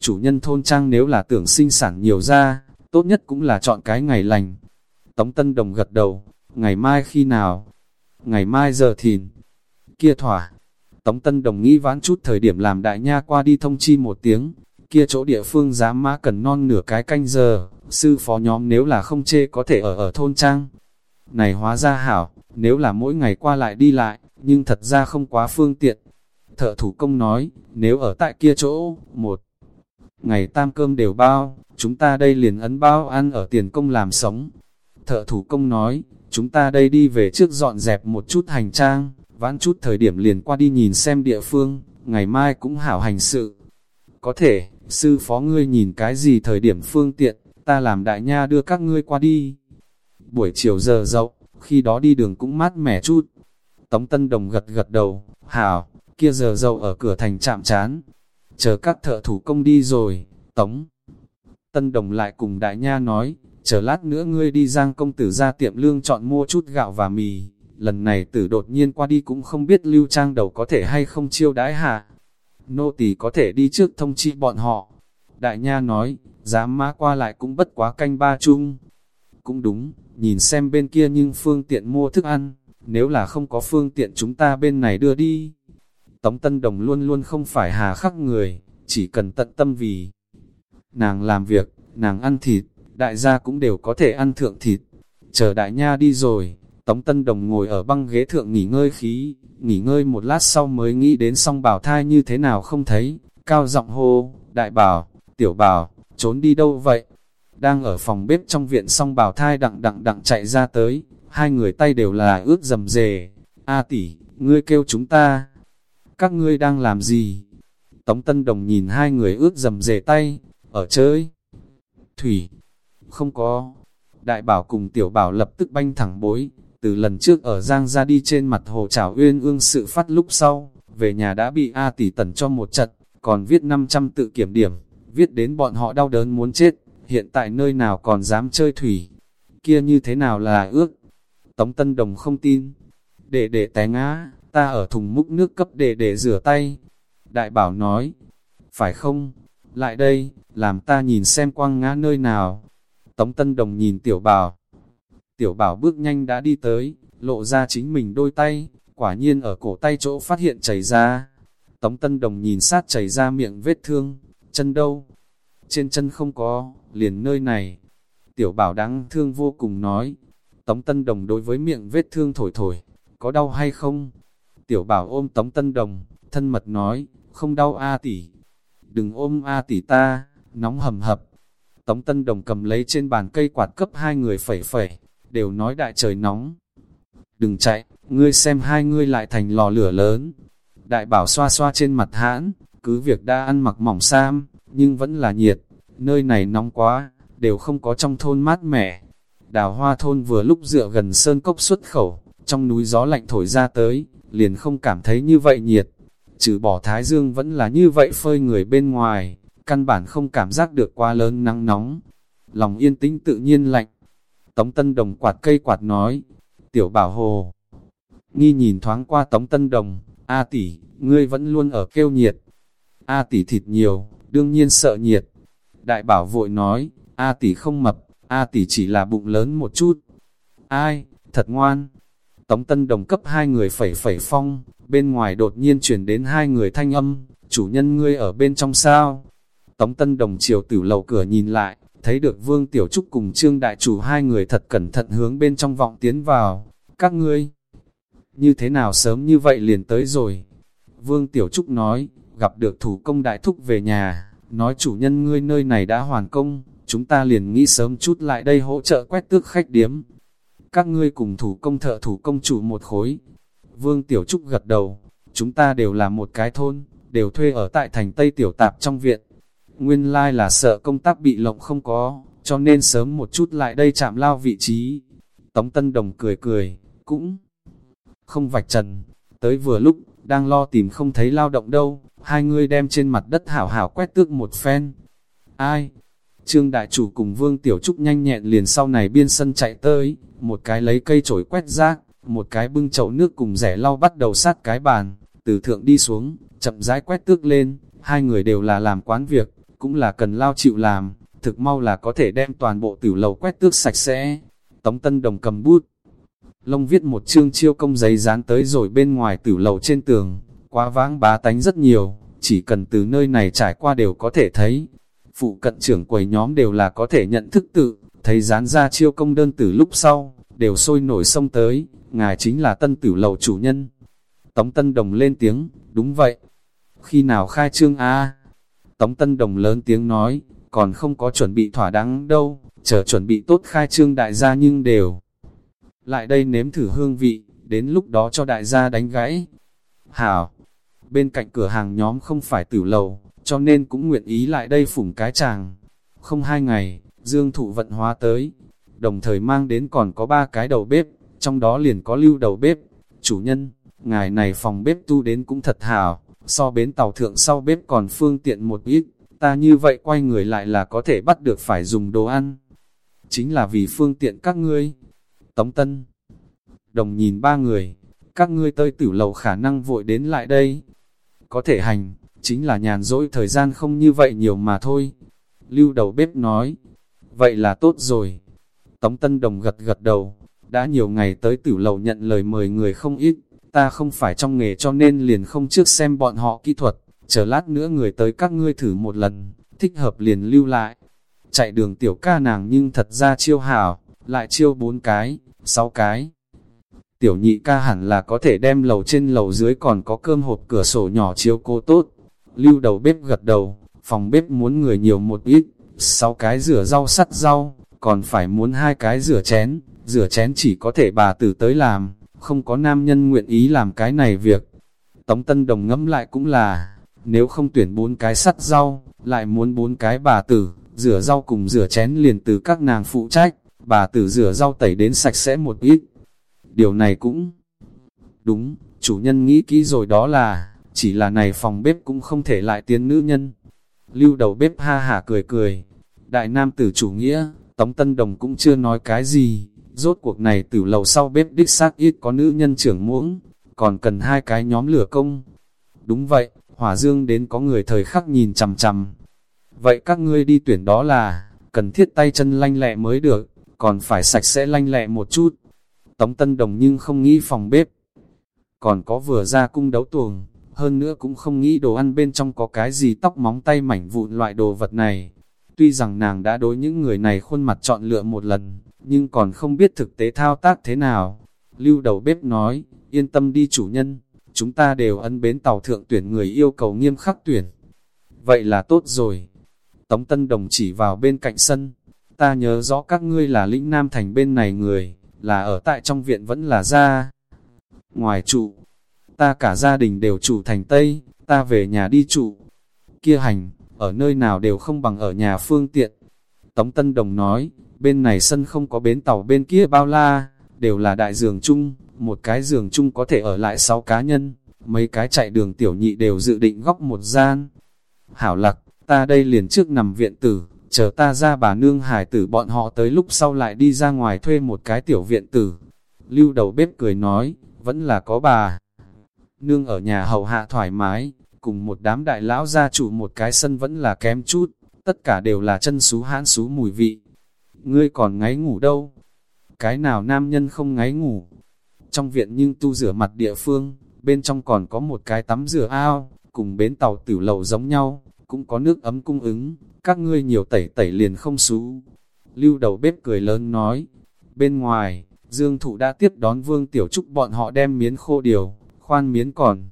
Chủ nhân thôn trang nếu là tưởng sinh sản nhiều ra, tốt nhất cũng là chọn cái ngày lành. Tống Tân Đồng gật đầu, ngày mai khi nào? Ngày mai giờ thìn. Kia thỏa. Tống Tân Đồng nghĩ vãn chút thời điểm làm đại nha qua đi thông chi một tiếng. Kia chỗ địa phương giá mã cần non nửa cái canh giờ, sư phó nhóm nếu là không chê có thể ở ở thôn trang. Này hóa ra hảo, nếu là mỗi ngày qua lại đi lại, nhưng thật ra không quá phương tiện. Thợ thủ công nói, nếu ở tại kia chỗ, một ngày tam cơm đều bao, chúng ta đây liền ấn bao ăn ở tiền công làm sống. Thợ thủ công nói, chúng ta đây đi về trước dọn dẹp một chút hành trang, vãn chút thời điểm liền qua đi nhìn xem địa phương, ngày mai cũng hảo hành sự. Có thể, sư phó ngươi nhìn cái gì thời điểm phương tiện, ta làm đại nha đưa các ngươi qua đi. Buổi chiều giờ rộng, khi đó đi đường cũng mát mẻ chút. Tống Tân Đồng gật gật đầu, hảo, kia giờ dậu ở cửa thành chạm chán. Chờ các thợ thủ công đi rồi, Tống. Tân Đồng lại cùng đại nha nói, chờ lát nữa ngươi đi giang công tử ra tiệm lương chọn mua chút gạo và mì. Lần này tử đột nhiên qua đi cũng không biết lưu trang đầu có thể hay không chiêu đãi hạ. Nô tỳ có thể đi trước thông chi bọn họ. Đại nha nói, dám má qua lại cũng bất quá canh ba chung. Cũng đúng, nhìn xem bên kia nhưng phương tiện mua thức ăn, nếu là không có phương tiện chúng ta bên này đưa đi. Tống Tân Đồng luôn luôn không phải hà khắc người, chỉ cần tận tâm vì nàng làm việc, nàng ăn thịt, đại gia cũng đều có thể ăn thượng thịt. Chờ đại nha đi rồi, Tống Tân Đồng ngồi ở băng ghế thượng nghỉ ngơi khí, nghỉ ngơi một lát sau mới nghĩ đến song bảo thai như thế nào không thấy, cao giọng hô, đại bảo, tiểu bảo, trốn đi đâu vậy? Đang ở phòng bếp trong viện song bảo thai đặng đặng đặng chạy ra tới, hai người tay đều là ướt dầm dề, A tỷ, ngươi kêu chúng ta. các ngươi đang làm gì? Tống Tân Đồng nhìn hai người ướt dầm dề tay, ở chơi. Thủy, không có. Đại bảo cùng tiểu bảo lập tức banh thẳng bối, từ lần trước ở Giang ra đi trên mặt hồ trảo uyên ương sự phát lúc sau, về nhà đã bị A tỷ tần cho một trận, còn viết 500 tự kiểm điểm, viết đến bọn họ đau đớn muốn chết, hiện tại nơi nào còn dám chơi thủy, kia như thế nào là ước. Tống Tân Đồng không tin, để để té ngã, ta ở thùng múc nước cấp để để rửa tay. Đại bảo nói, phải không, lại đây, làm ta nhìn xem quăng ngã nơi nào. Tống Tân Đồng nhìn tiểu bảo, tiểu bảo bước nhanh đã đi tới, lộ ra chính mình đôi tay, quả nhiên ở cổ tay chỗ phát hiện chảy ra. Tống Tân Đồng nhìn sát chảy ra miệng vết thương, chân đâu? Trên chân không có, liền nơi này. Tiểu bảo đáng thương vô cùng nói. Tống Tân Đồng đối với miệng vết thương thổi thổi, có đau hay không? Tiểu bảo ôm Tống Tân Đồng, thân mật nói, không đau A tỷ. Đừng ôm A tỷ ta, nóng hầm hập. Tống Tân Đồng cầm lấy trên bàn cây quạt cấp hai người phẩy phẩy, đều nói đại trời nóng. Đừng chạy, ngươi xem hai ngươi lại thành lò lửa lớn. Đại bảo xoa xoa trên mặt hãn, cứ việc đã ăn mặc mỏng sam, nhưng vẫn là nhiệt, nơi này nóng quá, đều không có trong thôn mát mẻ. Đào hoa thôn vừa lúc dựa gần sơn cốc xuất khẩu, trong núi gió lạnh thổi ra tới, liền không cảm thấy như vậy nhiệt. Trừ bỏ thái dương vẫn là như vậy phơi người bên ngoài, căn bản không cảm giác được quá lớn nắng nóng. Lòng yên tĩnh tự nhiên lạnh. Tống Tân Đồng quạt cây quạt nói, tiểu bảo hồ. Nghi nhìn thoáng qua Tống Tân Đồng, A tỷ, ngươi vẫn luôn ở kêu nhiệt. A tỷ thịt nhiều, đương nhiên sợ nhiệt. Đại bảo vội nói, A tỷ không mập, A tỷ chỉ là bụng lớn một chút. Ai, thật ngoan. Tống Tân Đồng cấp hai người phẩy phẩy phong, bên ngoài đột nhiên chuyển đến hai người thanh âm, chủ nhân ngươi ở bên trong sao. Tống Tân Đồng chiều tử lầu cửa nhìn lại, thấy được Vương Tiểu Trúc cùng Trương Đại Chủ hai người thật cẩn thận hướng bên trong vọng tiến vào. Các ngươi, như thế nào sớm như vậy liền tới rồi? Vương Tiểu Trúc nói, gặp được thủ công đại thúc về nhà, nói chủ nhân ngươi nơi này đã hoàn công, chúng ta liền nghĩ sớm chút lại đây hỗ trợ quét tước khách điếm. Các ngươi cùng thủ công thợ thủ công chủ một khối. Vương Tiểu Trúc gật đầu, chúng ta đều là một cái thôn, đều thuê ở tại thành Tây Tiểu Tạp trong viện. Nguyên lai like là sợ công tác bị lộng không có, cho nên sớm một chút lại đây chạm lao vị trí. Tống Tân Đồng cười cười, cũng không vạch trần. Tới vừa lúc, đang lo tìm không thấy lao động đâu, hai người đem trên mặt đất hảo hảo quét tước một phen. Ai? Trương Đại Chủ cùng Vương Tiểu Trúc nhanh nhẹn liền sau này biên sân chạy tới, một cái lấy cây chổi quét rác, một cái bưng chậu nước cùng rẻ lau bắt đầu sát cái bàn, từ thượng đi xuống, chậm rãi quét tước lên, hai người đều là làm quán việc, cũng là cần lao chịu làm, thực mau là có thể đem toàn bộ tử lầu quét tước sạch sẽ. Tống Tân Đồng cầm bút, lông viết một chương chiêu công giấy dán tới rồi bên ngoài tử lầu trên tường, quá vãng bá tánh rất nhiều, chỉ cần từ nơi này trải qua đều có thể thấy. Phụ cận trưởng quầy nhóm đều là có thể nhận thức tự, thấy dán ra chiêu công đơn từ lúc sau, đều sôi nổi sông tới, ngài chính là tân tử lầu chủ nhân. Tống Tân Đồng lên tiếng, đúng vậy. Khi nào khai trương A? Tống Tân Đồng lớn tiếng nói, còn không có chuẩn bị thỏa đáng đâu, chờ chuẩn bị tốt khai trương đại gia nhưng đều. Lại đây nếm thử hương vị, đến lúc đó cho đại gia đánh gãy. Hảo, bên cạnh cửa hàng nhóm không phải tử lầu, cho nên cũng nguyện ý lại đây phủng cái chàng. Không hai ngày, Dương Thụ vận hóa tới, đồng thời mang đến còn có ba cái đầu bếp, trong đó liền có lưu đầu bếp. Chủ nhân, ngài này phòng bếp tu đến cũng thật hảo, so bến tàu thượng sau bếp còn phương tiện một ít, ta như vậy quay người lại là có thể bắt được phải dùng đồ ăn. Chính là vì phương tiện các ngươi. Tống Tân Đồng nhìn ba người, các ngươi tơi tử lầu khả năng vội đến lại đây. Có thể hành, chính là nhàn rỗi thời gian không như vậy nhiều mà thôi. Lưu đầu bếp nói, vậy là tốt rồi. Tống Tân Đồng gật gật đầu, đã nhiều ngày tới tử lầu nhận lời mời người không ít, ta không phải trong nghề cho nên liền không trước xem bọn họ kỹ thuật, chờ lát nữa người tới các ngươi thử một lần, thích hợp liền lưu lại. Chạy đường tiểu ca nàng nhưng thật ra chiêu hảo, lại chiêu bốn cái, sáu cái. Tiểu nhị ca hẳn là có thể đem lầu trên lầu dưới còn có cơm hộp cửa sổ nhỏ chiếu cô tốt. Lưu đầu bếp gật đầu, phòng bếp muốn người nhiều một ít, sáu cái rửa rau sắt rau, còn phải muốn hai cái rửa chén, rửa chén chỉ có thể bà tử tới làm, không có nam nhân nguyện ý làm cái này việc. Tống Tân Đồng ngẫm lại cũng là, nếu không tuyển bốn cái sắt rau, lại muốn bốn cái bà tử, rửa rau cùng rửa chén liền từ các nàng phụ trách, bà tử rửa rau tẩy đến sạch sẽ một ít. Điều này cũng đúng, chủ nhân nghĩ kỹ rồi đó là, chỉ là này phòng bếp cũng không thể lại tiến nữ nhân. Lưu đầu bếp ha hả cười cười, đại nam tử chủ nghĩa, Tống Tân Đồng cũng chưa nói cái gì, rốt cuộc này từ lầu sau bếp đích xác ít có nữ nhân trưởng muỗng, còn cần hai cái nhóm lửa công. Đúng vậy, hỏa dương đến có người thời khắc nhìn chằm chằm. Vậy các ngươi đi tuyển đó là, cần thiết tay chân lanh lẹ mới được, còn phải sạch sẽ lanh lẹ một chút. Tống Tân Đồng nhưng không nghĩ phòng bếp. Còn có vừa ra cung đấu tuồng, hơn nữa cũng không nghĩ đồ ăn bên trong có cái gì tóc móng tay mảnh vụn loại đồ vật này. Tuy rằng nàng đã đối những người này khuôn mặt chọn lựa một lần, nhưng còn không biết thực tế thao tác thế nào. Lưu đầu bếp nói, yên tâm đi chủ nhân, chúng ta đều ấn bến tàu thượng tuyển người yêu cầu nghiêm khắc tuyển. Vậy là tốt rồi. Tống Tân Đồng chỉ vào bên cạnh sân, ta nhớ rõ các ngươi là lĩnh nam thành bên này người, là ở tại trong viện vẫn là ra. Ngoài trụ, ta cả gia đình đều trụ thành Tây, ta về nhà đi trụ. Kia hành, ở nơi nào đều không bằng ở nhà phương tiện. Tống Tân Đồng nói, bên này sân không có bến tàu bên kia bao la, đều là đại giường chung, một cái giường chung có thể ở lại 6 cá nhân, mấy cái chạy đường tiểu nhị đều dự định góc một gian. Hảo lạc, ta đây liền trước nằm viện tử, chờ ta ra bà nương hải tử bọn họ tới lúc sau lại đi ra ngoài thuê một cái tiểu viện tử. Lưu đầu bếp cười nói, vẫn là có bà. Nương ở nhà hầu hạ thoải mái, cùng một đám đại lão gia chủ một cái sân vẫn là kém chút, tất cả đều là chân xú hãn xú mùi vị. Ngươi còn ngáy ngủ đâu? Cái nào nam nhân không ngáy ngủ? Trong viện nhưng tu rửa mặt địa phương, bên trong còn có một cái tắm rửa ao, cùng bến tàu tử lầu giống nhau, cũng có nước ấm cung ứng, các ngươi nhiều tẩy tẩy liền không xú. Lưu đầu bếp cười lớn nói, bên ngoài, Dương Thụ đã tiếp đón Vương Tiểu Trúc bọn họ đem miến khô điều, khoan miến còn.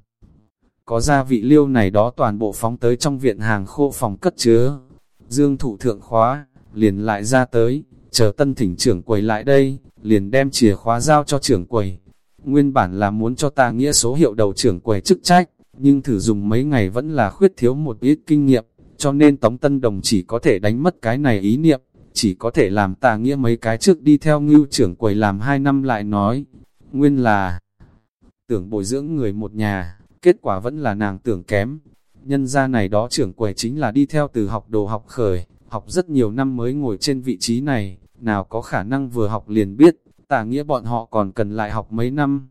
Có gia vị liêu này đó toàn bộ phóng tới trong viện hàng khô phòng cất chứa. Dương Thụ thượng khóa, liền lại ra tới, chờ tân thỉnh trưởng quầy lại đây, liền đem chìa khóa giao cho trưởng quầy. Nguyên bản là muốn cho ta nghĩa số hiệu đầu trưởng quầy chức trách, nhưng thử dùng mấy ngày vẫn là khuyết thiếu một ít kinh nghiệm, cho nên Tống Tân Đồng chỉ có thể đánh mất cái này ý niệm, chỉ có thể làm ta nghĩa mấy cái trước đi theo ngưu trưởng quầy làm hai năm lại nói, nguyên là tưởng bồi dưỡng người một nhà, kết quả vẫn là nàng tưởng kém. Nhân ra này đó trưởng quầy chính là đi theo từ học đồ học khởi, học rất nhiều năm mới ngồi trên vị trí này, nào có khả năng vừa học liền biết, tả nghĩa bọn họ còn cần lại học mấy năm.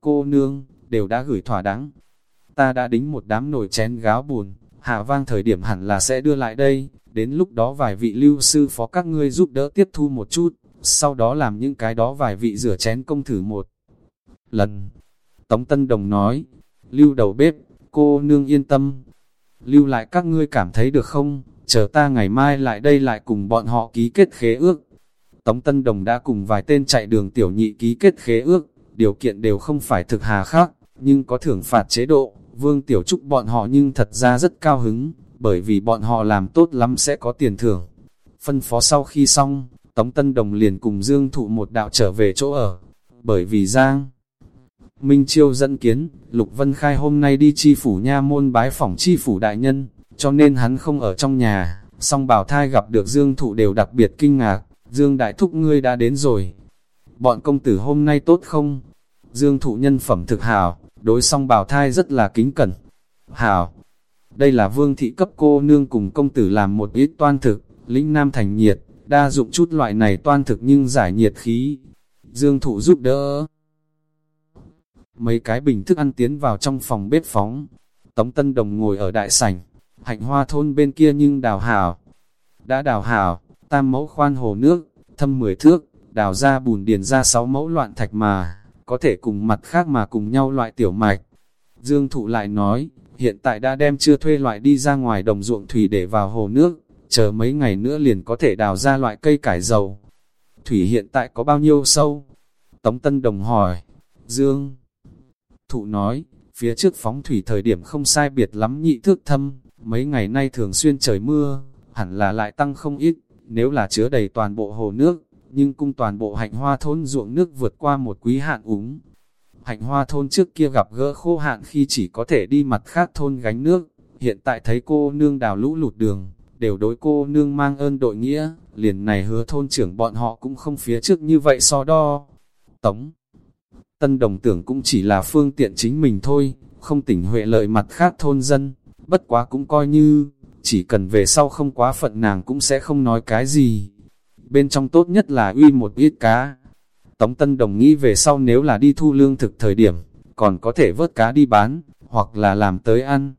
Cô nương, đều đã gửi thỏa đáng. Ta đã đính một đám nồi chén gáo buồn, hạ vang thời điểm hẳn là sẽ đưa lại đây, đến lúc đó vài vị lưu sư phó các ngươi giúp đỡ tiếp thu một chút, sau đó làm những cái đó vài vị rửa chén công thử một lần. Tống Tân Đồng nói, lưu đầu bếp, cô nương yên tâm, lưu lại các ngươi cảm thấy được không, chờ ta ngày mai lại đây lại cùng bọn họ ký kết khế ước. Tống Tân Đồng đã cùng vài tên chạy đường tiểu nhị ký kết khế ước, điều kiện đều không phải thực hà khác, nhưng có thưởng phạt chế độ, Vương Tiểu Trúc bọn họ nhưng thật ra rất cao hứng, bởi vì bọn họ làm tốt lắm sẽ có tiền thưởng. Phân phó sau khi xong, Tống Tân Đồng liền cùng Dương Thụ một đạo trở về chỗ ở, bởi vì Giang. Minh Chiêu dẫn kiến, Lục Vân Khai hôm nay đi chi phủ nha môn bái phỏng chi phủ đại nhân, cho nên hắn không ở trong nhà, song bảo thai gặp được Dương Thụ đều đặc biệt kinh ngạc, Dương Đại Thúc ngươi đã đến rồi. Bọn công tử hôm nay tốt không? Dương Thụ nhân phẩm thực hảo, đối song bảo thai rất là kính cẩn. Hảo, đây là vương thị cấp cô nương cùng công tử làm một ít toan thực, lĩnh nam thành nhiệt, đa dụng chút loại này toan thực nhưng giải nhiệt khí. Dương Thụ giúp đỡ. Mấy cái bình thức ăn tiến vào trong phòng bếp phóng. Tống Tân Đồng ngồi ở đại sảnh, hạnh hoa thôn bên kia nhưng đào hảo. Đã đào hảo, tam mẫu khoan hồ nước, thâm mười thước, đào ra bùn điền ra sáu mẫu loạn thạch mà, có thể cùng mặt khác mà cùng nhau loại tiểu mạch. Dương Thụ lại nói, hiện tại đã đem chưa thuê loại đi ra ngoài đồng ruộng thủy để vào hồ nước, chờ mấy ngày nữa liền có thể đào ra loại cây cải dầu. Thủy hiện tại có bao nhiêu sâu? Tống Tân Đồng hỏi, Dương Thụ nói, phía trước phóng thủy thời điểm không sai biệt lắm nhị thước thâm, mấy ngày nay thường xuyên trời mưa, hẳn là lại tăng không ít, nếu là chứa đầy toàn bộ hồ nước, nhưng cung toàn bộ hạnh hoa thôn ruộng nước vượt qua một quý hạn úng. hạnh hoa thôn trước kia gặp gỡ khô hạn khi chỉ có thể đi mặt khác thôn gánh nước, hiện tại thấy cô nương đào lũ lụt đường, đều đối cô nương mang ơn đội nghĩa, liền này hứa thôn trưởng bọn họ cũng không phía trước như vậy so đo. Tống Tân đồng tưởng cũng chỉ là phương tiện chính mình thôi, không tỉnh huệ lợi mặt khác thôn dân, bất quá cũng coi như, chỉ cần về sau không quá phận nàng cũng sẽ không nói cái gì. Bên trong tốt nhất là uy một ít cá. Tống Tân Đồng nghĩ về sau nếu là đi thu lương thực thời điểm, còn có thể vớt cá đi bán, hoặc là làm tới ăn.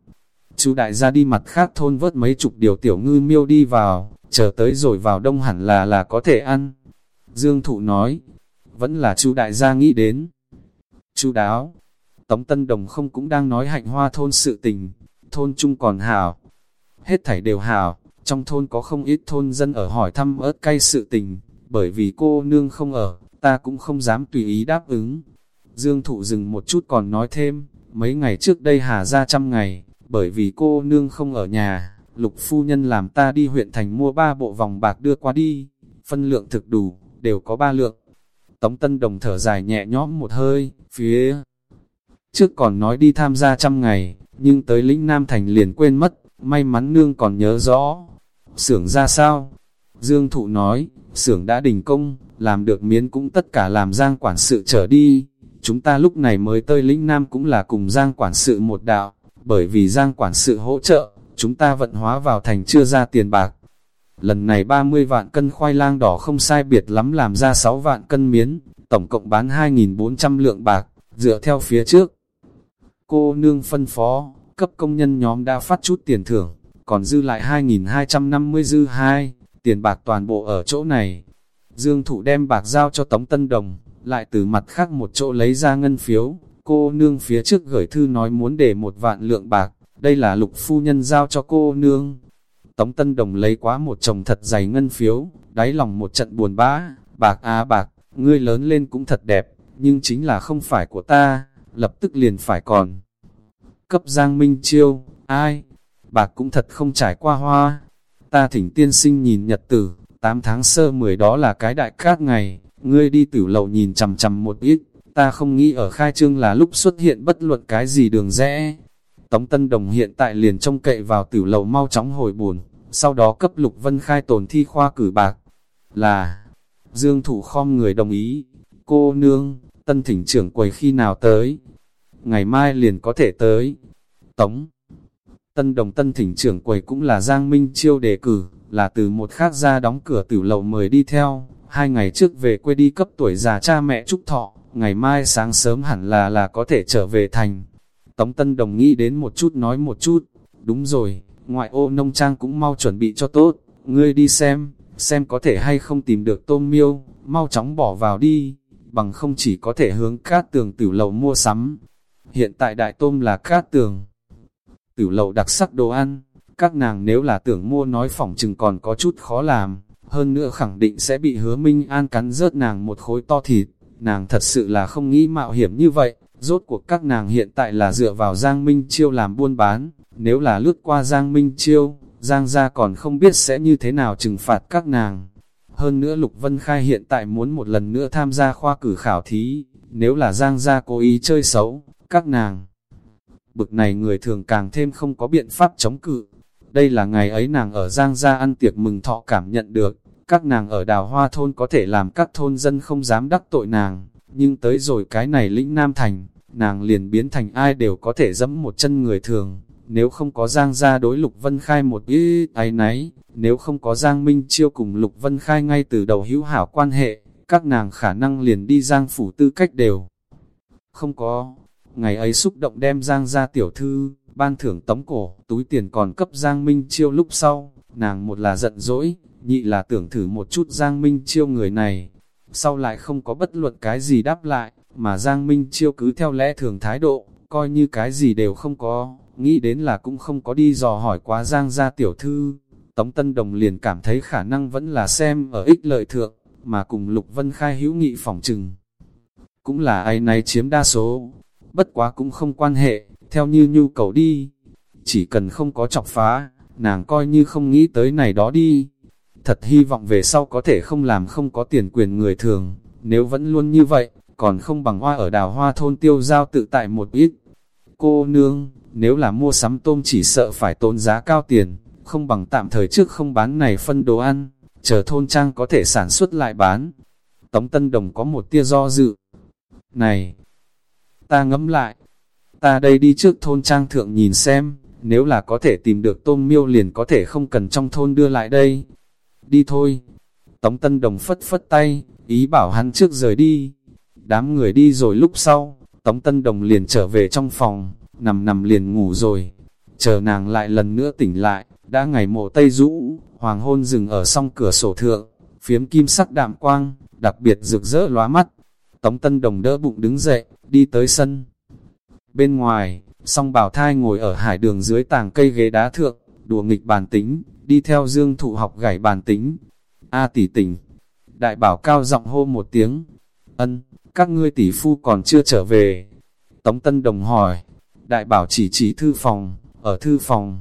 Chú đại gia đi mặt khác thôn vớt mấy chục điều tiểu ngư miêu đi vào, chờ tới rồi vào đông hẳn là là có thể ăn. Dương Thụ nói, vẫn là chú đại gia nghĩ đến. Chú đáo, Tống Tân Đồng không cũng đang nói hạnh hoa thôn sự tình, thôn chung còn hảo. Hết thảy đều hảo, trong thôn có không ít thôn dân ở hỏi thăm ớt cay sự tình, bởi vì cô nương không ở, ta cũng không dám tùy ý đáp ứng. Dương Thụ dừng một chút còn nói thêm, mấy ngày trước đây hà ra trăm ngày, bởi vì cô nương không ở nhà, lục phu nhân làm ta đi huyện thành mua ba bộ vòng bạc đưa qua đi, phân lượng thực đủ, đều có ba lượng. Tống Tân Đồng thở dài nhẹ nhõm một hơi, phía trước còn nói đi tham gia trăm ngày, nhưng tới lĩnh Nam Thành liền quên mất, may mắn nương còn nhớ rõ. Sưởng ra sao? Dương Thụ nói, sưởng đã đình công, làm được miến cũng tất cả làm giang quản sự trở đi. Chúng ta lúc này mới tới lĩnh Nam cũng là cùng giang quản sự một đạo, bởi vì giang quản sự hỗ trợ, chúng ta vận hóa vào thành chưa ra tiền bạc. Lần này 30 vạn cân khoai lang đỏ không sai biệt lắm làm ra 6 vạn cân miến, tổng cộng bán 2.400 lượng bạc, dựa theo phía trước. Cô nương phân phó, cấp công nhân nhóm đã phát chút tiền thưởng, còn dư lại 2.250 dư 2, tiền bạc toàn bộ ở chỗ này. Dương Thụ đem bạc giao cho Tống Tân Đồng, lại từ mặt khác một chỗ lấy ra ngân phiếu, cô nương phía trước gửi thư nói muốn để một vạn lượng bạc, đây là lục phu nhân giao cho cô nương. Tống Tân Đồng lấy quá một chồng thật dày ngân phiếu, đáy lòng một trận buồn bã, bạc á bạc, ngươi lớn lên cũng thật đẹp, nhưng chính là không phải của ta, lập tức liền phải còn. Cấp Giang Minh Chiêu, ai? Bạc cũng thật không trải qua hoa. Ta thỉnh tiên sinh nhìn nhật tử, 8 tháng sơ 10 đó là cái đại cát ngày, ngươi đi tử lầu nhìn chằm chằm một ít, ta không nghĩ ở khai trương là lúc xuất hiện bất luận cái gì đường rẽ. Tống Tân Đồng hiện tại liền trông cậy vào tử lầu mau chóng hồi buồn, sau đó cấp Lục Vân khai tồn thi khoa cử bạc. Là, Dương Thủ khom người đồng ý, cô nương, tân thỉnh trưởng quầy khi nào tới, ngày mai liền có thể tới. Tống Tân đồng tân thỉnh trưởng quầy cũng là Giang Minh Chiêu đề cử, là từ một khác ra đóng cửa tử lầu mời đi theo, hai ngày trước về quê đi cấp tuổi già cha mẹ chúc thọ, ngày mai sáng sớm hẳn là là có thể trở về thành. Tống Tân Đồng nghĩ đến một chút nói một chút, đúng rồi, ngoại ô nông trang cũng mau chuẩn bị cho tốt, ngươi đi xem, xem có thể hay không tìm được tôm miêu, mau chóng bỏ vào đi, bằng không chỉ có thể hướng cát tường tử lầu mua sắm. Hiện tại đại tôm là cát tường, tử lầu đặc sắc đồ ăn, các nàng nếu là tưởng mua nói phỏng chừng còn có chút khó làm, hơn nữa khẳng định sẽ bị hứa Minh An cắn rớt nàng một khối to thịt, nàng thật sự là không nghĩ mạo hiểm như vậy, rốt cuộc các nàng hiện tại là dựa vào Giang Minh Chiêu làm buôn bán, nếu là lướt qua Giang Minh Chiêu, Giang gia còn không biết sẽ như thế nào trừng phạt các nàng. Hơn nữa Lục Vân Khai hiện tại muốn một lần nữa tham gia khoa cử khảo thí, nếu là Giang gia cố ý chơi xấu, các nàng. Bực này người thường càng thêm không có biện pháp chống cự. Đây là ngày ấy nàng ở Giang gia ăn tiệc mừng thọ cảm nhận được, các nàng ở đào hoa thôn có thể làm các thôn dân không dám đắc tội nàng, nhưng tới rồi cái này lĩnh Nam Thành, nàng liền biến thành ai đều có thể dẫm một chân người thường, nếu không có Giang gia đối Lục Vân Khai một ý ấy nấy, nếu không có Giang Minh Chiêu cùng Lục Vân Khai ngay từ đầu hữu hảo quan hệ, các nàng khả năng liền đi Giang phủ tư cách đều. Không có, ngày ấy xúc động đem Giang ra tiểu thư, ban thưởng tống cổ, túi tiền còn cấp Giang Minh Chiêu lúc sau, nàng một là giận dỗi, nhị là tưởng thử một chút Giang Minh Chiêu người này, sau lại không có bất luận cái gì đáp lại, mà Giang Minh Chiêu cứ theo lẽ thường thái độ, coi như cái gì đều không có, nghĩ đến là cũng không có đi dò hỏi quá Giang gia tiểu thư. Tống Tân Đồng liền cảm thấy khả năng vẫn là xem ở ích lợi thượng, mà cùng Lục Vân Khai hữu nghị phỏng trừng. Cũng là ai này chiếm đa số, bất quá cũng không quan hệ, theo như nhu cầu đi. Chỉ cần không có chọc phá, nàng coi như không nghĩ tới này đó đi. Thật hy vọng về sau có thể không làm không có tiền quyền người thường, nếu vẫn luôn như vậy, còn không bằng hoa ở đào hoa thôn tiêu giao tự tại một ít. Cô nương, nếu là mua sắm tôm chỉ sợ phải tốn giá cao tiền, không bằng tạm thời trước không bán này phân đồ ăn, chờ thôn trang có thể sản xuất lại bán. Tống Tân Đồng có một tia do dự. Này, ta ngẫm lại, ta đây đi trước thôn trang thượng nhìn xem, nếu là có thể tìm được tôm miêu liền có thể không cần trong thôn đưa lại đây. Đi thôi. Tống Tân Đồng phất phất tay, ý bảo hắn trước rời đi. Đám người đi rồi lúc sau, Tống Tân Đồng liền trở về trong phòng, nằm nằm liền ngủ rồi. Chờ nàng lại lần nữa tỉnh lại, đã ngày mộ tây rũ, hoàng hôn dừng ở song cửa sổ thượng, phiếm kim sắc đạm quang, đặc biệt rực rỡ lóa mắt. Tống Tân Đồng đỡ bụng đứng dậy, đi tới sân. Bên ngoài, song bảo thai ngồi ở hải đường dưới tàng cây ghế đá thượng, đùa nghịch bàn tính, đi theo dương thụ học gảy bàn tính. A tỷ tỉnh, đại bảo cao giọng hô một tiếng, ân, các ngươi tỷ phu còn chưa trở về. Tống Tân Đồng hỏi, đại bảo chỉ chỉ thư phòng, ở thư phòng.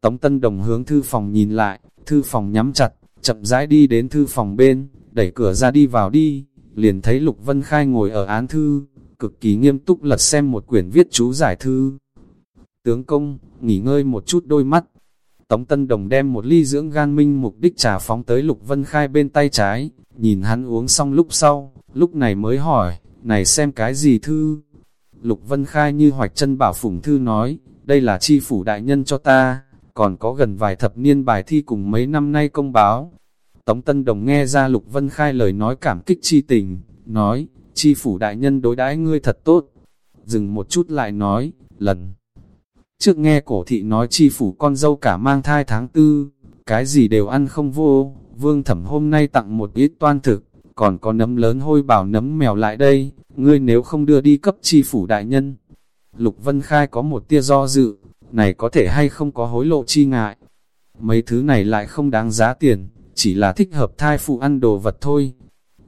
Tống Tân Đồng hướng thư phòng nhìn lại, thư phòng nhắm chặt, chậm rãi đi đến thư phòng bên, đẩy cửa ra đi vào đi, liền thấy Lục Vân Khai ngồi ở án thư, cực kỳ nghiêm túc lật xem một quyển viết chú giải thư. Tướng công, nghỉ ngơi một chút đôi mắt. Tống Tân Đồng đem một ly dưỡng gan minh mục đích trà phóng tới Lục Vân Khai bên tay trái, nhìn hắn uống xong lúc sau, lúc này mới hỏi, này xem cái gì thư? Lục Vân Khai như hoạch chân bảo phủng thư nói, đây là chi phủ đại nhân cho ta, còn có gần vài thập niên bài thi cùng mấy năm nay công báo. Tống Tân Đồng nghe ra Lục Vân Khai lời nói cảm kích chi tình, nói, chi phủ đại nhân đối đãi ngươi thật tốt. Dừng một chút lại nói, lần. Trước nghe cổ thị nói chi phủ con dâu cả mang thai tháng tư, cái gì đều ăn không vô, vương thẩm hôm nay tặng một ít toan thực, còn có nấm lớn hôi bảo nấm mèo lại đây, ngươi nếu không đưa đi cấp chi phủ đại nhân. Lục Vân Khai có một tia do dự, này có thể hay không có hối lộ chi ngại. Mấy thứ này lại không đáng giá tiền, chỉ là thích hợp thai phụ ăn đồ vật thôi.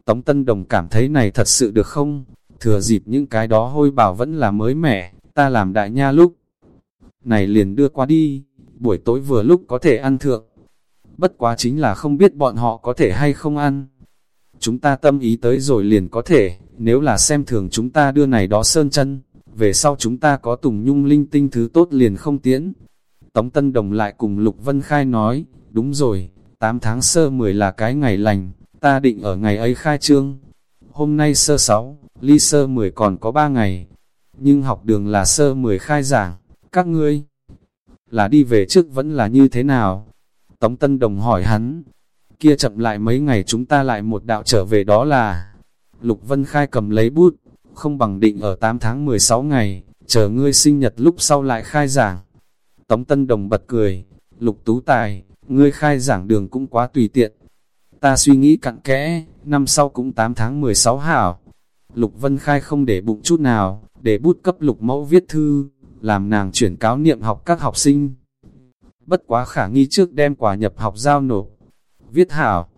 Tống Tân Đồng cảm thấy này thật sự được không? Thừa dịp những cái đó hôi bảo vẫn là mới mẻ, ta làm đại nha lúc. Này liền đưa qua đi, buổi tối vừa lúc có thể ăn thượng. Bất quá chính là không biết bọn họ có thể hay không ăn. Chúng ta tâm ý tới rồi liền có thể, nếu là xem thường chúng ta đưa này đó sơn chân, về sau chúng ta có tùng nhung linh tinh thứ tốt liền không tiễn. Tống Tân Đồng lại cùng Lục Vân Khai nói, đúng rồi, 8 tháng sơ 10 là cái ngày lành, ta định ở ngày ấy khai trương. Hôm nay sơ 6, ly sơ 10 còn có 3 ngày, nhưng học đường là sơ 10 khai giảng, các ngươi là đi về trước vẫn là như thế nào? Tống Tân Đồng hỏi hắn, kia chậm lại mấy ngày chúng ta lại một đạo trở về đó là... Lục Vân Khai cầm lấy bút, không bằng định ở 8 tháng 16 ngày, chờ ngươi sinh nhật lúc sau lại khai giảng. Tống Tân Đồng bật cười, Lục Tú Tài, ngươi khai giảng đường cũng quá tùy tiện, Ta suy nghĩ cặn kẽ, năm sau cũng 8 tháng 16 hảo. Lục Vân Khai không để bụng chút nào, để bút cấp lục mẫu viết thư, làm nàng chuyển cáo niệm học các học sinh. Bất quá khả nghi trước đem quả nhập học giao nộp. Viết hảo.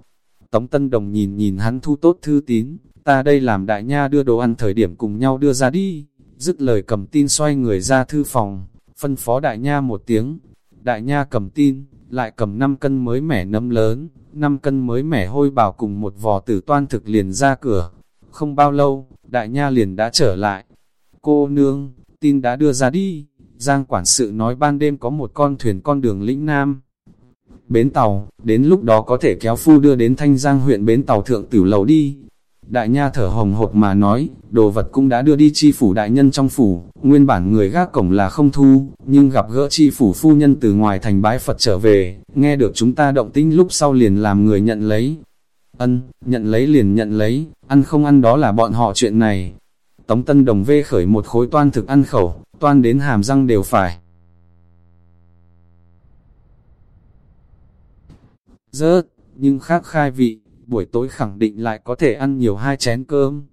Tống Tân Đồng nhìn nhìn hắn thu tốt thư tín, ta đây làm đại nha đưa đồ ăn thời điểm cùng nhau đưa ra đi. Dứt lời cầm tin xoay người ra thư phòng, phân phó đại nha một tiếng. Đại nha cầm tin, lại cầm 5 cân mới mẻ nấm lớn, 5 cân mới mẻ hôi bảo cùng một vò tử toan thực liền ra cửa. Không bao lâu, đại nha liền đã trở lại. Cô nương, tin đã đưa ra đi. Giang quản sự nói ban đêm có một con thuyền con đường lĩnh Nam. Bến tàu, đến lúc đó có thể kéo phu đưa đến Thanh Giang huyện bến tàu thượng tử lầu đi. Đại nha thở hồng hộc mà nói, đồ vật cũng đã đưa đi chi phủ đại nhân trong phủ, nguyên bản người gác cổng là không thu, nhưng gặp gỡ chi phủ phu nhân từ ngoài thành bái Phật trở về, nghe được chúng ta động tĩnh lúc sau liền làm người nhận lấy. Ân, nhận lấy liền nhận lấy, ăn không ăn đó là bọn họ chuyện này. Tống Tân Đồng vê khởi một khối toan thực ăn khẩu, toan đến hàm răng đều phải. Rớt, nhưng khác khai vị, buổi tối khẳng định lại có thể ăn nhiều hai chén cơm.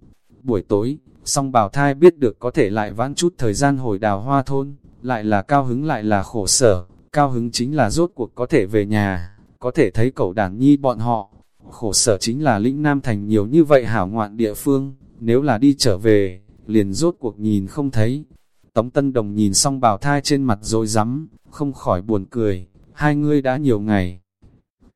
Buổi tối, song bảo thai biết được có thể lại vãn chút thời gian hồi đào hoa thôn, lại là cao hứng lại là khổ sở, cao hứng chính là rốt cuộc có thể về nhà, có thể thấy cậu đàn nhi bọn họ. Khổ sở chính là lĩnh Nam Thành nhiều như vậy hảo ngoạn địa phương, nếu là đi trở về, liền rốt cuộc nhìn không thấy. Tống Tân Đồng nhìn xong bào thai trên mặt rồi rắm không khỏi buồn cười, hai ngươi đã nhiều ngày.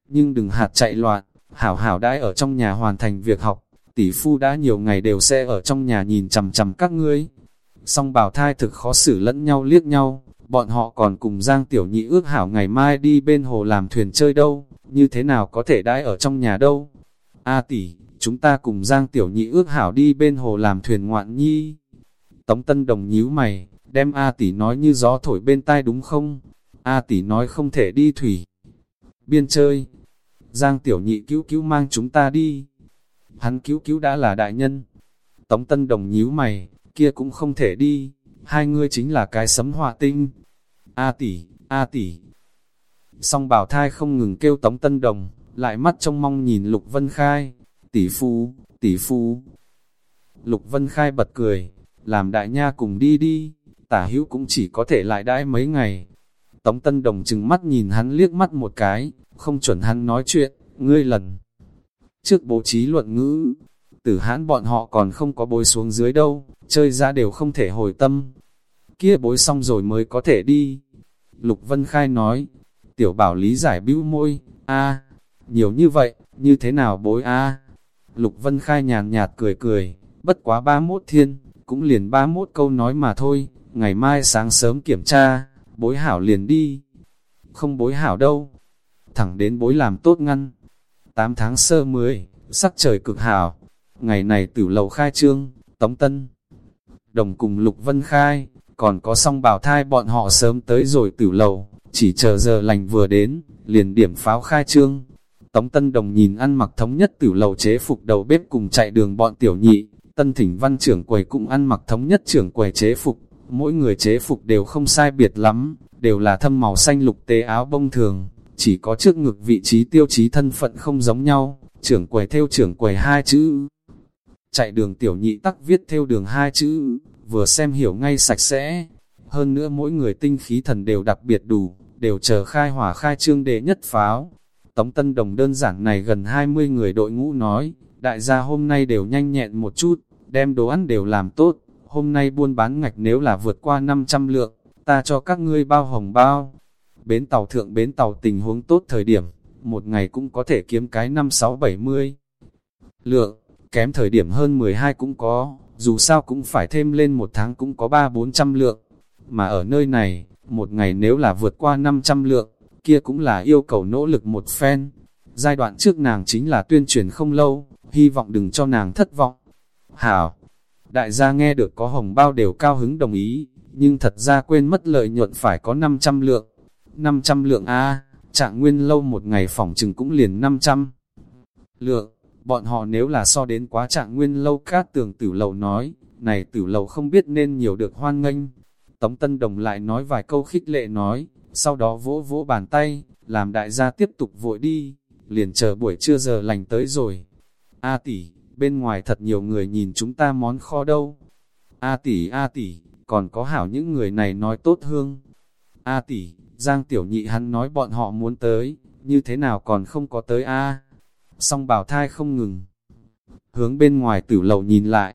Nhưng đừng hạt chạy loạn, hảo hảo đãi ở trong nhà hoàn thành việc học, tỷ phu đã nhiều ngày đều sẽ ở trong nhà nhìn chằm chằm các ngươi. Song bảo thai thực khó xử lẫn nhau liếc nhau, bọn họ còn cùng Giang Tiểu Nhị ước hảo ngày mai đi bên hồ làm thuyền chơi đâu, như thế nào có thể đãi ở trong nhà đâu. A tỷ, chúng ta cùng Giang Tiểu Nhị ước hảo đi bên hồ làm thuyền ngoạn nhi. Tống Tân Đồng nhíu mày, đem A tỷ nói như gió thổi bên tai đúng không? A tỷ nói không thể đi thủy. Biên chơi. Giang Tiểu Nhị cứu cứu mang chúng ta đi. Hắn cứu cứu đã là đại nhân. Tống Tân Đồng nhíu mày, kia cũng không thể đi. Hai ngươi chính là cái sấm họa tinh. A tỷ, A tỷ. Song bảo thai không ngừng kêu Tống Tân Đồng, lại mắt trông mong nhìn Lục Vân Khai. Tỷ phu, tỷ phu. Lục Vân Khai bật cười, làm đại nha cùng đi đi, tả hữu cũng chỉ có thể lại đãi mấy ngày. Tống Tân Đồng chừng mắt nhìn hắn liếc mắt một cái, không chuẩn hắn nói chuyện, ngươi lần. Trước bố trí luận ngữ, tử hãn bọn họ còn không có bối xuống dưới đâu, chơi ra đều không thể hồi tâm. Kia bối xong rồi mới có thể đi. Lục Vân Khai nói, tiểu bảo lý giải bĩu môi, a nhiều như vậy, như thế nào bối a Lục Vân Khai nhàn nhạt cười cười, bất quá ba mốt thiên, cũng liền ba mốt câu nói mà thôi, ngày mai sáng sớm kiểm tra, bối hảo liền đi. Không bối hảo đâu, thẳng đến bối làm tốt ngăn. 8 tháng sơ 10, sắc trời cực hảo, ngày này tử lầu khai trương, tống tân. Đồng cùng Lục Vân Khai, còn có song bảo thai bọn họ sớm tới rồi tử lầu, chỉ chờ giờ lành vừa đến, liền điểm pháo khai trương. Tống Tân Đồng nhìn ăn mặc thống nhất tử lầu chế phục đầu bếp cùng chạy đường bọn tiểu nhị, Tân Thỉnh Văn trưởng quầy cũng ăn mặc thống nhất trưởng quầy chế phục, mỗi người chế phục đều không sai biệt lắm, đều là thâm màu xanh lục tế áo bông thường, chỉ có trước ngực vị trí tiêu chí thân phận không giống nhau, trưởng quầy theo trưởng quầy hai chữ. Chạy đường tiểu nhị tắc viết theo đường hai chữ, vừa xem hiểu ngay sạch sẽ. Hơn nữa mỗi người tinh khí thần đều đặc biệt đủ, đều chờ khai hỏa khai trương đệ nhất pháo. Tống Tân Đồng đơn giản này gần 20 người đội ngũ nói, đại gia hôm nay đều nhanh nhẹn một chút, đem đồ ăn đều làm tốt, hôm nay buôn bán ngạch nếu là vượt qua 500 lượng, ta cho các ngươi bao hồng bao. Bến tàu thượng bến tàu tình huống tốt thời điểm, một ngày cũng có thể kiếm cái 5-6-70 lượng, kém thời điểm hơn 12 cũng có, dù sao cũng phải thêm lên một tháng cũng có 3-400 lượng. Mà ở nơi này, một ngày nếu là vượt qua 500 lượng, kia cũng là yêu cầu nỗ lực một phen. Giai đoạn trước nàng chính là tuyên truyền không lâu, hy vọng đừng cho nàng thất vọng. Hảo, đại gia nghe được có hồng bao đều cao hứng đồng ý, nhưng thật ra quên mất lợi nhuận phải có 500 lượng. 500 lượng A, trạng nguyên lâu một ngày phòng trừng cũng liền 500 lượng. Bọn họ nếu là so đến quá trạng nguyên lâu cát tường tử lầu nói, này tử lầu không biết nên nhiều được hoan nghênh. Tống Tân Đồng lại nói vài câu khích lệ nói, sau đó vỗ vỗ bàn tay, làm đại gia tiếp tục vội đi, liền chờ buổi trưa giờ lành tới rồi. A tỷ, bên ngoài thật nhiều người nhìn chúng ta món kho đâu. A tỷ, A tỷ, còn có hảo những người này nói tốt hương. A tỷ, Giang Tiểu Nhị hắn nói bọn họ muốn tới, như thế nào còn không có tới A. Song bảo thai không ngừng. Hướng bên ngoài tử lầu nhìn lại,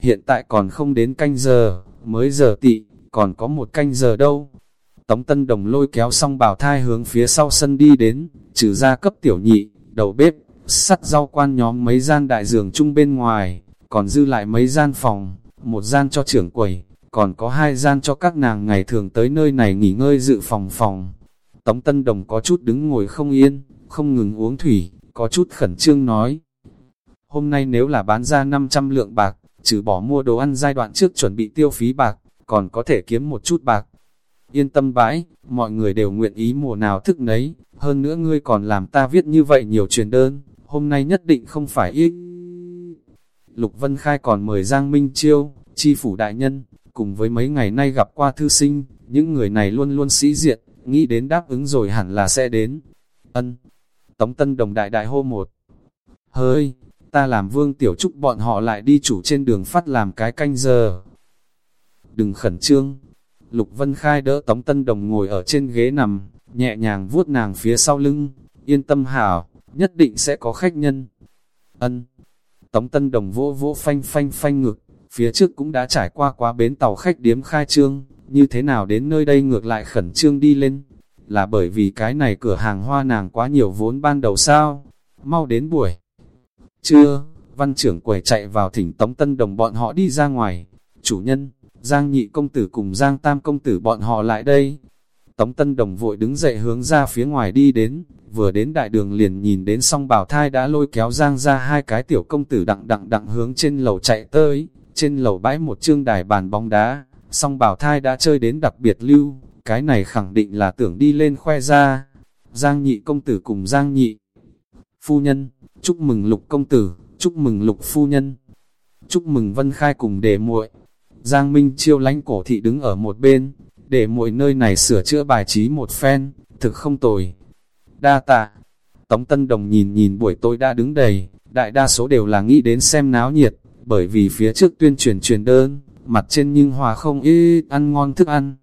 hiện tại còn không đến canh giờ, mới giờ tị, còn có một canh giờ đâu. Tống Tân Đồng lôi kéo song bảo thai hướng phía sau sân đi đến, trừ ra cấp tiểu nhị, đầu bếp, sắt rau quan nhóm mấy gian đại giường chung bên ngoài, còn dư lại mấy gian phòng, một gian cho trưởng quầy, còn có hai gian cho các nàng ngày thường tới nơi này nghỉ ngơi dự phòng phòng. Tống Tân Đồng có chút đứng ngồi không yên, không ngừng uống thủy, có chút khẩn trương nói. Hôm nay nếu là bán ra 500 lượng bạc, trừ bỏ mua đồ ăn giai đoạn trước chuẩn bị tiêu phí bạc, còn có thể kiếm một chút bạc. Yên tâm bãi, mọi người đều nguyện ý mùa nào thức nấy, hơn nữa ngươi còn làm ta viết như vậy nhiều truyền đơn, hôm nay nhất định không phải ít. Lục Vân Khai còn mời Giang Minh Chiêu, chi phủ đại nhân, cùng với mấy ngày nay gặp qua thư sinh, những người này luôn luôn sĩ diện, nghĩ đến đáp ứng rồi hẳn là sẽ đến. Ân, Tống Tân Đồng đại đại hô một. Hơi, ta làm vương tiểu trúc bọn họ lại đi chủ trên đường phát làm cái canh giờ. Đừng khẩn trương. Lục Vân Khai đỡ Tống Tân Đồng ngồi ở trên ghế nằm, nhẹ nhàng vuốt nàng phía sau lưng, yên tâm hảo, nhất định sẽ có khách nhân. Ân. Tống Tân Đồng vỗ vỗ phanh phanh phanh ngực, phía trước cũng đã trải qua quá bến tàu khách điếm khai trương, như thế nào đến nơi đây ngược lại khẩn trương đi lên. Là bởi vì cái này cửa hàng hoa nàng quá nhiều vốn ban đầu sao? Mau đến buổi. Trưa, Văn trưởng quầy chạy vào thỉnh Tống Tân Đồng bọn họ đi ra ngoài. Chủ nhân, Giang nhị công tử cùng Giang tam công tử bọn họ lại đây. Tống Tân Đồng vội đứng dậy hướng ra phía ngoài đi đến, vừa đến đại đường liền nhìn đến song bảo thai đã lôi kéo Giang ra hai cái tiểu công tử đặng đặng đặng hướng trên lầu chạy tới, trên lầu bãi một chương đài bàn bóng đá, song bảo thai đã chơi đến đặc biệt lưu, cái này khẳng định là tưởng đi lên khoe ra. Giang nhị công tử cùng Giang nhị phu nhân, chúc mừng lục công tử, chúc mừng lục phu nhân, chúc mừng vân khai cùng đề muội. Giang Minh chiêu lánh cổ thị đứng ở một bên, để mỗi nơi này sửa chữa bài trí một phen, thực không tồi. Đa tạ, Tống Tân Đồng nhìn nhìn buổi tối đã đứng đầy, đại đa số đều là nghĩ đến xem náo nhiệt, bởi vì phía trước tuyên truyền truyền đơn, mặt trên nhưng hòa không ý ăn ngon thức ăn.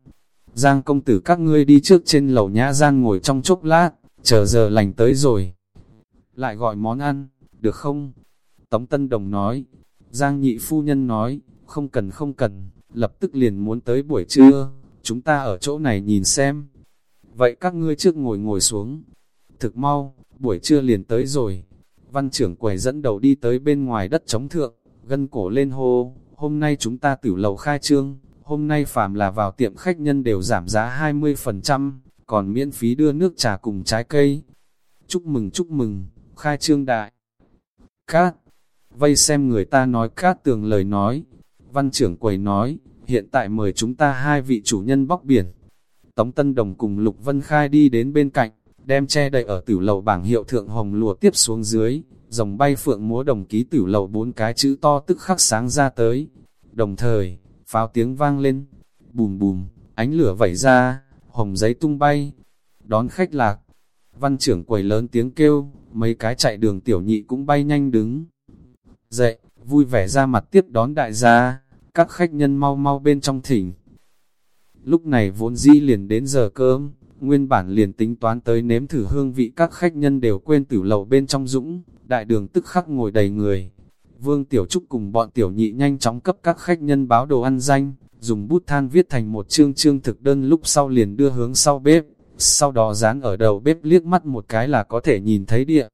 Giang công tử các ngươi đi trước trên lầu nhã gian ngồi trong chốc lát, chờ giờ lành tới rồi. Lại gọi món ăn, được không? Tống Tân Đồng nói. Giang nhị phu nhân nói, không cần không cần, lập tức liền muốn tới buổi trưa, chúng ta ở chỗ này nhìn xem. Vậy các ngươi trước ngồi ngồi xuống. Thực mau, buổi trưa liền tới rồi. Văn trưởng quầy dẫn đầu đi tới bên ngoài đất chống thượng, gân cổ lên hô, hôm nay chúng ta tử lầu khai trương, hôm nay phàm là vào tiệm khách nhân đều giảm giá 20%, còn miễn phí đưa nước trà cùng trái cây. Chúc mừng chúc mừng, khai trương đại. Cát, vây xem người ta nói cát tường lời nói. Văn trưởng quầy nói, hiện tại mời chúng ta hai vị chủ nhân bóc biển. Tống Tân Đồng cùng Lục Vân Khai đi đến bên cạnh, đem che đậy ở tử lầu bảng hiệu thượng hồng lùa tiếp xuống dưới, dòng bay phượng múa đồng ký tử lầu bốn cái chữ to tức khắc sáng ra tới. Đồng thời, pháo tiếng vang lên, bùm bùm, ánh lửa vẩy ra, hồng giấy tung bay, đón khách lạc. Văn trưởng quầy lớn tiếng kêu, mấy cái chạy đường tiểu nhị cũng bay nhanh đứng. Dậy, vui vẻ ra mặt tiếp đón đại gia, các khách nhân mau mau bên trong thỉnh. Lúc này vốn dĩ liền đến giờ cơm, nguyên bản liền tính toán tới nếm thử hương vị các khách nhân đều quên tử lầu bên trong dũng, đại đường tức khắc ngồi đầy người. Vương Tiểu Trúc cùng bọn tiểu nhị nhanh chóng cấp các khách nhân báo đồ ăn danh, dùng bút than viết thành một chương chương thực đơn lúc sau liền đưa hướng sau bếp, sau đó dán ở đầu bếp liếc mắt một cái là có thể nhìn thấy địa.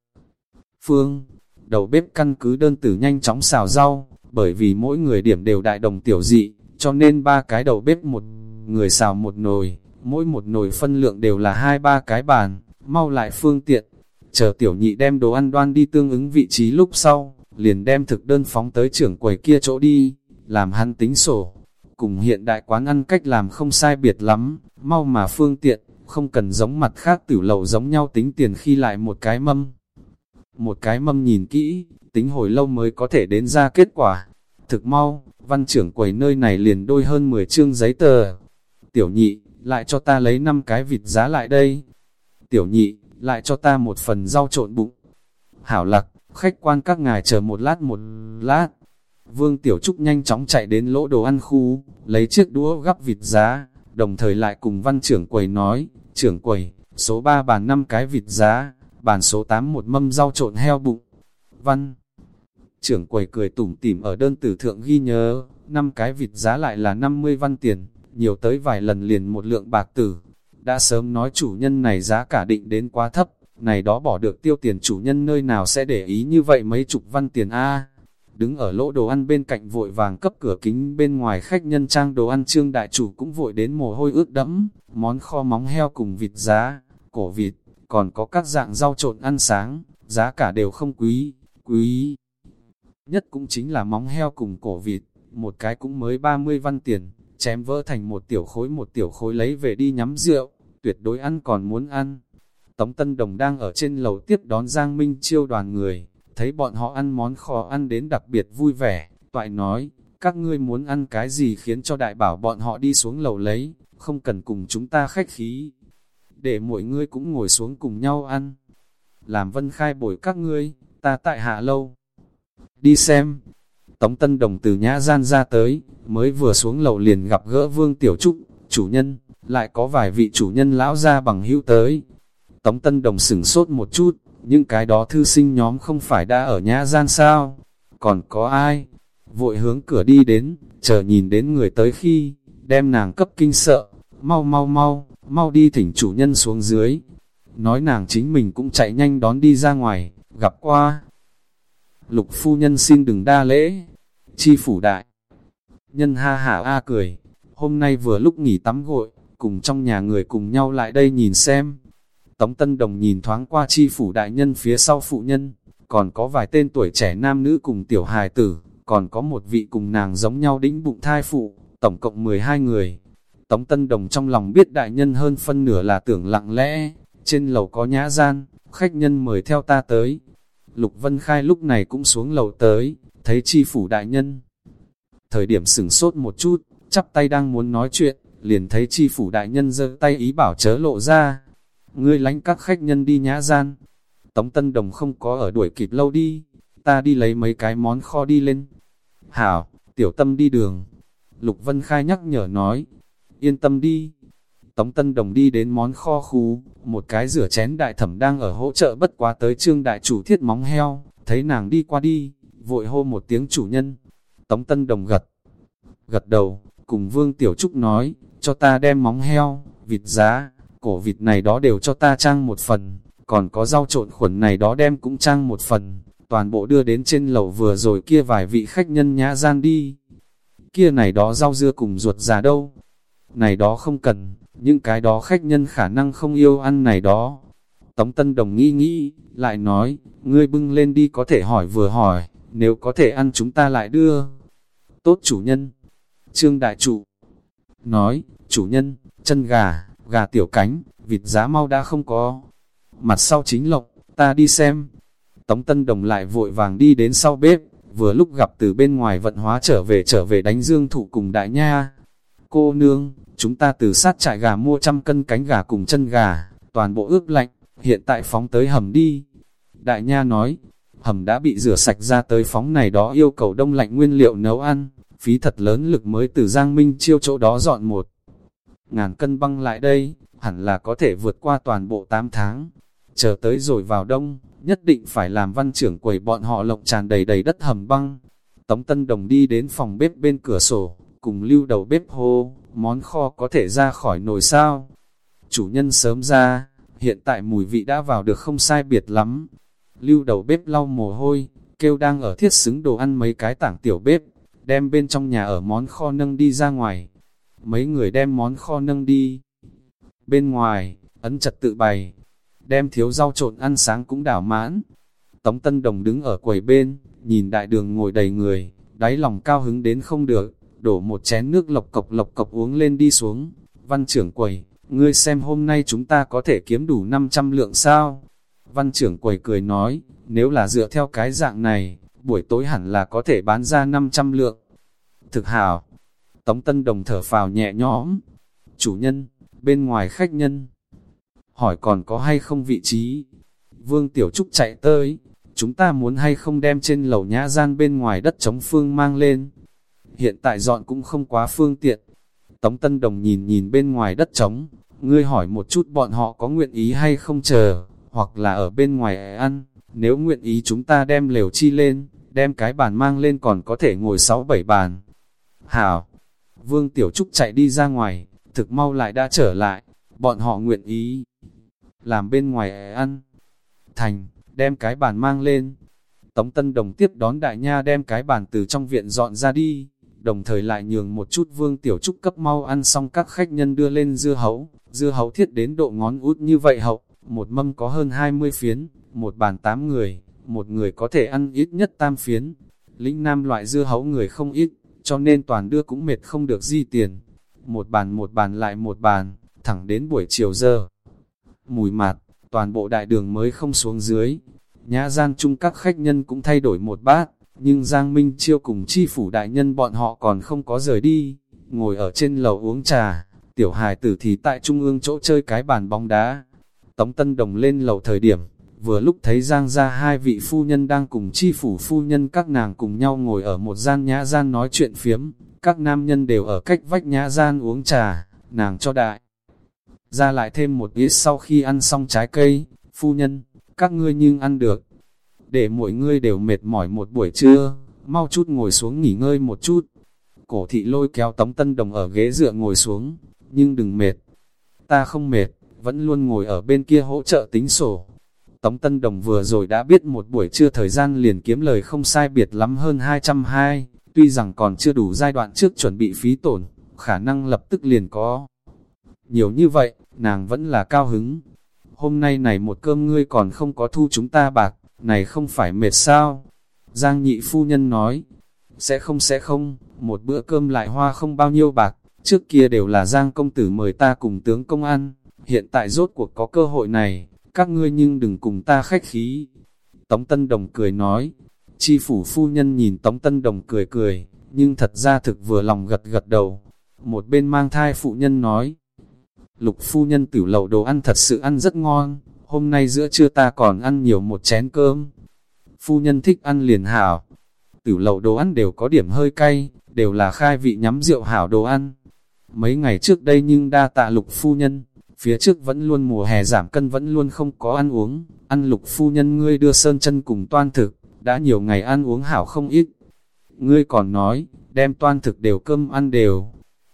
Phương, đầu bếp căn cứ đơn tử nhanh chóng xào rau, bởi vì mỗi người điểm đều đại đồng tiểu dị, cho nên ba cái đầu bếp một người xào một nồi, mỗi một nồi phân lượng đều là hai ba cái bàn, mau lại phương tiện. Chờ tiểu nhị đem đồ ăn đoan đi tương ứng vị trí lúc sau, liền đem thực đơn phóng tới trưởng quầy kia chỗ đi, làm hắn tính sổ. Cùng hiện đại quán ăn cách làm không sai biệt lắm, mau mà phương tiện, không cần giống mặt khác tử lầu giống nhau tính tiền khi lại một cái mâm. Một cái mâm nhìn kỹ, tính hồi lâu mới có thể đến ra kết quả. Thực mau, văn trưởng quầy nơi này liền đôi hơn 10 chương giấy tờ. Tiểu nhị, lại cho ta lấy 5 cái vịt giá lại đây. Tiểu nhị, lại cho ta một phần rau trộn bụng. Hảo lạc, khách quan các ngài chờ một lát một lát. Vương Tiểu Trúc nhanh chóng chạy đến lỗ đồ ăn khu, lấy chiếc đũa gắp vịt giá, đồng thời lại cùng văn trưởng quầy nói, trưởng quầy, số 3 bàn 5 cái vịt giá, bàn số 8 một mâm rau trộn heo bụng. Văn trưởng quầy cười tủm tỉm ở đơn tử thượng ghi nhớ, năm cái vịt giá lại là 50 văn tiền, nhiều tới vài lần liền một lượng bạc tử. Đã sớm nói chủ nhân này giá cả định đến quá thấp, này đó bỏ được tiêu tiền chủ nhân nơi nào sẽ để ý như vậy mấy chục văn tiền A. Đứng ở lỗ đồ ăn bên cạnh vội vàng cấp cửa kính bên ngoài khách nhân trang đồ ăn trương đại chủ cũng vội đến mồ hôi ướt đẫm, món kho móng heo cùng vịt giá, cổ vịt, còn có các dạng rau trộn ăn sáng, giá cả đều không quý, quý. Nhất cũng chính là móng heo cùng cổ vịt, một cái cũng mới 30 văn tiền, chém vỡ thành một tiểu khối một tiểu khối lấy về đi nhắm rượu, tuyệt đối ăn còn muốn ăn. Tống Tân Đồng đang ở trên lầu tiếp đón Giang Minh chiêu đoàn người, thấy bọn họ ăn món kho ăn đến đặc biệt vui vẻ, toại nói, các ngươi muốn ăn cái gì khiến cho đại bảo bọn họ đi xuống lầu lấy, không cần cùng chúng ta khách khí. Để mỗi ngươi cũng ngồi xuống cùng nhau ăn. Làm vân khai bồi các ngươi, ta tại hạ lâu. Đi xem. Tống Tân Đồng từ nhã gian ra tới, mới vừa xuống lầu liền gặp gỡ Vương Tiểu Trúc, chủ nhân, lại có vài vị chủ nhân lão ra bằng hữu tới. Tống Tân Đồng sửng sốt một chút, những cái đó thư sinh nhóm không phải đã ở nhã gian sao? Còn có ai? Vội hướng cửa đi đến, chờ nhìn đến người tới khi, đem nàng cấp kinh sợ, mau mau mau, mau đi thỉnh chủ nhân xuống dưới. Nói nàng chính mình cũng chạy nhanh đón đi ra ngoài, gặp qua. Lục phu nhân xin đừng đa lễ. Chi phủ đại. Nhân ha hả a cười. Hôm nay vừa lúc nghỉ tắm gội, cùng trong nhà người cùng nhau lại đây nhìn xem. Tống Tân Đồng nhìn thoáng qua chi phủ đại nhân phía sau phụ nhân, còn có vài tên tuổi trẻ nam nữ cùng tiểu hài tử, còn có một vị cùng nàng giống nhau đĩnh bụng thai phụ, tổng cộng 12 người. Tống Tân Đồng trong lòng biết đại nhân hơn phân nửa là tưởng lặng lẽ, trên lầu có nhã gian, khách nhân mời theo ta tới. Lục Vân Khai lúc này cũng xuống lầu tới, thấy chi phủ đại nhân. Thời điểm sửng sốt một chút, chắp tay đang muốn nói chuyện, liền thấy chi phủ đại nhân giơ tay ý bảo chớ lộ ra. Ngươi lánh các khách nhân đi nhã gian. Tống Tân Đồng không có ở đuổi kịp lâu đi, ta đi lấy mấy cái món kho đi lên. Hảo, tiểu tâm đi đường. Lục Vân Khai nhắc nhở nói, yên tâm đi. Tống Tân Đồng đi đến món kho khu, một cái rửa chén đại thẩm đang ở hỗ trợ bất quá tới trương đại chủ thiết móng heo, thấy nàng đi qua đi, vội hô một tiếng chủ nhân. Tống Tân Đồng gật, gật đầu, cùng Vương Tiểu Trúc nói, cho ta đem móng heo, vịt giá, cổ vịt này đó đều cho ta trang một phần, còn có rau trộn khuẩn này đó đem cũng trang một phần, toàn bộ đưa đến trên lầu vừa rồi kia vài vị khách nhân nhã gian đi. Kia này đó rau dưa cùng ruột già đâu, này đó không cần, những cái đó khách nhân khả năng không yêu ăn này đó. Tống Tân Đồng nghĩ nghĩ, lại nói, ngươi bưng lên đi có thể hỏi vừa hỏi, nếu có thể ăn chúng ta lại đưa. Tốt chủ nhân. Trương Đại Chủ nói, chủ nhân, chân gà, gà tiểu cánh, vịt giá mau đã không có. Mặt sau chính lộc, ta đi xem. Tống Tân Đồng lại vội vàng đi đến sau bếp, vừa lúc gặp từ bên ngoài vận hóa trở về trở về đánh dương thủ cùng đại nha. Cô nương, chúng ta từ sát trại gà mua trăm cân cánh gà cùng chân gà, toàn bộ ướp lạnh, hiện tại phóng tới hầm đi. Đại nha nói, hầm đã bị rửa sạch ra tới phóng này đó yêu cầu đông lạnh nguyên liệu nấu ăn, phí thật lớn lực mới từ Giang Minh chiêu chỗ đó dọn một. Ngàn cân băng lại đây, hẳn là có thể vượt qua toàn bộ 8 tháng. Chờ tới rồi vào đông, nhất định phải làm văn trưởng quầy bọn họ lộng tràn đầy đầy đất hầm băng. Tống Tân Đồng đi đến phòng bếp bên cửa sổ, cùng lưu đầu bếp hô, món kho có thể ra khỏi nồi sao. Chủ nhân sớm ra, hiện tại mùi vị đã vào được không sai biệt lắm. Lưu đầu bếp lau mồ hôi, kêu đang ở thiết xứng đồ ăn mấy cái tảng tiểu bếp, đem bên trong nhà ở món kho nâng đi ra ngoài. Mấy người đem món kho nâng đi. Bên ngoài, ấn trật tự bày, đem thiếu rau trộn ăn sáng cũng đảo mãn. Tống Tân Đồng đứng ở quầy bên, nhìn đại đường ngồi đầy người, đáy lòng cao hứng đến không được đổ một chén nước lộc cộc lộc cộc uống lên đi xuống. Văn trưởng quầy, ngươi xem hôm nay chúng ta có thể kiếm đủ 500 lượng sao? Văn trưởng quầy cười nói, nếu là dựa theo cái dạng này, buổi tối hẳn là có thể bán ra 500 lượng. Thực hào. Tống Tân Đồng thở phào nhẹ nhõm. Chủ nhân, bên ngoài khách nhân, hỏi còn có hay không vị trí? Vương Tiểu Trúc chạy tới, chúng ta muốn hay không đem trên lầu nhã gian bên ngoài đất chống phương mang lên hiện tại dọn cũng không quá phương tiện. Tống Tân Đồng nhìn nhìn bên ngoài đất trống, ngươi hỏi một chút bọn họ có nguyện ý hay không chờ, hoặc là ở bên ngoài ăn, nếu nguyện ý chúng ta đem lều chi lên, đem cái bàn mang lên còn có thể ngồi 6-7 bàn. Hảo! Vương Tiểu Trúc chạy đi ra ngoài, thực mau lại đã trở lại, bọn họ nguyện ý làm bên ngoài ăn. Thành, đem cái bàn mang lên. Tống Tân Đồng tiếp đón đại nha đem cái bàn từ trong viện dọn ra đi đồng thời lại nhường một chút vương tiểu trúc cấp mau ăn xong các khách nhân đưa lên dưa hấu, dưa hấu thiết đến độ ngón út như vậy hậu, một mâm có hơn 20 phiến, một bàn 8 người, một người có thể ăn ít nhất tam phiến. Lĩnh nam loại dưa hấu người không ít, cho nên toàn đưa cũng mệt không được di tiền. Một bàn một bàn lại một bàn, thẳng đến buổi chiều giờ. Mùi mạt, toàn bộ đại đường mới không xuống dưới. Nhã gian chung các khách nhân cũng thay đổi một bát, nhưng Giang Minh Chiêu cùng chi phủ đại nhân bọn họ còn không có rời đi, ngồi ở trên lầu uống trà, tiểu hài tử thì tại trung ương chỗ chơi cái bàn bóng đá. Tống Tân Đồng lên lầu thời điểm, vừa lúc thấy Giang ra hai vị phu nhân đang cùng chi phủ phu nhân các nàng cùng nhau ngồi ở một gian nhã gian nói chuyện phiếm, các nam nhân đều ở cách vách nhã gian uống trà, nàng cho đại. Ra lại thêm một ít sau khi ăn xong trái cây, phu nhân, các ngươi nhưng ăn được, để mỗi người đều mệt mỏi một buổi trưa, mau chút ngồi xuống nghỉ ngơi một chút. Cổ thị lôi kéo tống tân đồng ở ghế dựa ngồi xuống, nhưng đừng mệt. Ta không mệt, vẫn luôn ngồi ở bên kia hỗ trợ tính sổ. Tống Tân Đồng vừa rồi đã biết một buổi trưa thời gian liền kiếm lời không sai biệt lắm hơn 220, tuy rằng còn chưa đủ giai đoạn trước chuẩn bị phí tổn, khả năng lập tức liền có. Nhiều như vậy, nàng vẫn là cao hứng. Hôm nay này một cơm ngươi còn không có thu chúng ta bạc, này không phải mệt sao? Giang nhị phu nhân nói, sẽ không sẽ không, một bữa cơm lại hoa không bao nhiêu bạc, trước kia đều là Giang công tử mời ta cùng tướng công ăn, hiện tại rốt cuộc có cơ hội này, các ngươi nhưng đừng cùng ta khách khí. Tống Tân Đồng cười nói, chi phủ phu nhân nhìn Tống Tân Đồng cười cười, nhưng thật ra thực vừa lòng gật gật đầu. Một bên mang thai phụ nhân nói, lục phu nhân tử lầu đồ ăn thật sự ăn rất ngon, hôm nay giữa trưa ta còn ăn nhiều một chén cơm. Phu nhân thích ăn liền hảo, tử lầu đồ ăn đều có điểm hơi cay, đều là khai vị nhắm rượu hảo đồ ăn. Mấy ngày trước đây nhưng đa tạ lục phu nhân, phía trước vẫn luôn mùa hè giảm cân vẫn luôn không có ăn uống, ăn lục phu nhân ngươi đưa sơn chân cùng toan thực, đã nhiều ngày ăn uống hảo không ít. Ngươi còn nói, đem toan thực đều cơm ăn đều.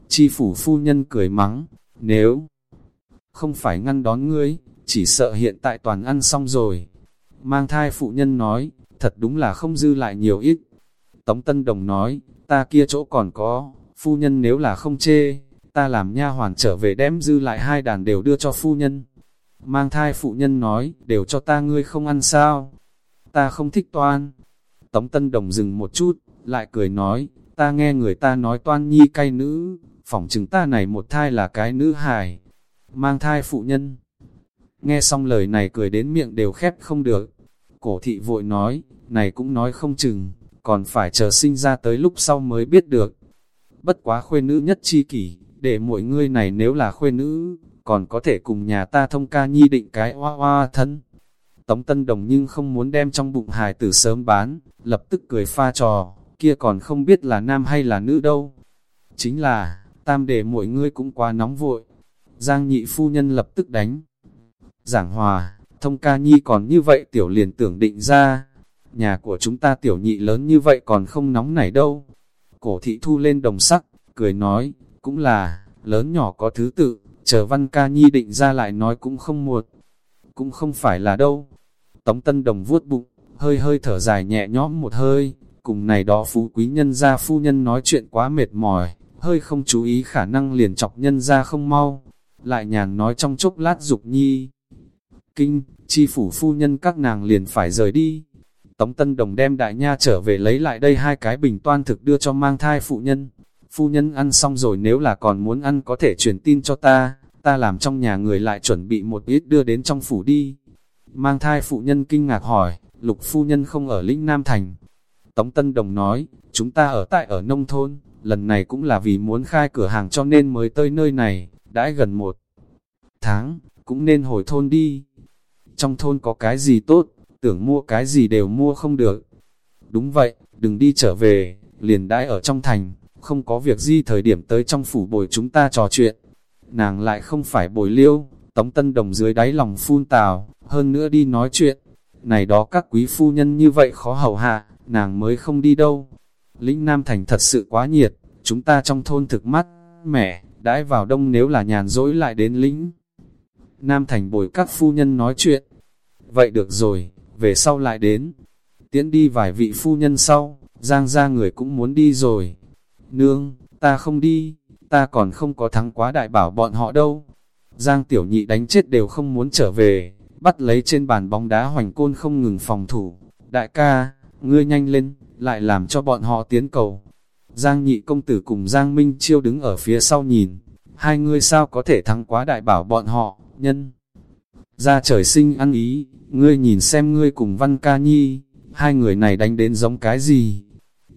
Chi phủ phu nhân cười mắng, nếu không phải ngăn đón ngươi, chỉ sợ hiện tại toàn ăn xong rồi. Mang thai phụ nhân nói, thật đúng là không dư lại nhiều ít. Tống Tân Đồng nói, ta kia chỗ còn có, phu nhân nếu là không chê, ta làm nha hoàn trở về đem dư lại hai đàn đều đưa cho phu nhân. Mang thai phụ nhân nói, đều cho ta ngươi không ăn sao? Ta không thích toan. Tống Tân Đồng dừng một chút, lại cười nói, ta nghe người ta nói toan nhi cay nữ, phỏng chừng ta này một thai là cái nữ hài. Mang thai phụ nhân. Nghe xong lời này cười đến miệng đều khép không được. Cổ thị vội nói, này cũng nói không chừng, còn phải chờ sinh ra tới lúc sau mới biết được. Bất quá khuê nữ nhất chi kỷ, để mỗi ngươi này nếu là khuê nữ, còn có thể cùng nhà ta thông ca nhi định cái hoa hoa thân. Tống Tân Đồng nhưng không muốn đem trong bụng hài tử sớm bán, lập tức cười pha trò, kia còn không biết là nam hay là nữ đâu. Chính là, tam để mỗi ngươi cũng quá nóng vội. Giang nhị phu nhân lập tức đánh. Giảng hòa, thông ca nhi còn như vậy tiểu liền tưởng định ra. Nhà của chúng ta tiểu nhị lớn như vậy còn không nóng nảy đâu. Cổ thị thu lên đồng sắc, cười nói, cũng là, lớn nhỏ có thứ tự, chờ văn ca nhi định ra lại nói cũng không muộn. Cũng không phải là đâu. Tống Tân Đồng vuốt bụng, hơi hơi thở dài nhẹ nhõm một hơi, cùng này đó phú quý nhân gia phu nhân nói chuyện quá mệt mỏi, hơi không chú ý khả năng liền chọc nhân gia không mau, lại nhàn nói trong chốc lát dục nhi. Kinh, chi phủ phu nhân các nàng liền phải rời đi. Tống Tân Đồng đem đại nha trở về lấy lại đây hai cái bình toan thực đưa cho mang thai phụ nhân. Phu nhân ăn xong rồi nếu là còn muốn ăn có thể truyền tin cho ta, ta làm trong nhà người lại chuẩn bị một ít đưa đến trong phủ đi. Mang thai phụ nhân kinh ngạc hỏi, lục phu nhân không ở lĩnh Nam Thành. Tống Tân Đồng nói, chúng ta ở tại ở nông thôn, lần này cũng là vì muốn khai cửa hàng cho nên mới tới nơi này, đã gần một tháng, cũng nên hồi thôn đi. Trong thôn có cái gì tốt, tưởng mua cái gì đều mua không được. Đúng vậy, đừng đi trở về, liền đãi ở trong thành, không có việc gì thời điểm tới trong phủ bồi chúng ta trò chuyện. Nàng lại không phải bồi liêu, tống tân đồng dưới đáy lòng phun tào, hơn nữa đi nói chuyện. Này đó các quý phu nhân như vậy khó hầu hạ, nàng mới không đi đâu. Lĩnh Nam Thành thật sự quá nhiệt, chúng ta trong thôn thực mắt, mẻ, đãi vào đông nếu là nhàn dỗi lại đến lĩnh. Nam Thành bồi các phu nhân nói chuyện. Vậy được rồi, về sau lại đến. Tiễn đi vài vị phu nhân sau, Giang ra người cũng muốn đi rồi. Nương, ta không đi, ta còn không có thắng quá đại bảo bọn họ đâu. Giang tiểu nhị đánh chết đều không muốn trở về, bắt lấy trên bàn bóng đá hoành côn không ngừng phòng thủ. Đại ca, ngươi nhanh lên, lại làm cho bọn họ tiến cầu. Giang nhị công tử cùng Giang Minh Chiêu đứng ở phía sau nhìn, hai ngươi sao có thể thắng quá đại bảo bọn họ, nhân. Ra trời sinh ăn ý, ngươi nhìn xem ngươi cùng Văn Ca Nhi, hai người này đánh đến giống cái gì.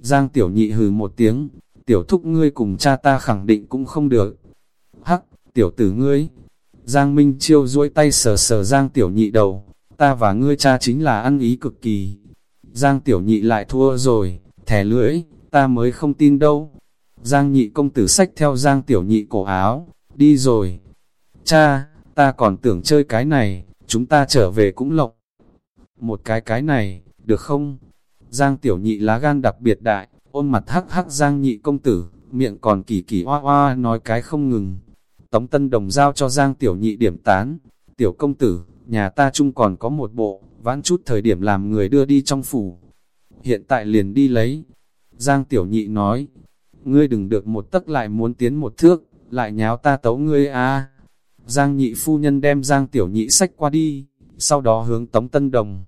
Giang tiểu nhị hừ một tiếng, tiểu thúc ngươi cùng cha ta khẳng định cũng không được. Hắc, tiểu tử ngươi. Giang Minh Chiêu duỗi tay sờ sờ Giang tiểu nhị đầu, ta và ngươi cha chính là ăn ý cực kỳ. Giang tiểu nhị lại thua rồi, thẻ lưỡi, ta mới không tin đâu. Giang nhị công tử sách theo Giang tiểu nhị cổ áo, đi rồi. Cha, ta còn tưởng chơi cái này, chúng ta trở về cũng lộng Một cái cái này, được không? Giang tiểu nhị lá gan đặc biệt đại, ôm mặt hắc hắc Giang nhị công tử, miệng còn kỳ kỳ hoa hoa nói cái không ngừng. Tống Tân Đồng giao cho Giang tiểu nhị điểm tán, tiểu công tử, nhà ta chung còn có một bộ, vãn chút thời điểm làm người đưa đi trong phủ. Hiện tại liền đi lấy. Giang Tiểu Nhị nói, ngươi đừng được một tấc lại muốn tiến một thước, lại nháo ta tấu ngươi a. Giang Nhị phu nhân đem Giang Tiểu Nhị sách qua đi, sau đó hướng Tống Tân Đồng.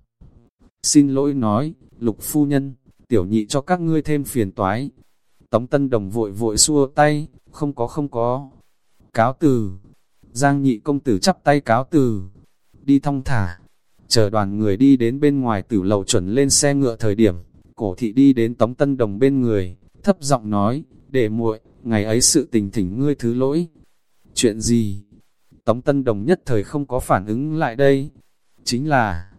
Xin lỗi nói, Lục phu nhân, Tiểu Nhị cho các ngươi thêm phiền toái. Tống Tân Đồng vội vội xua tay, không có không có. Cáo từ, Giang Nhị công tử chắp tay cáo từ, đi thong thả. Chờ đoàn người đi đến bên ngoài tử lầu chuẩn lên xe ngựa thời điểm, cổ thị đi đến Tống Tân Đồng bên người, thấp giọng nói, để muội, ngày ấy sự tình thỉnh ngươi thứ lỗi. Chuyện gì? Tống Tân Đồng nhất thời không có phản ứng lại đây. Chính là,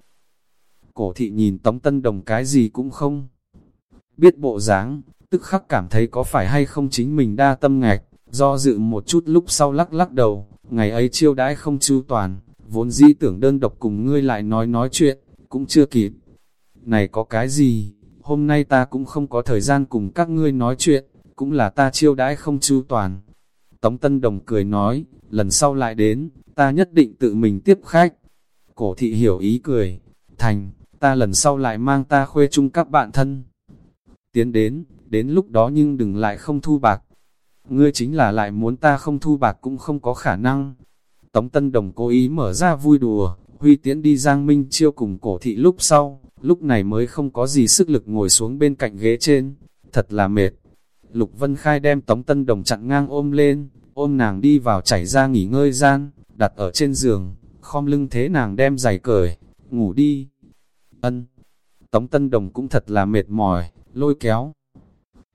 cổ thị nhìn Tống Tân Đồng cái gì cũng không. Biết bộ dáng, tức khắc cảm thấy có phải hay không chính mình đa tâm ngạch, do dự một chút lúc sau lắc lắc đầu, ngày ấy chiêu đãi không chu toàn, vốn dĩ tưởng đơn độc cùng ngươi lại nói nói chuyện, cũng chưa kịp. Này có cái gì, hôm nay ta cũng không có thời gian cùng các ngươi nói chuyện, cũng là ta chiêu đãi không chu toàn. Tống Tân Đồng cười nói, lần sau lại đến, ta nhất định tự mình tiếp khách. Cổ thị hiểu ý cười, thành, ta lần sau lại mang ta khuê chung các bạn thân. Tiến đến, đến lúc đó nhưng đừng lại không thu bạc. Ngươi chính là lại muốn ta không thu bạc cũng không có khả năng. Tống Tân Đồng cố ý mở ra vui đùa, Huy Tiễn đi Giang Minh chiêu cùng cổ thị lúc sau, lúc này mới không có gì sức lực ngồi xuống bên cạnh ghế trên, thật là mệt. Lục Vân Khai đem Tống Tân Đồng chặn ngang ôm lên, ôm nàng đi vào chảy ra nghỉ ngơi gian, đặt ở trên giường, khom lưng thế nàng đem giày cởi, ngủ đi. Ân. Tống Tân Đồng cũng thật là mệt mỏi, lôi kéo.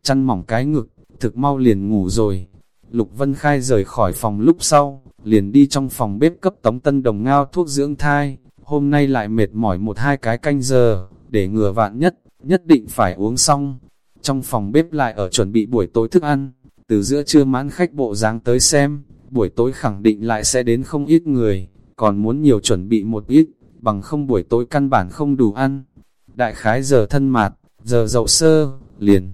Chăn mỏng cái ngực, thực mau liền ngủ rồi. Lục Vân Khai rời khỏi phòng lúc sau, liền đi trong phòng bếp cấp Tống Tân Đồng ngao thuốc dưỡng thai. Hôm nay lại mệt mỏi một hai cái canh giờ, để ngừa vạn nhất, nhất định phải uống xong. Trong phòng bếp lại ở chuẩn bị buổi tối thức ăn, từ giữa trưa mãn khách bộ dáng tới xem, buổi tối khẳng định lại sẽ đến không ít người, còn muốn nhiều chuẩn bị một ít, bằng không buổi tối căn bản không đủ ăn. Đại khái giờ thân mạt, giờ dậu sơ, liền.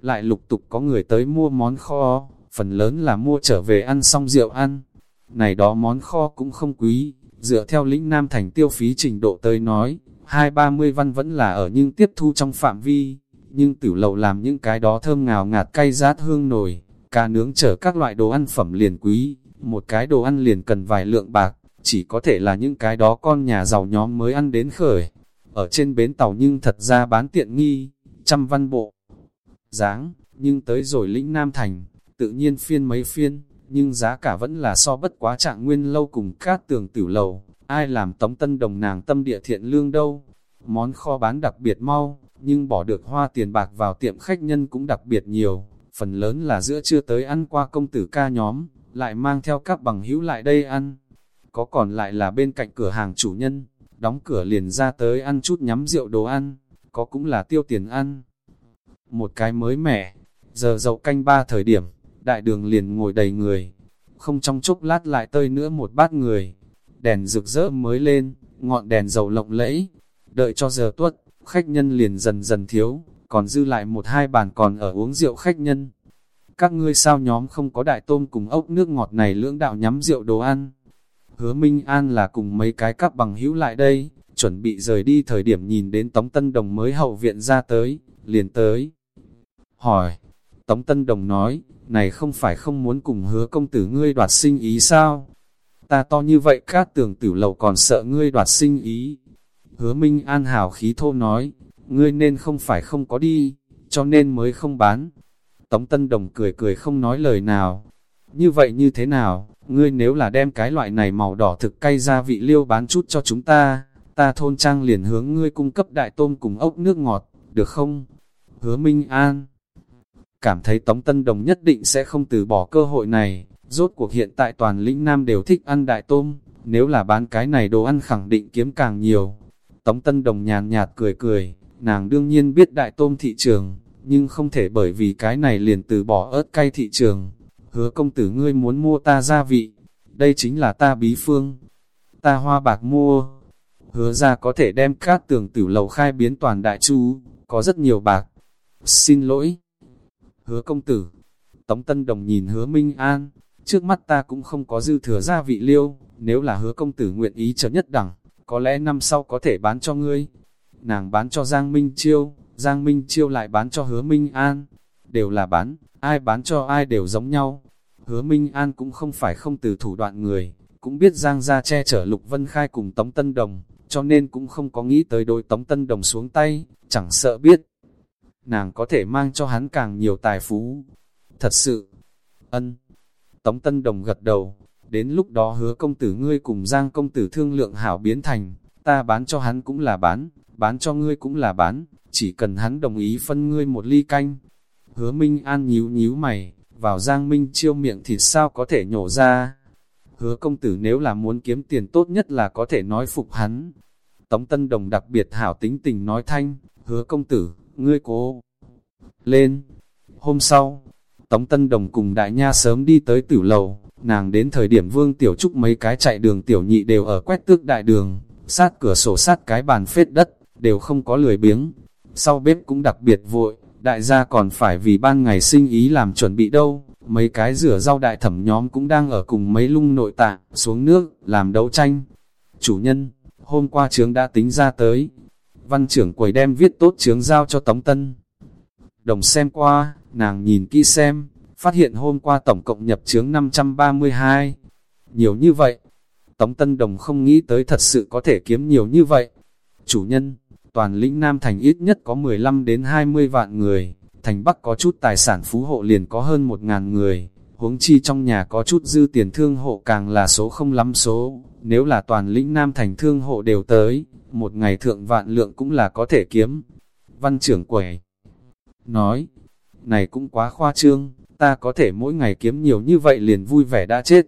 Lại lục tục có người tới mua món kho, phần lớn là mua trở về ăn xong rượu ăn. Này đó món kho cũng không quý, dựa theo lĩnh Nam Thành tiêu phí trình độ tới nói, hai ba mươi văn vẫn là ở nhưng tiếp thu trong phạm vi nhưng tiểu lầu làm những cái đó thơm ngào ngạt cay rát hương nổi, cá nướng chở các loại đồ ăn phẩm liền quý, một cái đồ ăn liền cần vài lượng bạc, chỉ có thể là những cái đó con nhà giàu nhóm mới ăn đến khởi. Ở trên bến tàu nhưng thật ra bán tiện nghi, trăm văn bộ, dáng, nhưng tới rồi lĩnh Nam Thành, tự nhiên phiên mấy phiên, nhưng giá cả vẫn là so bất quá trạng nguyên lâu cùng cát tường tử lầu, ai làm tống tân đồng nàng tâm địa thiện lương đâu. Món kho bán đặc biệt mau, nhưng bỏ được hoa tiền bạc vào tiệm khách nhân cũng đặc biệt nhiều, phần lớn là giữa trưa tới ăn qua công tử ca nhóm, lại mang theo các bằng hữu lại đây ăn. Có còn lại là bên cạnh cửa hàng chủ nhân, đóng cửa liền ra tới ăn chút nhắm rượu đồ ăn, có cũng là tiêu tiền ăn. Một cái mới mẻ, giờ dậu canh ba thời điểm, đại đường liền ngồi đầy người, không trong chốc lát lại tơi nữa một bát người. Đèn rực rỡ mới lên, ngọn đèn dầu lộng lẫy, đợi cho giờ tuất, khách nhân liền dần dần thiếu, còn dư lại một hai bàn còn ở uống rượu khách nhân. Các ngươi sao nhóm không có đại tôm cùng ốc nước ngọt này lưỡng đạo nhắm rượu đồ ăn. Hứa Minh An là cùng mấy cái các bằng hữu lại đây, chuẩn bị rời đi thời điểm nhìn đến Tống Tân Đồng mới hậu viện ra tới, liền tới. Hỏi, Tống Tân Đồng nói, này không phải không muốn cùng hứa công tử ngươi đoạt sinh ý sao? Ta to như vậy cát tường tử lầu còn sợ ngươi đoạt sinh ý, Hứa Minh An hào khí thô nói, ngươi nên không phải không có đi, cho nên mới không bán. Tống Tân Đồng cười cười không nói lời nào. Như vậy như thế nào, ngươi nếu là đem cái loại này màu đỏ thực cay ra vị liêu bán chút cho chúng ta, ta thôn trang liền hướng ngươi cung cấp đại tôm cùng ốc nước ngọt, được không? Hứa Minh An cảm thấy Tống Tân Đồng nhất định sẽ không từ bỏ cơ hội này, rốt cuộc hiện tại toàn lĩnh Nam đều thích ăn đại tôm, nếu là bán cái này đồ ăn khẳng định kiếm càng nhiều, Tống Tân Đồng nhàn nhạt cười cười, nàng đương nhiên biết đại tôm thị trường, nhưng không thể bởi vì cái này liền từ bỏ ớt cay thị trường. Hứa công tử ngươi muốn mua ta gia vị, đây chính là ta bí phương. Ta hoa bạc mua, hứa ra có thể đem cát tường tử lầu khai biến toàn đại chú, có rất nhiều bạc. Xin lỗi. Hứa công tử, Tống Tân Đồng nhìn hứa Minh An, trước mắt ta cũng không có dư thừa gia vị liêu, nếu là hứa công tử nguyện ý chấm nhất đẳng, có lẽ năm sau có thể bán cho ngươi. Nàng bán cho Giang Minh Chiêu, Giang Minh Chiêu lại bán cho hứa Minh An, đều là bán, ai bán cho ai đều giống nhau. Hứa Minh An cũng không phải không từ thủ đoạn người, cũng biết Giang ra che chở Lục Vân Khai cùng Tống Tân Đồng, cho nên cũng không có nghĩ tới đôi Tống Tân Đồng xuống tay, chẳng sợ biết. Nàng có thể mang cho hắn càng nhiều tài phú. Thật sự, ân. Tống Tân Đồng gật đầu, đến lúc đó hứa công tử ngươi cùng Giang công tử thương lượng hảo biến thành, ta bán cho hắn cũng là bán, bán cho ngươi cũng là bán, chỉ cần hắn đồng ý phân ngươi một ly canh. Hứa Minh An nhíu nhíu mày, vào Giang Minh chiêu miệng thì sao có thể nhổ ra. Hứa công tử nếu là muốn kiếm tiền tốt nhất là có thể nói phục hắn. Tống Tân Đồng đặc biệt hảo tính tình nói thanh, hứa công tử, ngươi cố lên. Hôm sau, Tống Tân Đồng cùng đại nha sớm đi tới tử lầu, nàng đến thời điểm vương tiểu trúc mấy cái chạy đường tiểu nhị đều ở quét tước đại đường, sát cửa sổ sát cái bàn phết đất, đều không có lười biếng. Sau bếp cũng đặc biệt vội, đại gia còn phải vì ban ngày sinh ý làm chuẩn bị đâu, mấy cái rửa rau đại thẩm nhóm cũng đang ở cùng mấy lung nội tạng, xuống nước, làm đấu tranh. Chủ nhân, hôm qua trướng đã tính ra tới, văn trưởng quầy đem viết tốt trướng giao cho Tống Tân. Đồng xem qua, nàng nhìn kỹ xem, phát hiện hôm qua tổng cộng nhập chướng 532. Nhiều như vậy, Tống Tân Đồng không nghĩ tới thật sự có thể kiếm nhiều như vậy. Chủ nhân, toàn lĩnh Nam Thành ít nhất có 15 đến 20 vạn người, thành Bắc có chút tài sản phú hộ liền có hơn 1.000 người, huống chi trong nhà có chút dư tiền thương hộ càng là số không lắm số, nếu là toàn lĩnh Nam Thành thương hộ đều tới, một ngày thượng vạn lượng cũng là có thể kiếm. Văn trưởng quẩy nói, này cũng quá khoa trương, ta có thể mỗi ngày kiếm nhiều như vậy liền vui vẻ đã chết.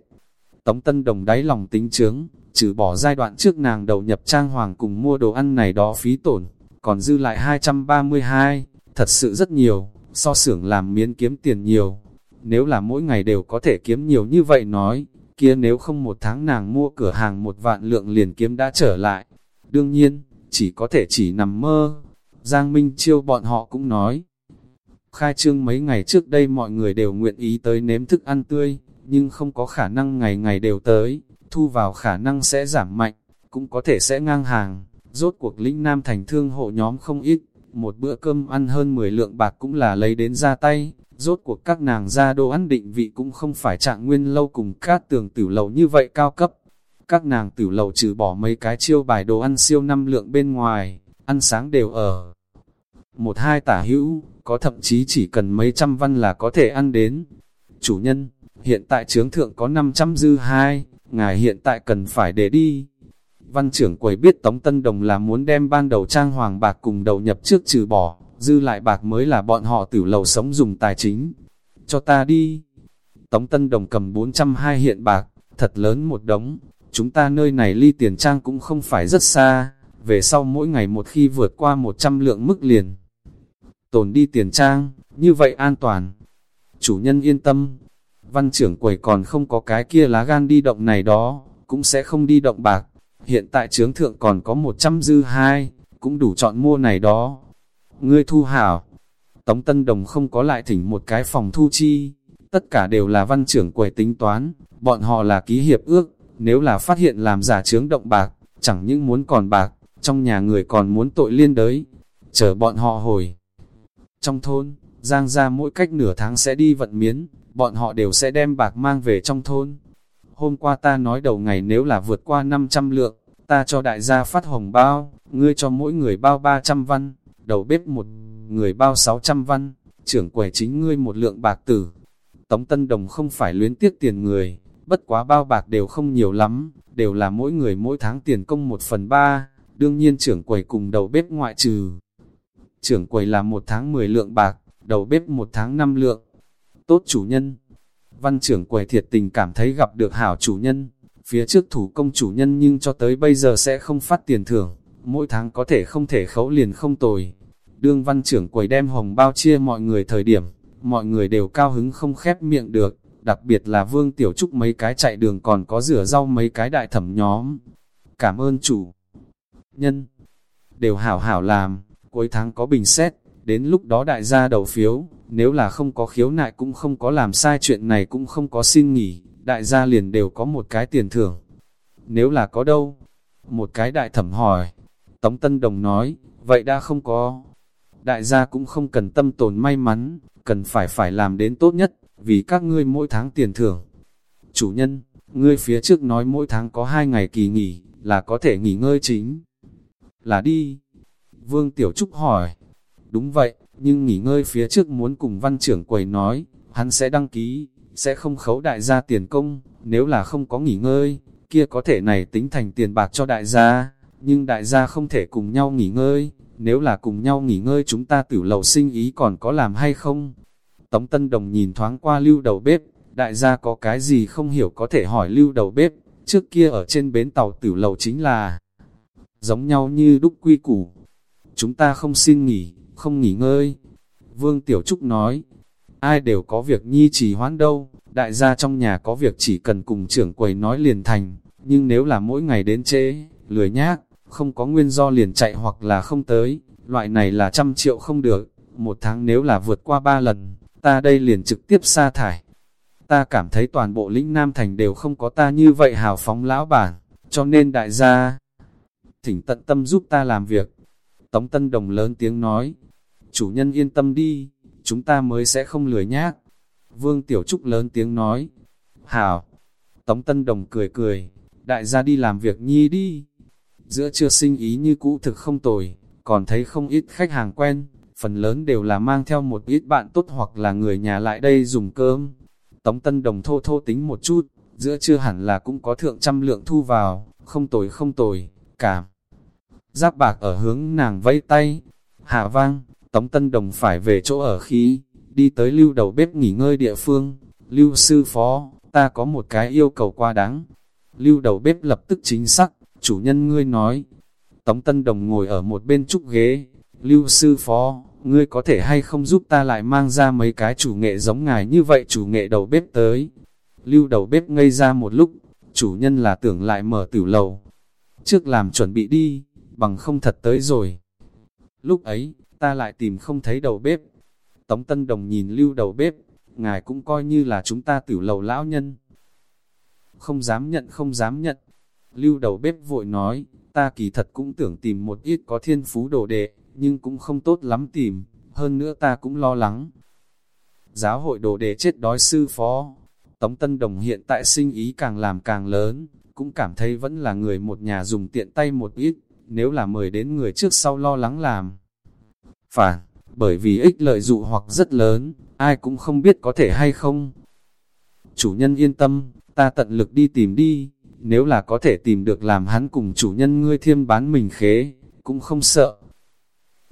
Tống Tân Đồng đáy lòng tính chướng, trừ bỏ giai đoạn trước nàng đầu nhập trang hoàng cùng mua đồ ăn này đó phí tổn, còn dư lại 232, thật sự rất nhiều, so xưởng làm miến kiếm tiền nhiều. Nếu là mỗi ngày đều có thể kiếm nhiều như vậy nói, kia nếu không một tháng nàng mua cửa hàng một vạn lượng liền kiếm đã trở lại. Đương nhiên, chỉ có thể chỉ nằm mơ. Giang Minh Chiêu bọn họ cũng nói, Khai trương mấy ngày trước đây mọi người đều nguyện ý tới nếm thức ăn tươi, nhưng không có khả năng ngày ngày đều tới, thu vào khả năng sẽ giảm mạnh, cũng có thể sẽ ngang hàng. Rốt cuộc lĩnh Nam thành thương hộ nhóm không ít, một bữa cơm ăn hơn 10 lượng bạc cũng là lấy đến ra tay, rốt cuộc các nàng ra đồ ăn định vị cũng không phải trạng nguyên lâu cùng cát tường tử lầu như vậy cao cấp. Các nàng tử lầu trừ bỏ mấy cái chiêu bài đồ ăn siêu năm lượng bên ngoài, ăn sáng đều ở. Một hai tả hữu, có thậm chí chỉ cần mấy trăm văn là có thể ăn đến. Chủ nhân, hiện tại trướng thượng có 500 dư hai, ngài hiện tại cần phải để đi. Văn trưởng quầy biết Tống Tân Đồng là muốn đem ban đầu trang hoàng bạc cùng đầu nhập trước trừ bỏ, dư lại bạc mới là bọn họ tử lầu sống dùng tài chính. Cho ta đi. Tống Tân Đồng cầm 402 hiện bạc, thật lớn một đống, chúng ta nơi này ly tiền trang cũng không phải rất xa, về sau mỗi ngày một khi vượt qua 100 lượng mức liền tồn đi tiền trang, như vậy an toàn. Chủ nhân yên tâm, văn trưởng quầy còn không có cái kia lá gan đi động này đó, cũng sẽ không đi động bạc. Hiện tại trướng thượng còn có 100 dư hai, cũng đủ chọn mua này đó. Ngươi thu hảo, Tống Tân Đồng không có lại thỉnh một cái phòng thu chi, tất cả đều là văn trưởng quầy tính toán, bọn họ là ký hiệp ước, nếu là phát hiện làm giả trướng động bạc, chẳng những muốn còn bạc, trong nhà người còn muốn tội liên đới, chờ bọn họ hồi. Trong thôn, Giang ra mỗi cách nửa tháng sẽ đi vận miến, bọn họ đều sẽ đem bạc mang về trong thôn. Hôm qua ta nói đầu ngày nếu là vượt qua 500 lượng, ta cho đại gia phát hồng bao, ngươi cho mỗi người bao 300 văn, đầu bếp một người bao 600 văn, trưởng quầy chính ngươi một lượng bạc tử. Tống Tân Đồng không phải luyến tiếc tiền người, bất quá bao bạc đều không nhiều lắm, đều là mỗi người mỗi tháng tiền công một phần ba, đương nhiên trưởng quầy cùng đầu bếp ngoại trừ trưởng quầy là một tháng 10 lượng bạc, đầu bếp một tháng 5 lượng. Tốt chủ nhân. Văn trưởng quầy thiệt tình cảm thấy gặp được hảo chủ nhân, phía trước thủ công chủ nhân nhưng cho tới bây giờ sẽ không phát tiền thưởng, mỗi tháng có thể không thể khấu liền không tồi. Đương văn trưởng quầy đem hồng bao chia mọi người thời điểm, mọi người đều cao hứng không khép miệng được, đặc biệt là vương tiểu trúc mấy cái chạy đường còn có rửa rau mấy cái đại thẩm nhóm. Cảm ơn chủ nhân, đều hảo hảo làm cuối tháng có bình xét, đến lúc đó đại gia đầu phiếu, nếu là không có khiếu nại cũng không có làm sai chuyện này cũng không có xin nghỉ, đại gia liền đều có một cái tiền thưởng. nếu là có đâu? Một cái đại thẩm hỏi, Tống Tân Đồng nói, vậy đã không có. Đại gia cũng không cần tâm tồn may mắn, cần phải phải làm đến tốt nhất, vì các ngươi mỗi tháng tiền thưởng. Chủ nhân, ngươi phía trước nói mỗi tháng có hai ngày kỳ nghỉ, là có thể nghỉ ngơi chính. Là đi. Vương Tiểu Trúc hỏi. Đúng vậy, nhưng nghỉ ngơi phía trước muốn cùng văn trưởng quầy nói, hắn sẽ đăng ký, sẽ không khấu đại gia tiền công, nếu là không có nghỉ ngơi, kia có thể này tính thành tiền bạc cho đại gia, nhưng đại gia không thể cùng nhau nghỉ ngơi, nếu là cùng nhau nghỉ ngơi chúng ta tử lầu sinh ý còn có làm hay không? Tống Tân Đồng nhìn thoáng qua lưu đầu bếp, đại gia có cái gì không hiểu có thể hỏi lưu đầu bếp, trước kia ở trên bến tàu tử lầu chính là giống nhau như đúc quy củ. Chúng ta không xin nghỉ, không nghỉ ngơi. Vương Tiểu Trúc nói, ai đều có việc nhi trì hoãn đâu, đại gia trong nhà có việc chỉ cần cùng trưởng quầy nói liền thành, nhưng nếu là mỗi ngày đến trễ, lười nhác, không có nguyên do liền chạy hoặc là không tới, loại này là trăm triệu không được, một tháng nếu là vượt qua ba lần, ta đây liền trực tiếp sa thải. Ta cảm thấy toàn bộ lĩnh Nam Thành đều không có ta như vậy hào phóng lão bản, cho nên đại gia thỉnh tận tâm giúp ta làm việc. Tống Tân Đồng lớn tiếng nói, chủ nhân yên tâm đi, chúng ta mới sẽ không lười nhác. Vương Tiểu Trúc lớn tiếng nói, hảo. Tống Tân Đồng cười cười, đại gia đi làm việc nhi đi. Giữa trưa sinh ý như cũ thực không tồi, còn thấy không ít khách hàng quen, phần lớn đều là mang theo một ít bạn tốt hoặc là người nhà lại đây dùng cơm. Tống Tân Đồng thô thô tính một chút, giữa trưa hẳn là cũng có thượng trăm lượng thu vào, không tồi không tồi, cảm. Giáp bạc ở hướng nàng vẫy tay, hạ vang, Tống Tân Đồng phải về chỗ ở khí, đi tới lưu đầu bếp nghỉ ngơi địa phương, lưu sư phó, ta có một cái yêu cầu qua đáng. Lưu đầu bếp lập tức chính xác, chủ nhân ngươi nói. Tống Tân Đồng ngồi ở một bên trúc ghế, lưu sư phó, ngươi có thể hay không giúp ta lại mang ra mấy cái chủ nghệ giống ngài như vậy chủ nghệ đầu bếp tới. Lưu đầu bếp ngây ra một lúc, chủ nhân là tưởng lại mở tử lầu. Trước làm chuẩn bị đi, bằng không thật tới rồi. Lúc ấy, ta lại tìm không thấy đầu bếp. Tống Tân Đồng nhìn lưu đầu bếp, ngài cũng coi như là chúng ta tiểu lầu lão nhân. Không dám nhận không dám nhận. Lưu đầu bếp vội nói, ta kỳ thật cũng tưởng tìm một ít có thiên phú đồ đệ, nhưng cũng không tốt lắm tìm, hơn nữa ta cũng lo lắng. Giáo hội đồ đệ chết đói sư phó, Tống Tân Đồng hiện tại sinh ý càng làm càng lớn, cũng cảm thấy vẫn là người một nhà dùng tiện tay một ít, nếu là mời đến người trước sau lo lắng làm. Phản, bởi vì ích lợi dụ hoặc rất lớn, ai cũng không biết có thể hay không. Chủ nhân yên tâm, ta tận lực đi tìm đi, nếu là có thể tìm được làm hắn cùng chủ nhân ngươi thiêm bán mình khế, cũng không sợ.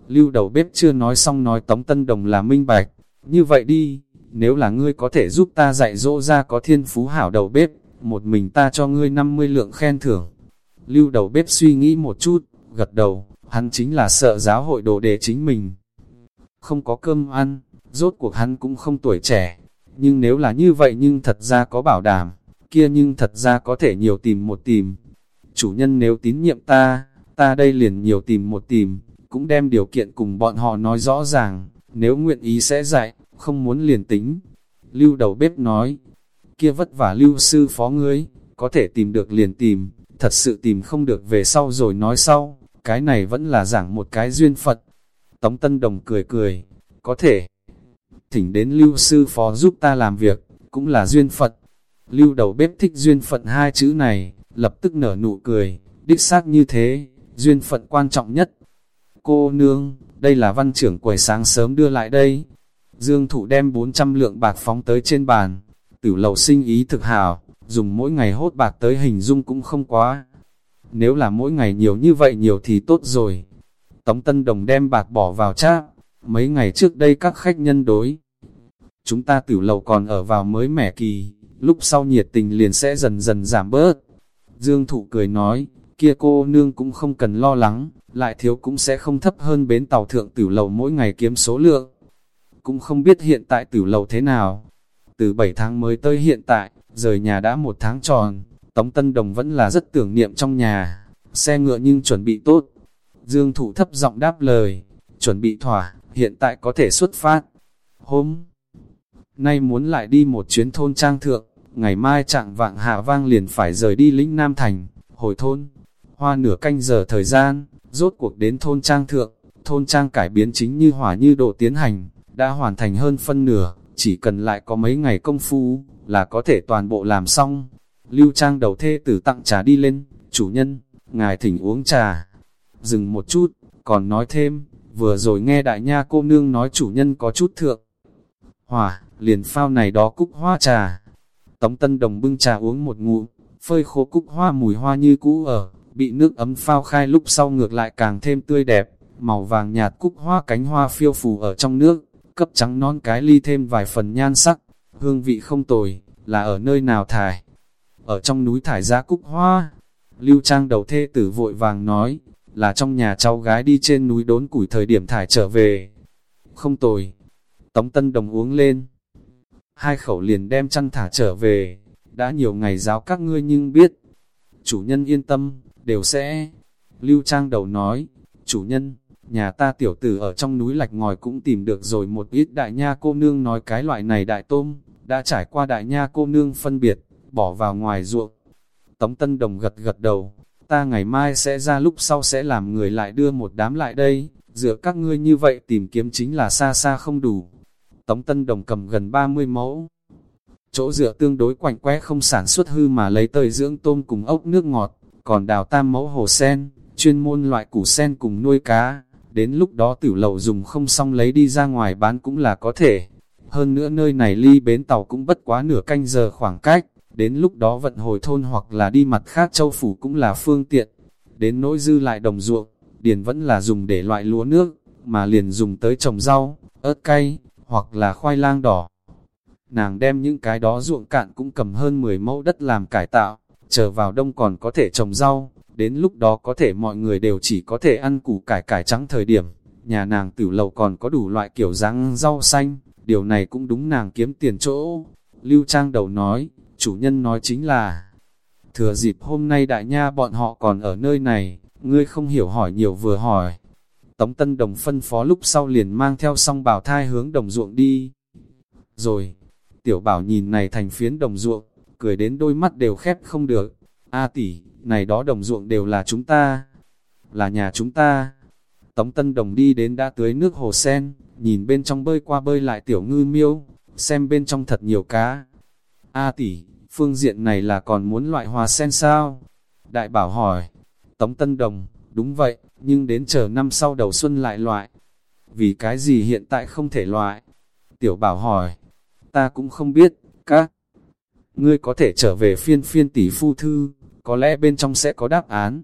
Lưu đầu bếp chưa nói xong nói Tống Tân Đồng là minh bạch, như vậy đi, nếu là ngươi có thể giúp ta dạy dỗ ra có thiên phú hảo đầu bếp, một mình ta cho ngươi 50 lượng khen thưởng. Lưu đầu bếp suy nghĩ một chút, gật đầu, hắn chính là sợ giáo hội đồ đề chính mình. Không có cơm ăn, rốt cuộc hắn cũng không tuổi trẻ, nhưng nếu là như vậy nhưng thật ra có bảo đảm, kia nhưng thật ra có thể nhiều tìm một tìm. Chủ nhân nếu tín nhiệm ta, ta đây liền nhiều tìm một tìm, cũng đem điều kiện cùng bọn họ nói rõ ràng, nếu nguyện ý sẽ dạy, không muốn liền tính. Lưu đầu bếp nói, kia vất vả lưu sư phó ngươi, có thể tìm được liền tìm, thật sự tìm không được về sau rồi nói sau, cái này vẫn là giảng một cái duyên Phật. Tống Tân Đồng cười cười, có thể thỉnh đến lưu sư phó giúp ta làm việc, cũng là duyên Phật. Lưu đầu bếp thích duyên phận hai chữ này, lập tức nở nụ cười, đích xác như thế, duyên phận quan trọng nhất. Cô nương, đây là văn trưởng quầy sáng sớm đưa lại đây. Dương thụ đem 400 lượng bạc phóng tới trên bàn, tử lầu sinh ý thực hảo, dùng mỗi ngày hốt bạc tới hình dung cũng không quá. Nếu là mỗi ngày nhiều như vậy nhiều thì tốt rồi. Tống Tân Đồng đem bạc bỏ vào cháp, mấy ngày trước đây các khách nhân đối. Chúng ta tử lầu còn ở vào mới mẻ kỳ, lúc sau nhiệt tình liền sẽ dần dần giảm bớt. Dương Thụ cười nói, kia cô nương cũng không cần lo lắng, lại thiếu cũng sẽ không thấp hơn bến tàu thượng tử lầu mỗi ngày kiếm số lượng. Cũng không biết hiện tại tử lầu thế nào. Từ 7 tháng mới tới hiện tại, rời nhà đã một tháng tròn, Tống Tân Đồng vẫn là rất tưởng niệm trong nhà, xe ngựa nhưng chuẩn bị tốt. Dương Thụ thấp giọng đáp lời, chuẩn bị thỏa, hiện tại có thể xuất phát. Hôm nay muốn lại đi một chuyến thôn trang thượng, ngày mai trạng vạng hạ vang liền phải rời đi lĩnh Nam Thành, Hồi thôn, hoa nửa canh giờ thời gian, rốt cuộc đến thôn trang thượng, thôn trang cải biến chính như hỏa như độ tiến hành, đã hoàn thành hơn phân nửa, chỉ cần lại có mấy ngày công phu, là có thể toàn bộ làm xong. Lưu trang đầu thê tử tặng trà đi lên, chủ nhân, ngài thỉnh uống trà. Dừng một chút, còn nói thêm, vừa rồi nghe đại nha cô nương nói chủ nhân có chút thượng. Hỏa, liền phao này đó cúc hoa trà. Tống Tân Đồng bưng trà uống một ngụm, phơi khô cúc hoa mùi hoa như cũ ở, bị nước ấm phao khai lúc sau ngược lại càng thêm tươi đẹp, màu vàng nhạt cúc hoa cánh hoa phiêu phù ở trong nước, cấp trắng non cái ly thêm vài phần nhan sắc, hương vị không tồi, là ở nơi nào thải. Ở trong núi thải ra cúc hoa, Lưu Trang đầu thê tử vội vàng nói, là trong nhà cháu gái đi trên núi đốn củi thời điểm thải trở về. Không tồi. Tống Tân Đồng uống lên. Hai khẩu liền đem chăn thả trở về. Đã nhiều ngày giáo các ngươi nhưng biết. Chủ nhân yên tâm, đều sẽ. Lưu Trang đầu nói, chủ nhân, nhà ta tiểu tử ở trong núi lạch ngòi cũng tìm được rồi một ít đại nha cô nương nói cái loại này đại tôm, đã trải qua đại nha cô nương phân biệt, bỏ vào ngoài ruộng. Tống Tân Đồng gật gật đầu, ta ngày mai sẽ ra lúc sau sẽ làm người lại đưa một đám lại đây, dựa các ngươi như vậy tìm kiếm chính là xa xa không đủ. Tống Tân Đồng cầm gần 30 mẫu. Chỗ dựa tương đối quạnh quẽ không sản xuất hư mà lấy tơi dưỡng tôm cùng ốc nước ngọt, còn đào tam mẫu hồ sen, chuyên môn loại củ sen cùng nuôi cá. Đến lúc đó tiểu lầu dùng không xong lấy đi ra ngoài bán cũng là có thể. Hơn nữa nơi này ly bến tàu cũng bất quá nửa canh giờ khoảng cách đến lúc đó vận hồi thôn hoặc là đi mặt khác châu phủ cũng là phương tiện. Đến nỗi dư lại đồng ruộng, điền vẫn là dùng để loại lúa nước, mà liền dùng tới trồng rau, ớt cay, hoặc là khoai lang đỏ. Nàng đem những cái đó ruộng cạn cũng cầm hơn 10 mẫu đất làm cải tạo, chờ vào đông còn có thể trồng rau, đến lúc đó có thể mọi người đều chỉ có thể ăn củ cải cải trắng thời điểm. Nhà nàng tử lầu còn có đủ loại kiểu dáng rau xanh, điều này cũng đúng nàng kiếm tiền chỗ. Lưu Trang đầu nói, chủ nhân nói chính là, thừa dịp hôm nay đại nha bọn họ còn ở nơi này, ngươi không hiểu hỏi nhiều vừa hỏi. Tống Tân Đồng phân phó lúc sau liền mang theo song bảo thai hướng đồng ruộng đi. Rồi, tiểu bảo nhìn này thành phiến đồng ruộng, cười đến đôi mắt đều khép không được. A tỷ, này đó đồng ruộng đều là chúng ta, là nhà chúng ta. Tống Tân Đồng đi đến đã tưới nước hồ sen, nhìn bên trong bơi qua bơi lại tiểu ngư miêu, xem bên trong thật nhiều cá, A tỷ, phương diện này là còn muốn loại hoa sen sao? Đại bảo hỏi, Tống Tân Đồng, đúng vậy, nhưng đến chờ năm sau đầu xuân lại loại. Vì cái gì hiện tại không thể loại? Tiểu bảo hỏi, ta cũng không biết, các. Ngươi có thể trở về phiên phiên tỷ phu thư, có lẽ bên trong sẽ có đáp án.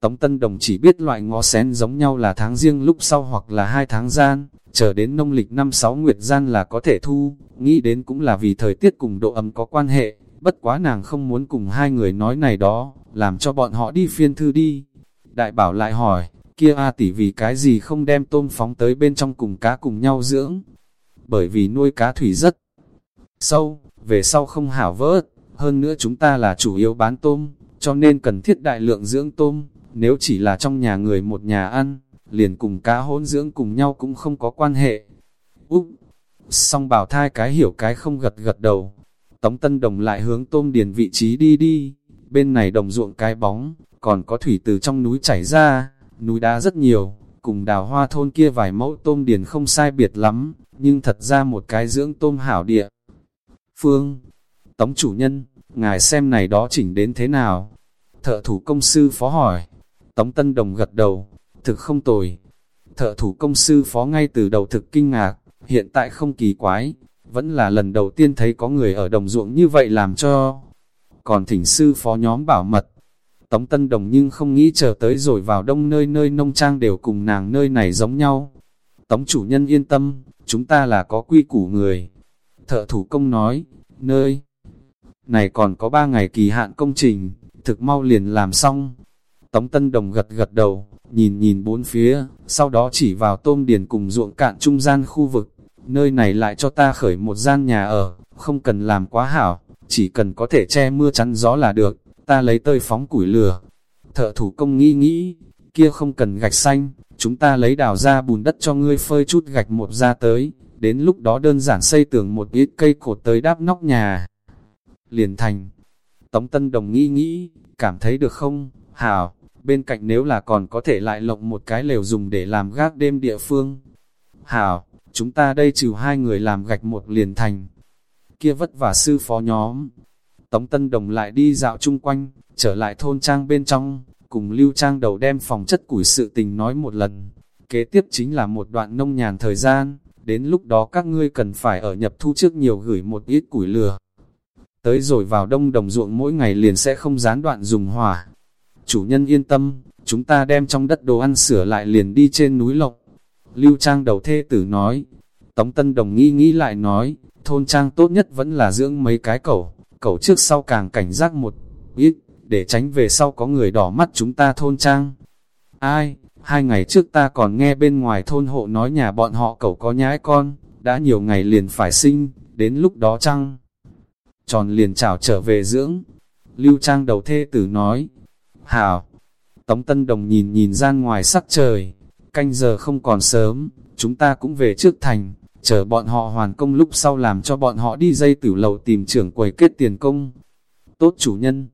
Tống Tân Đồng chỉ biết loại ngó sen giống nhau là tháng riêng lúc sau hoặc là hai tháng gian, chờ đến nông lịch năm sáu nguyệt gian là có thể thu, nghĩ đến cũng là vì thời tiết cùng độ ấm có quan hệ, bất quá nàng không muốn cùng hai người nói này đó, làm cho bọn họ đi phiên thư đi. Đại bảo lại hỏi, kia A tỷ vì cái gì không đem tôm phóng tới bên trong cùng cá cùng nhau dưỡng? Bởi vì nuôi cá thủy rất sâu, về sau không hảo vớt, hơn nữa chúng ta là chủ yếu bán tôm, cho nên cần thiết đại lượng dưỡng tôm, nếu chỉ là trong nhà người một nhà ăn, liền cùng cá hỗn dưỡng cùng nhau cũng không có quan hệ. Úp, song bảo thai cái hiểu cái không gật gật đầu. Tống Tân Đồng lại hướng tôm điền vị trí đi đi, bên này đồng ruộng cái bóng, còn có thủy từ trong núi chảy ra, núi đá rất nhiều, cùng đào hoa thôn kia vài mẫu tôm điền không sai biệt lắm, nhưng thật ra một cái dưỡng tôm hảo địa. Phương, Tống chủ nhân, ngài xem này đó chỉnh đến thế nào? Thợ thủ công sư phó hỏi, Tống Tân Đồng gật đầu, thực không tồi. Thợ thủ công sư phó ngay từ đầu thực kinh ngạc, hiện tại không kỳ quái, vẫn là lần đầu tiên thấy có người ở đồng ruộng như vậy làm cho. Còn thỉnh sư phó nhóm bảo mật, Tống Tân Đồng nhưng không nghĩ chờ tới rồi vào đông nơi nơi nông trang đều cùng nàng nơi này giống nhau. Tống chủ nhân yên tâm, chúng ta là có quy củ người. Thợ thủ công nói, nơi này còn có ba ngày kỳ hạn công trình, thực mau liền làm xong. Tống Tân Đồng gật gật đầu, nhìn nhìn bốn phía, sau đó chỉ vào tôm điền cùng ruộng cạn trung gian khu vực. Nơi này lại cho ta khởi một gian nhà ở, không cần làm quá hảo, chỉ cần có thể che mưa chắn gió là được, ta lấy tơi phóng củi lửa. Thợ thủ công nghĩ nghĩ, kia không cần gạch xanh, chúng ta lấy đào ra bùn đất cho ngươi phơi chút gạch một ra tới, đến lúc đó đơn giản xây tường một ít cây cột tới đáp nóc nhà. Liền thành, Tống Tân Đồng nghĩ nghĩ, cảm thấy được không, hảo, bên cạnh nếu là còn có thể lại lộng một cái lều dùng để làm gác đêm địa phương. Hảo, chúng ta đây trừ hai người làm gạch một liền thành. Kia vất vả sư phó nhóm. Tống Tân Đồng lại đi dạo chung quanh, trở lại thôn trang bên trong, cùng Lưu Trang đầu đem phòng chất củi sự tình nói một lần. Kế tiếp chính là một đoạn nông nhàn thời gian, đến lúc đó các ngươi cần phải ở nhập thu trước nhiều gửi một ít củi lửa. Tới rồi vào đông đồng ruộng mỗi ngày liền sẽ không gián đoạn dùng hỏa. Chủ nhân yên tâm, chúng ta đem trong đất đồ ăn sửa lại liền đi trên núi lộc. Lưu Trang đầu thê tử nói, Tống Tân Đồng nghĩ nghĩ lại nói, thôn trang tốt nhất vẫn là dưỡng mấy cái cẩu, cẩu trước sau càng cảnh giác một ít, để tránh về sau có người đỏ mắt chúng ta thôn trang. Ai, hai ngày trước ta còn nghe bên ngoài thôn hộ nói nhà bọn họ cẩu có nhái con, đã nhiều ngày liền phải sinh, đến lúc đó trang Tròn liền chào trở về dưỡng. Lưu Trang đầu thê tử nói, Hảo, Tống Tân Đồng nhìn nhìn ra ngoài sắc trời, canh giờ không còn sớm, chúng ta cũng về trước thành, chờ bọn họ hoàn công lúc sau làm cho bọn họ đi dây tử lầu tìm trưởng quầy kết tiền công. Tốt chủ nhân,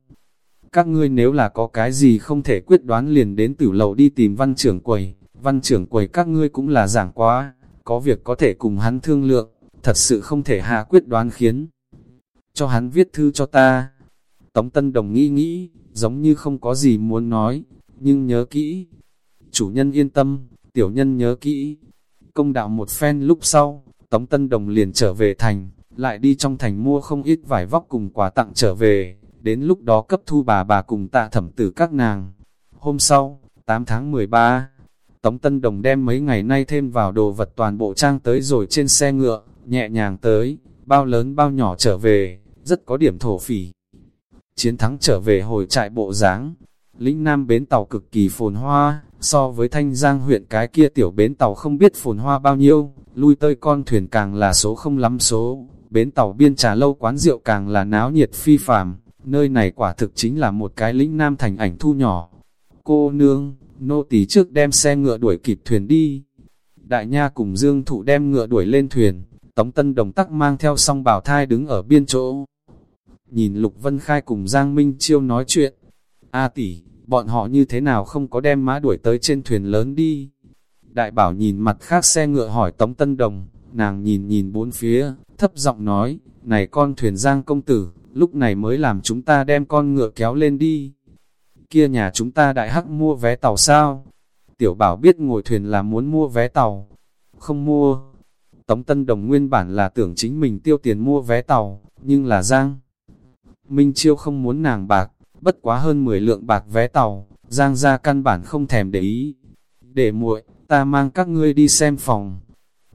các ngươi nếu là có cái gì không thể quyết đoán liền đến tử lầu đi tìm văn trưởng quầy, văn trưởng quầy các ngươi cũng là giảng quá, có việc có thể cùng hắn thương lượng, thật sự không thể hạ quyết đoán khiến cho hắn viết thư cho ta. Tống Tân Đồng nghĩ nghĩ, giống như không có gì muốn nói, nhưng nhớ kỹ. Chủ nhân yên tâm, tiểu nhân nhớ kỹ. Công đạo một phen lúc sau, Tống Tân Đồng liền trở về thành, lại đi trong thành mua không ít vải vóc cùng quà tặng trở về, đến lúc đó cấp thu bà bà cùng tạ thẩm tử các nàng. Hôm sau, 8 tháng 13, Tống Tân Đồng đem mấy ngày nay thêm vào đồ vật toàn bộ trang tới rồi trên xe ngựa, nhẹ nhàng tới, bao lớn bao nhỏ trở về, rất có điểm thổ phỉ. Chiến thắng trở về hồi trại bộ dáng lĩnh nam bến tàu cực kỳ phồn hoa, so với thanh giang huyện cái kia tiểu bến tàu không biết phồn hoa bao nhiêu, lui tơi con thuyền càng là số không lắm số, bến tàu biên trà lâu quán rượu càng là náo nhiệt phi phàm, nơi này quả thực chính là một cái lĩnh nam thành ảnh thu nhỏ. Cô nương, nô tỳ trước đem xe ngựa đuổi kịp thuyền đi. Đại nha cùng Dương Thụ đem ngựa đuổi lên thuyền, Tống Tân Đồng tắc mang theo song bảo thai đứng ở biên chỗ. Nhìn Lục Vân Khai cùng Giang Minh Chiêu nói chuyện. A tỷ, bọn họ như thế nào không có đem mã đuổi tới trên thuyền lớn đi. Đại bảo nhìn mặt khác xe ngựa hỏi Tống Tân Đồng, nàng nhìn nhìn bốn phía, thấp giọng nói, này con thuyền Giang công tử, lúc này mới làm chúng ta đem con ngựa kéo lên đi. Kia nhà chúng ta đại hắc mua vé tàu sao? Tiểu bảo biết ngồi thuyền là muốn mua vé tàu. Không mua. Tống Tân Đồng nguyên bản là tưởng chính mình tiêu tiền mua vé tàu, nhưng là Giang. Minh Chiêu không muốn nàng bạc, bất quá hơn 10 lượng bạc vé tàu, Giang gia căn bản không thèm để ý. Để muội, ta mang các ngươi đi xem phòng.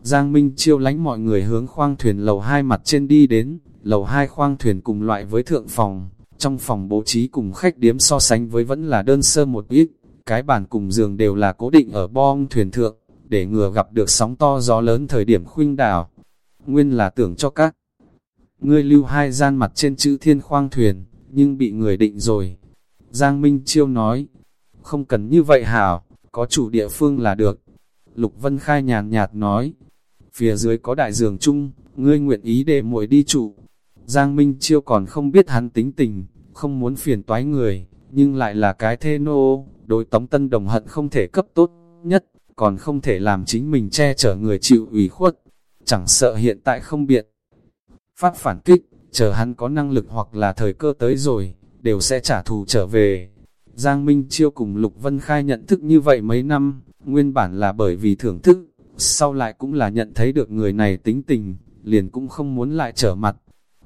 Giang Minh chiêu lánh mọi người hướng khoang thuyền lầu hai mặt trên đi đến, lầu hai khoang thuyền cùng loại với thượng phòng, trong phòng bố trí cùng khách điếm so sánh với vẫn là đơn sơ một ít, cái bàn cùng giường đều là cố định ở bong thuyền thượng, để ngừa gặp được sóng to gió lớn thời điểm khuynh đảo. Nguyên là tưởng cho các ngươi lưu hai gian mặt trên chữ thiên khoang thuyền, nhưng bị người định rồi. Giang Minh Chiêu nói, không cần như vậy hảo, có chủ địa phương là được. Lục Vân Khai nhàn nhạt nói, phía dưới có đại giường chung, ngươi nguyện ý để muội đi trụ. Giang Minh Chiêu còn không biết hắn tính tình, không muốn phiền toái người, nhưng lại là cái thê nô, đối tống tân đồng hận không thể cấp tốt nhất, còn không thể làm chính mình che chở người chịu ủy khuất, chẳng sợ hiện tại không biện. Phát phản kích, chờ hắn có năng lực hoặc là thời cơ tới rồi, đều sẽ trả thù trở về. Giang Minh Chiêu cùng Lục Vân Khai nhận thức như vậy mấy năm, nguyên bản là bởi vì thưởng thức, sau lại cũng là nhận thấy được người này tính tình, liền cũng không muốn lại trở mặt.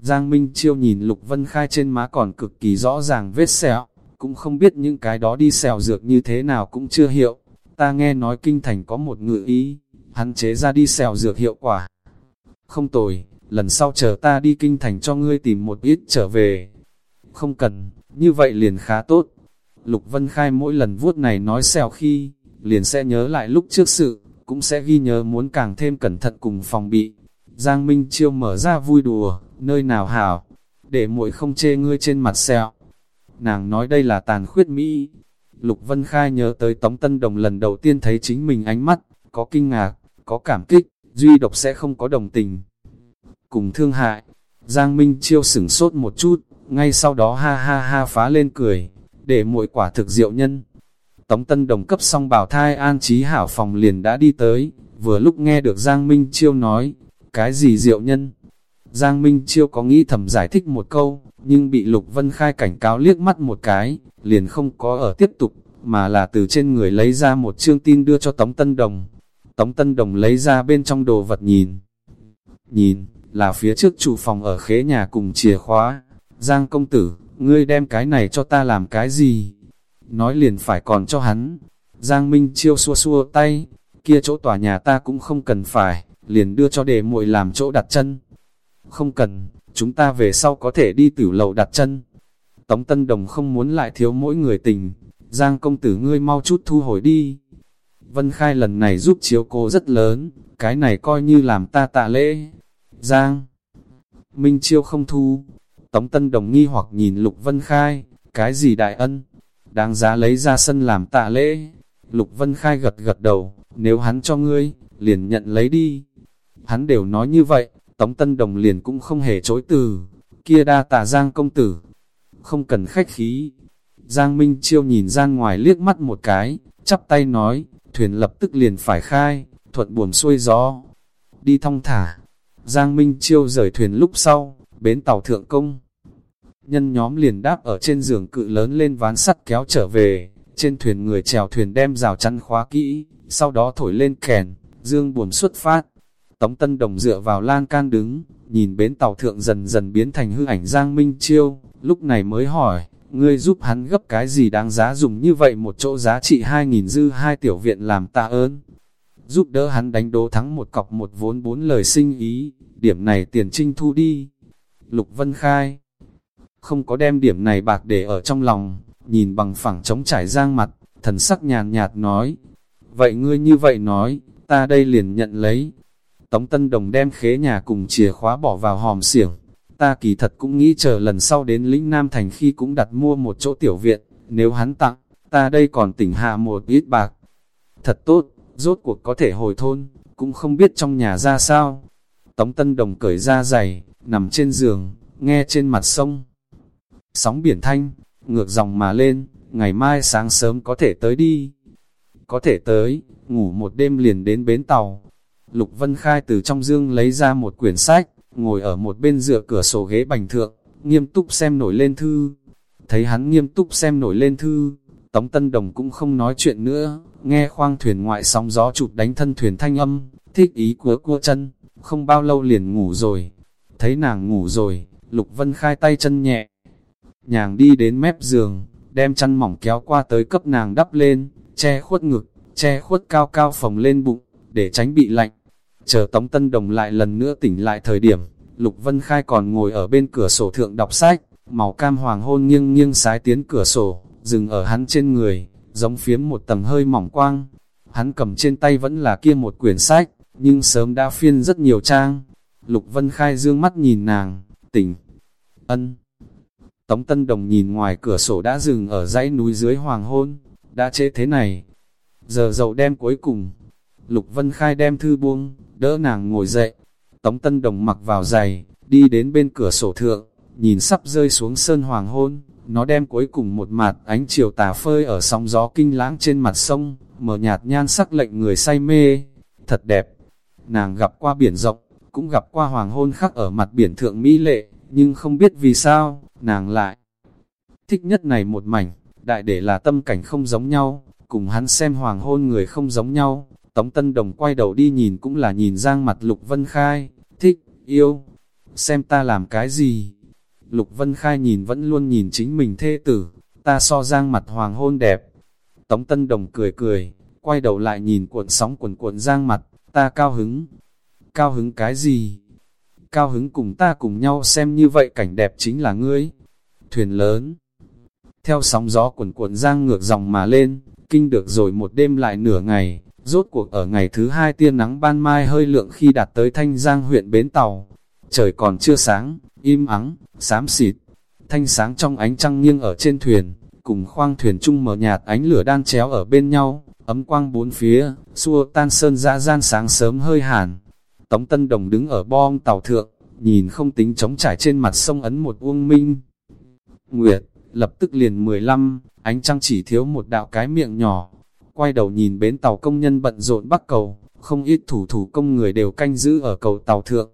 Giang Minh Chiêu nhìn Lục Vân Khai trên má còn cực kỳ rõ ràng vết sẹo, cũng không biết những cái đó đi sẹo dược như thế nào cũng chưa hiệu. Ta nghe nói kinh thành có một ngự ý, hắn chế ra đi sẹo dược hiệu quả. Không tồi, lần sau chờ ta đi kinh thành cho ngươi tìm một ít trở về. Không cần, như vậy liền khá tốt. Lục Vân Khai mỗi lần vuốt này nói xèo khi, liền sẽ nhớ lại lúc trước sự, cũng sẽ ghi nhớ muốn càng thêm cẩn thận cùng phòng bị. Giang Minh Chiêu mở ra vui đùa, nơi nào hảo, để muội không chê ngươi trên mặt sẹo. Nàng nói đây là tàn khuyết Mỹ. Lục Vân Khai nhớ tới Tống Tân Đồng lần đầu tiên thấy chính mình ánh mắt, có kinh ngạc, có cảm kích, duy độc sẽ không có đồng tình. Cùng thương hại, Giang Minh Chiêu sửng sốt một chút, ngay sau đó ha ha ha phá lên cười, để muội quả thực diệu nhân. Tống Tân Đồng cấp xong bảo thai an trí hảo phòng liền đã đi tới, vừa lúc nghe được Giang Minh Chiêu nói, cái gì diệu nhân? Giang Minh Chiêu có nghĩ thầm giải thích một câu, nhưng bị Lục Vân Khai cảnh cáo liếc mắt một cái, liền không có ở tiếp tục, mà là từ trên người lấy ra một chương tin đưa cho Tống Tân Đồng. Tống Tân Đồng lấy ra bên trong đồ vật nhìn. Nhìn, là phía trước chủ phòng ở khế nhà cùng chìa khóa. Giang công tử, ngươi đem cái này cho ta làm cái gì? Nói liền phải còn cho hắn. Giang Minh Chiêu xua xua tay, kia chỗ tòa nhà ta cũng không cần phải, liền đưa cho đề muội làm chỗ đặt chân. Không cần, chúng ta về sau có thể đi tử lầu đặt chân. Tống Tân Đồng không muốn lại thiếu mỗi người tình, Giang công tử ngươi mau chút thu hồi đi. Vân Khai lần này giúp chiếu cô rất lớn, cái này coi như làm ta tạ lễ. Giang Minh Chiêu không thu. Tống Tân Đồng nghi hoặc nhìn Lục Vân Khai, cái gì đại ân? Đáng giá lấy ra sân làm tạ lễ. Lục Vân Khai gật gật đầu, nếu hắn cho ngươi, liền nhận lấy đi. Hắn đều nói như vậy, Tống Tân Đồng liền cũng không hề chối từ. Kia đa tà Giang công tử. Không cần khách khí. Giang Minh Chiêu nhìn ra ngoài liếc mắt một cái, chắp tay nói, thuyền lập tức liền phải khai, thuận buồm xuôi gió. Đi thong thả. Giang Minh Chiêu rời thuyền lúc sau, bến tàu thượng công. Nhân nhóm liền đáp ở trên giường cự lớn lên ván sắt kéo trở về, trên thuyền người chèo thuyền đem rào chắn khóa kỹ, sau đó thổi lên kèn, dương buồm xuất phát. Tống Tân Đồng dựa vào lan can đứng, nhìn bến tàu thượng dần dần biến thành hư ảnh Giang Minh Chiêu, lúc này mới hỏi, ngươi giúp hắn gấp cái gì đáng giá dùng như vậy một chỗ giá trị 2.000 dư hai tiểu viện làm tạ ơn. Giúp đỡ hắn đánh đố thắng một cọc một vốn bốn lời sinh ý, điểm này tiền trinh thu đi. Lục Vân Khai. Không có đem điểm này bạc để ở trong lòng, nhìn bằng phẳng trống trải giang mặt, thần sắc nhàn nhạt nói, vậy ngươi như vậy nói, ta đây liền nhận lấy. Tống Tân Đồng đem khế nhà cùng chìa khóa bỏ vào hòm xiểng, ta kỳ thật cũng nghĩ chờ lần sau đến lĩnh Nam Thành khi cũng đặt mua một chỗ tiểu viện, nếu hắn tặng, ta đây còn tỉnh hạ một ít bạc. Thật tốt, rốt cuộc có thể hồi thôn, cũng không biết trong nhà ra sao. Tống Tân Đồng cởi ra giày, nằm trên giường, nghe trên mặt sông. Sóng biển thanh, ngược dòng mà lên, ngày mai sáng sớm có thể tới đi. Có thể tới, ngủ một đêm liền đến bến tàu. Lục Vân Khai từ trong dương lấy ra một quyển sách, ngồi ở một bên dựa cửa sổ ghế bành thượng, nghiêm túc xem nổi lên thư. Thấy hắn nghiêm túc xem nổi lên thư, Tống Tân Đồng cũng không nói chuyện nữa, nghe khoang thuyền ngoại sóng gió chụp đánh thân thuyền thanh âm, thích ý cua cua chân, không bao lâu liền ngủ rồi. Thấy nàng ngủ rồi, Lục Vân khai tay chân nhẹ, nhàng đi đến mép giường, đem chăn mỏng kéo qua tới cấp nàng đắp lên, che khuất ngực, che khuất cao cao phồng lên bụng, để tránh bị lạnh. Chờ Tống Tân Đồng lại lần nữa tỉnh lại thời điểm, Lục Vân Khai còn ngồi ở bên cửa sổ thượng đọc sách, màu cam hoàng hôn nghiêng nghiêng sái tiến cửa sổ, dừng ở hắn trên người, giống phiếm một tầng hơi mỏng quang. Hắn cầm trên tay vẫn là kia một quyển sách, nhưng sớm đã phiên rất nhiều trang. Lục Vân Khai dương mắt nhìn nàng, tỉnh, ân. Tống Tân Đồng nhìn ngoài cửa sổ đã dừng ở dãy núi dưới hoàng hôn, đã chế thế này. Giờ dậu đem cuối cùng, Lục Vân Khai đem thư buông, đỡ nàng ngồi dậy. Tống Tân Đồng mặc vào giày, đi đến bên cửa sổ thượng, nhìn sắp rơi xuống sơn hoàng hôn, nó đem cuối cùng một mặt ánh chiều tà phơi ở sóng gió kinh lãng trên mặt sông, mở nhạt nhan sắc lệnh người say mê. Thật đẹp, nàng gặp qua biển rộng, cũng gặp qua hoàng hôn khắc ở mặt biển thượng mỹ lệ, nhưng không biết vì sao, nàng lại thích nhất này một mảnh, đại để là tâm cảnh không giống nhau, cùng hắn xem hoàng hôn người không giống nhau. Tống Tân Đồng quay đầu đi nhìn cũng là nhìn giang mặt Lục Vân Khai, thích, yêu, xem ta làm cái gì. Lục Vân Khai nhìn vẫn luôn nhìn chính mình thê tử, ta so giang mặt hoàng hôn đẹp. Tống Tân Đồng cười cười, quay đầu lại nhìn cuộn sóng cuộn cuộn giang mặt, ta cao hứng. Cao hứng cái gì? Cao hứng cùng ta cùng nhau xem như vậy cảnh đẹp chính là ngươi. Thuyền lớn. Theo sóng gió cuộn cuộn giang ngược dòng mà lên, kinh được rồi một đêm lại nửa ngày, rốt cuộc ở ngày thứ hai tia nắng ban mai hơi lượng khi đạt tới Thanh Giang huyện Bến Tàu. Trời còn chưa sáng, im ắng, xám xịt, thanh sáng trong ánh trăng nghiêng ở trên thuyền, cùng khoang thuyền chung mở nhạt ánh lửa đan chéo ở bên nhau, ấm quang bốn phía, xua tan sơn dã gian sáng sớm hơi hàn. Tống Tân Đồng đứng ở bom tàu thượng, nhìn không tính trống trải trên mặt sông ấn một uông minh. Nguyệt, lập tức liền 15, ánh trăng chỉ thiếu một đạo cái miệng nhỏ. Quay đầu nhìn bến tàu công nhân bận rộn bắc cầu, không ít thủ thủ công người đều canh giữ ở cầu tàu thượng.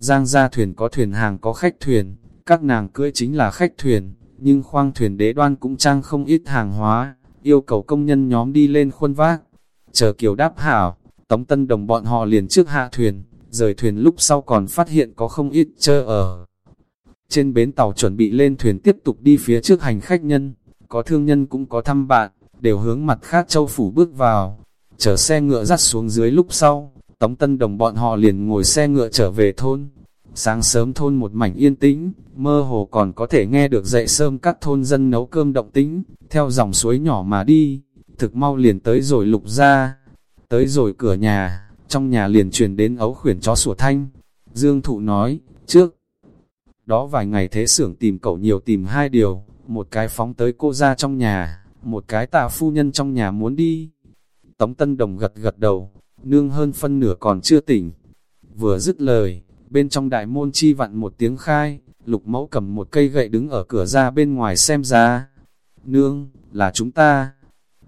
Giang ra thuyền có thuyền hàng có khách thuyền, các nàng cưỡi chính là khách thuyền, nhưng khoang thuyền đế đoan cũng trang không ít hàng hóa, yêu cầu công nhân nhóm đi lên khuôn vác. Chờ kiều đáp hảo, tống tân đồng bọn họ liền trước hạ thuyền, rời thuyền lúc sau còn phát hiện có không ít chơ ở. Trên bến tàu chuẩn bị lên thuyền tiếp tục đi phía trước hành khách nhân, có thương nhân cũng có thăm bạn, đều hướng mặt khác châu phủ bước vào. chờ xe ngựa dắt xuống dưới lúc sau, Tống Tân Đồng bọn họ liền ngồi xe ngựa trở về thôn. Sáng sớm thôn một mảnh yên tĩnh, mơ hồ còn có thể nghe được dậy sớm các thôn dân nấu cơm động tĩnh, theo dòng suối nhỏ mà đi, thực mau liền tới rồi lục ra, tới rồi cửa nhà, trong nhà liền truyền đến ấu khuyển chó sủa thanh. Dương Thụ nói, trước, đó vài ngày thế xưởng tìm cậu nhiều tìm hai điều, một cái phóng tới cô ra trong nhà, một cái tạ phu nhân trong nhà muốn đi. Tống Tân Đồng gật gật đầu, nương hơn phân nửa còn chưa tỉnh. Vừa dứt lời, bên trong đại môn chi vặn một tiếng khai, lục mẫu cầm một cây gậy đứng ở cửa ra bên ngoài xem ra. Nương, là chúng ta.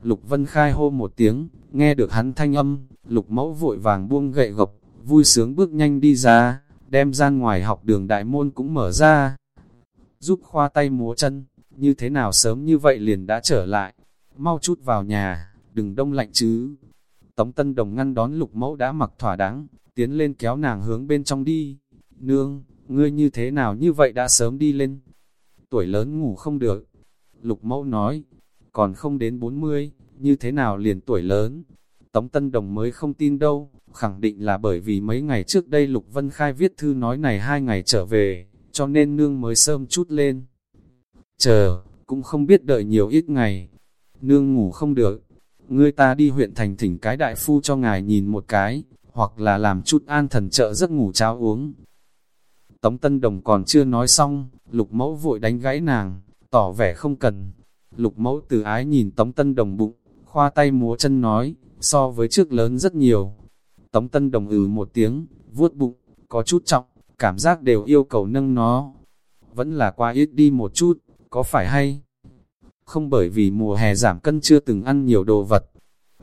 Lục Vân Khai hô một tiếng, nghe được hắn thanh âm, lục mẫu vội vàng buông gậy gộc, vui sướng bước nhanh đi ra, đem gian ngoài học đường đại môn cũng mở ra. Giúp khoa tay múa chân, như thế nào sớm như vậy liền đã trở lại, mau chút vào nhà, đừng đông lạnh chứ. Tống Tân Đồng ngăn đón lục mẫu đã mặc thỏa đáng, tiến lên kéo nàng hướng bên trong đi. Nương, ngươi như thế nào như vậy đã sớm đi lên. Tuổi lớn ngủ không được. Lục mẫu nói, còn không đến 40, như thế nào liền tuổi lớn. Tống Tân Đồng mới không tin đâu, khẳng định là bởi vì mấy ngày trước đây Lục Vân Khai viết thư nói này hai ngày trở về, cho nên nương mới sớm chút lên. Chờ, cũng không biết đợi nhiều ít ngày. Nương ngủ không được, ngươi ta đi huyện thành thỉnh cái đại phu cho ngài nhìn một cái, hoặc là làm chút an thần trợ giấc ngủ cháo uống. Tống Tân Đồng còn chưa nói xong, lục mẫu vội đánh gãy nàng, tỏ vẻ không cần. Lục mẫu từ ái nhìn Tống Tân Đồng bụng, khoa tay múa chân nói, so với trước lớn rất nhiều. Tống Tân Đồng ừ một tiếng, vuốt bụng, có chút trọng, cảm giác đều yêu cầu nâng nó. Vẫn là qua ít đi một chút, có phải hay? Không bởi vì mùa hè giảm cân chưa từng ăn nhiều đồ vật.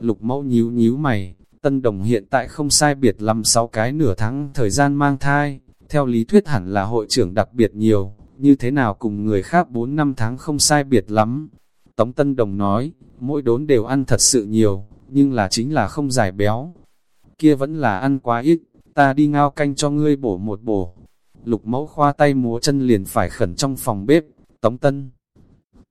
Lục mẫu nhíu nhíu mày, Tân Đồng hiện tại không sai biệt lắm sáu cái nửa tháng thời gian mang thai, theo lý thuyết hẳn là hội trưởng đặc biệt nhiều, như thế nào cùng người khác 4 năm tháng không sai biệt lắm. Tống Tân Đồng nói, mỗi đốn đều ăn thật sự nhiều, nhưng là chính là không giải béo. Kia vẫn là ăn quá ít, ta đi ngao canh cho ngươi bổ một bổ. Lục mẫu khoa tay múa chân liền phải khẩn trong phòng bếp, Tống Tân.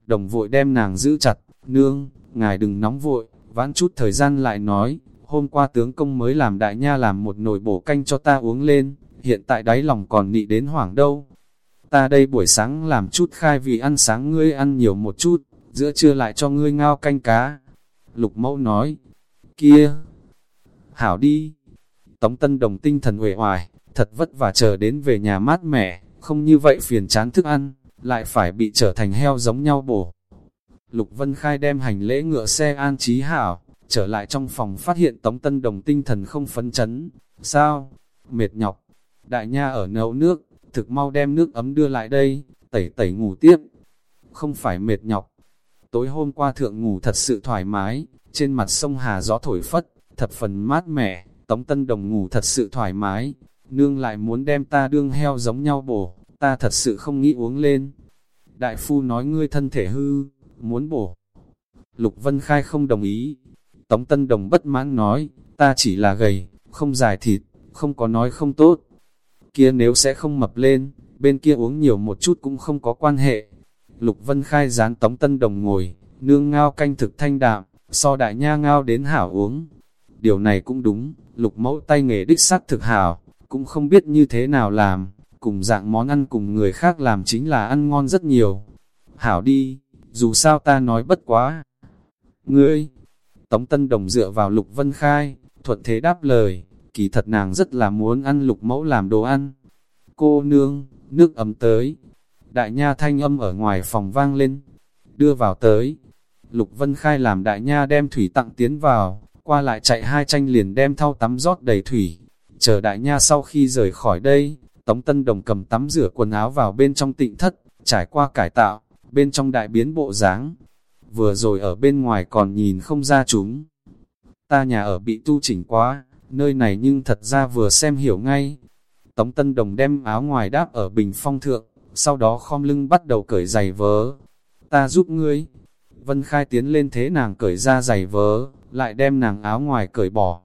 Đồng vội đem nàng giữ chặt, nương, ngài đừng nóng vội, vãn chút thời gian lại nói, hôm qua tướng công mới làm đại nha làm một nồi bổ canh cho ta uống lên, hiện tại đáy lòng còn nị đến hoảng đâu. Ta đây buổi sáng làm chút khai vì ăn sáng ngươi ăn nhiều một chút, giữa trưa lại cho ngươi ngao canh cá. Lục mẫu nói, kia, hảo đi. Tống Tân Đồng tinh thần uể oải, thật vất vả chờ đến về nhà mát mẻ, không như vậy phiền chán thức ăn, lại phải bị trở thành heo giống nhau bổ. Lục Vân Khai đem hành lễ ngựa xe an trí hảo, trở lại trong phòng phát hiện Tống Tân Đồng tinh thần không phấn chấn. Sao? Mệt nhọc. Đại nha ở nấu nước, thực mau đem nước ấm đưa lại đây, tẩy tẩy ngủ tiếp. Không phải mệt nhọc. Tối hôm qua thượng ngủ thật sự thoải mái, trên mặt sông Hà gió thổi phất, thật phần mát mẻ, Tống Tân Đồng ngủ thật sự thoải mái. Nương lại muốn đem ta đương heo giống nhau bổ, ta thật sự không nghĩ uống lên. Đại phu nói ngươi thân thể hư, muốn bổ. Lục Vân Khai không đồng ý, Tống Tân Đồng bất mãn nói, ta chỉ là gầy, không dài thịt, không có nói không tốt. Kia nếu sẽ không mập lên, bên kia uống nhiều một chút cũng không có quan hệ. Lục Vân Khai dán Tống Tân Đồng ngồi, nương ngao canh thực thanh đạm, so đại nha ngao đến hảo uống. Điều này cũng đúng, lục mẫu tay nghề đích xác thực hảo, cũng không biết như thế nào làm, cùng dạng món ăn cùng người khác làm chính là ăn ngon rất nhiều. Hảo đi, dù sao ta nói bất quá. Ngươi, Tống Tân Đồng dựa vào Lục Vân Khai, thuận thế đáp lời, kỳ thật nàng rất là muốn ăn lục mẫu làm đồ ăn. Cô nương, nước ấm tới. Đại nha thanh âm ở ngoài phòng vang lên, đưa vào tới. Lục Vân Khai làm đại nha đem thủy tặng tiến vào, qua lại chạy hai tranh liền đem thau tắm rót đầy thủy. Chờ đại nha sau khi rời khỏi đây, Tống Tân Đồng cầm tắm rửa quần áo vào bên trong tịnh thất, trải qua cải tạo, bên trong đại biến bộ dáng Vừa rồi ở bên ngoài còn nhìn không ra chúng. Ta nhà ở bị tu chỉnh quá, nơi này nhưng thật ra vừa xem hiểu ngay. Tống Tân Đồng đem áo ngoài đáp ở bình phong thượng, sau đó khom lưng bắt đầu cởi giày vớ. Ta giúp ngươi. Vân Khai tiến lên thế nàng cởi ra giày vớ, lại đem nàng áo ngoài cởi bỏ.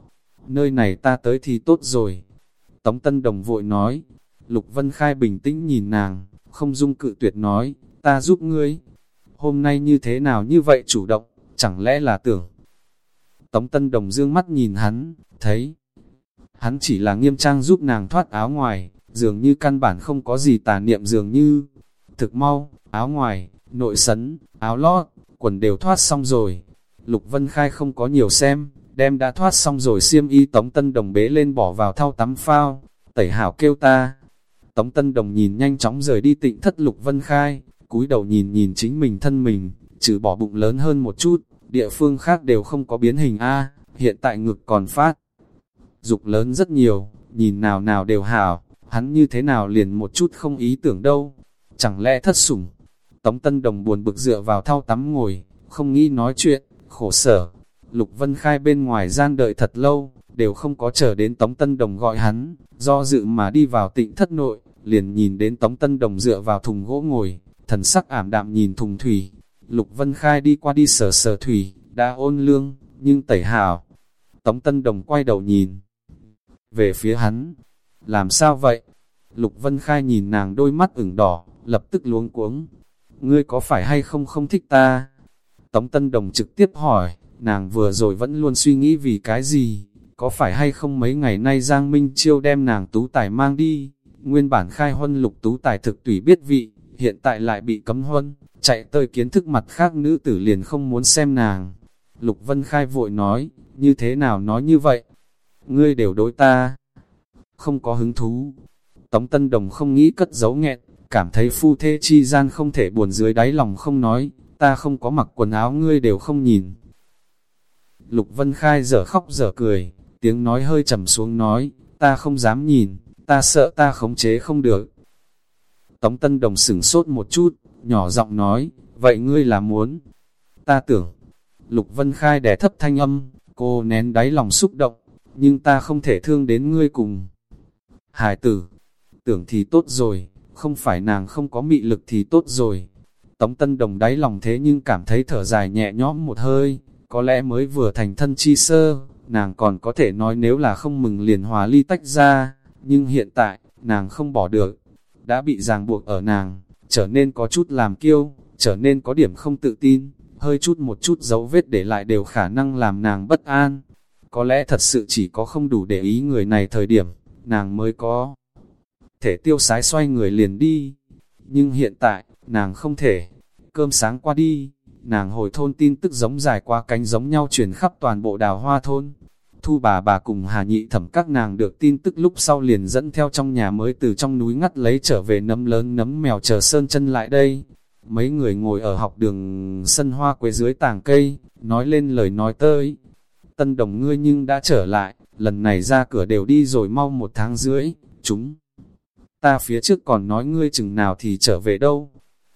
Nơi này ta tới thì tốt rồi. Tống Tân Đồng vội nói. Lục Vân Khai bình tĩnh nhìn nàng, không dung cự tuyệt nói, ta giúp ngươi. Hôm nay như thế nào như vậy chủ động, chẳng lẽ là tưởng. Tống Tân Đồng dương mắt nhìn hắn, thấy. Hắn chỉ là nghiêm trang giúp nàng thoát áo ngoài, dường như căn bản không có gì tà niệm dường như. Thực mau, áo ngoài, nội sấn, áo lót, quần đều thoát xong rồi. Lục Vân Khai không có nhiều xem, đem đã thoát xong rồi xiêm y Tống Tân Đồng bế lên bỏ vào thau tắm phao, tẩy hảo kêu ta. Tống Tân Đồng nhìn nhanh chóng rời đi tịnh thất Lục Vân Khai, cúi đầu nhìn nhìn chính mình thân mình, trừ bỏ bụng lớn hơn một chút, địa phương khác đều không có biến hình A, hiện tại ngực còn phát. Dục lớn rất nhiều, nhìn nào nào đều hảo, hắn như thế nào liền một chút không ý tưởng đâu, chẳng lẽ thất sủng. Tống Tân Đồng buồn bực dựa vào thau tắm ngồi, không nghĩ nói chuyện, khổ sở. Lục Vân Khai bên ngoài gian đợi thật lâu, đều không có chờ đến Tống Tân Đồng gọi hắn, do dự mà đi vào tịnh thất nội, liền nhìn đến Tống Tân Đồng dựa vào thùng gỗ ngồi, thần sắc ảm đạm nhìn thùng thủy. Lục Vân Khai đi qua đi sờ sờ thủy, đã ôn lương, nhưng tẩy hào. Tống Tân Đồng quay đầu nhìn về phía hắn. Làm sao vậy? Lục Vân Khai nhìn nàng đôi mắt ửng đỏ, lập tức luống cuống. Ngươi có phải hay không không thích ta? Tống Tân Đồng trực tiếp hỏi, nàng vừa rồi vẫn luôn suy nghĩ vì cái gì? Có phải hay không mấy ngày nay Giang Minh Chiêu đem nàng tú tài mang đi? Nguyên bản khai huân lục tú tài thực tùy biết vị, hiện tại lại bị cấm huân, chạy tới kiến thức mặt khác nữ tử liền không muốn xem nàng. Lục Vân Khai vội nói, như thế nào nói như vậy? Ngươi đều đối ta, không có hứng thú. Tống Tân Đồng không nghĩ cất giấu nghẹn, cảm thấy phu thê chi gian không thể buồn dưới đáy lòng không nói, ta không có mặc quần áo ngươi đều không nhìn. Lục Vân Khai dở khóc dở cười, tiếng nói hơi trầm xuống nói, ta không dám nhìn, ta sợ ta khống chế không được. Tống Tân Đồng sửng sốt một chút, nhỏ giọng nói, vậy ngươi là muốn? Ta tưởng, Lục Vân Khai đè thấp thanh âm, cô nén đáy lòng xúc động, nhưng ta không thể thương đến ngươi cùng. Hải tử, tưởng thì tốt rồi, không phải nàng không có mị lực thì tốt rồi. Tống Tân Đồng đáy lòng thế nhưng cảm thấy thở dài nhẹ nhõm một hơi, có lẽ mới vừa thành thân chi sơ, nàng còn có thể nói nếu là không mừng liền hòa ly tách ra, nhưng hiện tại, nàng không bỏ được, đã bị ràng buộc ở nàng, trở nên có chút làm kiêu, trở nên có điểm không tự tin, hơi chút một chút dấu vết để lại đều khả năng làm nàng bất an. Có lẽ thật sự chỉ có không đủ để ý người này thời điểm, nàng mới có thể tiêu sái xoay người liền đi. Nhưng hiện tại, nàng không thể. Cơm sáng qua đi, nàng hồi thôn tin tức giống dài qua cánh giống nhau truyền khắp toàn bộ đào hoa thôn. Thu bà bà cùng Hà Nhị thẩm các nàng được tin tức lúc sau liền dẫn theo trong nhà mới từ trong núi ngắt lấy trở về nấm lớn nấm mèo chờ sơn chân lại đây. Mấy người ngồi ở học đường sân hoa quế dưới tàng cây, nói lên lời nói tới. Tân đồng ngươi nhưng đã trở lại, lần này ra cửa đều đi rồi mau một tháng rưỡi, chúng. Ta phía trước còn nói ngươi chừng nào thì trở về đâu.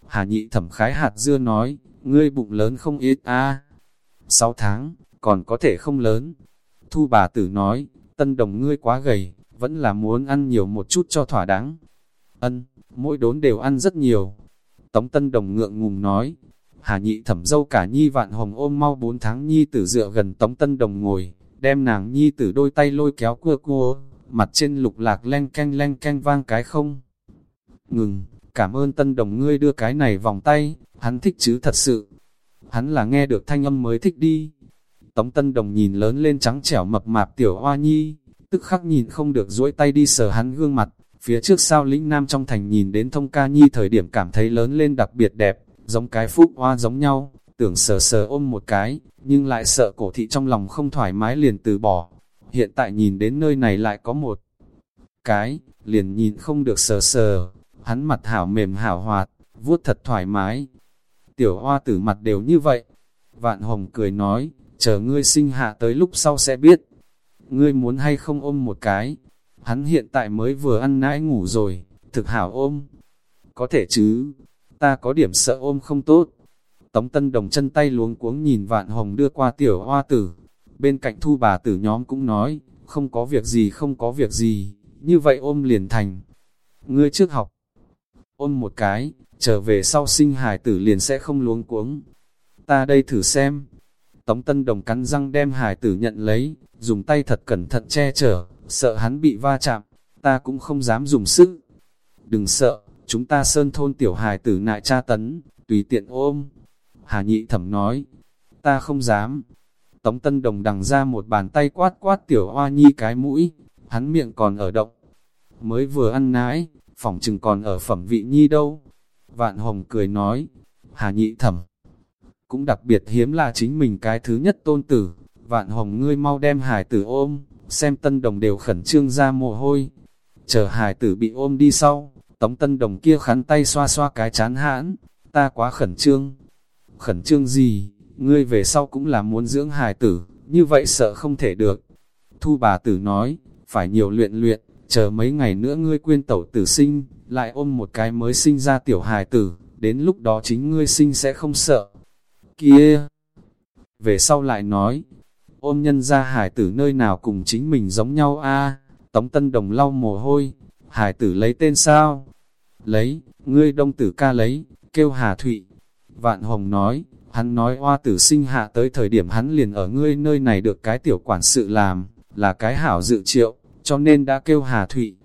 Hà nhị thẩm khái hạt dưa nói, ngươi bụng lớn không ít a à. Sáu tháng, còn có thể không lớn. Thu bà tử nói, tân đồng ngươi quá gầy, vẫn là muốn ăn nhiều một chút cho thỏa đáng. Ân, mỗi đốn đều ăn rất nhiều. Tống tân đồng ngượng ngùng nói, Hà nhị thẩm dâu cả nhi vạn hồng ôm mau bốn tháng nhi tử dựa gần tống tân đồng ngồi, đem nàng nhi tử đôi tay lôi kéo cua cua, mặt trên lục lạc len canh len canh vang cái không. Ngừng, cảm ơn tân đồng ngươi đưa cái này vòng tay, hắn thích chứ thật sự. Hắn là nghe được thanh âm mới thích đi. Tống tân đồng nhìn lớn lên trắng trẻo mập mạp tiểu hoa nhi, tức khắc nhìn không được duỗi tay đi sờ hắn gương mặt. Phía trước sao lĩnh nam trong thành nhìn đến thông ca nhi thời điểm cảm thấy lớn lên đặc biệt đẹp, giống cái phúc hoa giống nhau, tưởng sờ sờ ôm một cái, nhưng lại sợ cổ thị trong lòng không thoải mái liền từ bỏ. Hiện tại nhìn đến nơi này lại có một cái, liền nhìn không được sờ sờ, hắn mặt hảo mềm hảo hoạt, vuốt thật thoải mái. Tiểu hoa tử mặt đều như vậy. Vạn hồng cười nói, chờ ngươi sinh hạ tới lúc sau sẽ biết. Ngươi muốn hay không ôm một cái. Hắn hiện tại mới vừa ăn nãi ngủ rồi, thực hảo ôm. Có thể chứ. ta có điểm sợ ôm không tốt. Tống Tân Đồng chân tay luống cuống nhìn Vạn Hồng đưa qua tiểu hoa tử. Bên cạnh thu bà tử nhóm cũng nói, không có việc gì không có việc gì, như vậy ôm liền thành. Ngươi trước học, ôm một cái, trở về sau sinh hài tử liền sẽ không luống cuống. Ta đây thử xem. Tống Tân Đồng cắn răng đem Hải tử nhận lấy, dùng tay thật cẩn thận che chở, sợ hắn bị va chạm, ta cũng không dám dùng sức. Đừng sợ, chúng ta sơn thôn tiểu hài tử nại cha tấn, tùy tiện ôm. Hà nhị thẩm nói, ta không dám. Tống Tân Đồng đằng ra một bàn tay quát quát tiểu hoa nhi cái mũi, hắn miệng còn ở động. Mới vừa ăn nãi, phỏng chừng còn ở phẩm vị nhi đâu. Vạn Hồng cười nói, Hà nhị thẩm, cũng đặc biệt hiếm là chính mình cái thứ nhất tôn tử. Vạn Hồng ngươi mau đem hải tử ôm, xem tân đồng đều khẩn trương ra mồ hôi. Chờ hải tử bị ôm đi sau, tống tân đồng kia khắn tay xoa xoa cái chán hãn, ta quá khẩn trương. Khẩn trương gì, ngươi về sau cũng là muốn dưỡng hải tử, như vậy sợ không thể được. Thu bà tử nói, phải nhiều luyện luyện, chờ mấy ngày nữa ngươi quyên tẩu tử sinh, lại ôm một cái mới sinh ra tiểu hài tử, đến lúc đó chính ngươi sinh sẽ không sợ. Kia! Về sau lại nói, ôm nhân ra hải tử nơi nào cùng chính mình giống nhau a Tống Tân Đồng lau mồ hôi, hải tử lấy tên sao? Lấy, ngươi đông tử ca lấy, kêu Hà Thụy. Vạn Hồng nói, hắn nói hoa tử sinh hạ tới thời điểm hắn liền ở ngươi nơi này được cái tiểu quản sự làm, là cái hảo dự triệu, cho nên đã kêu Hà Thụy.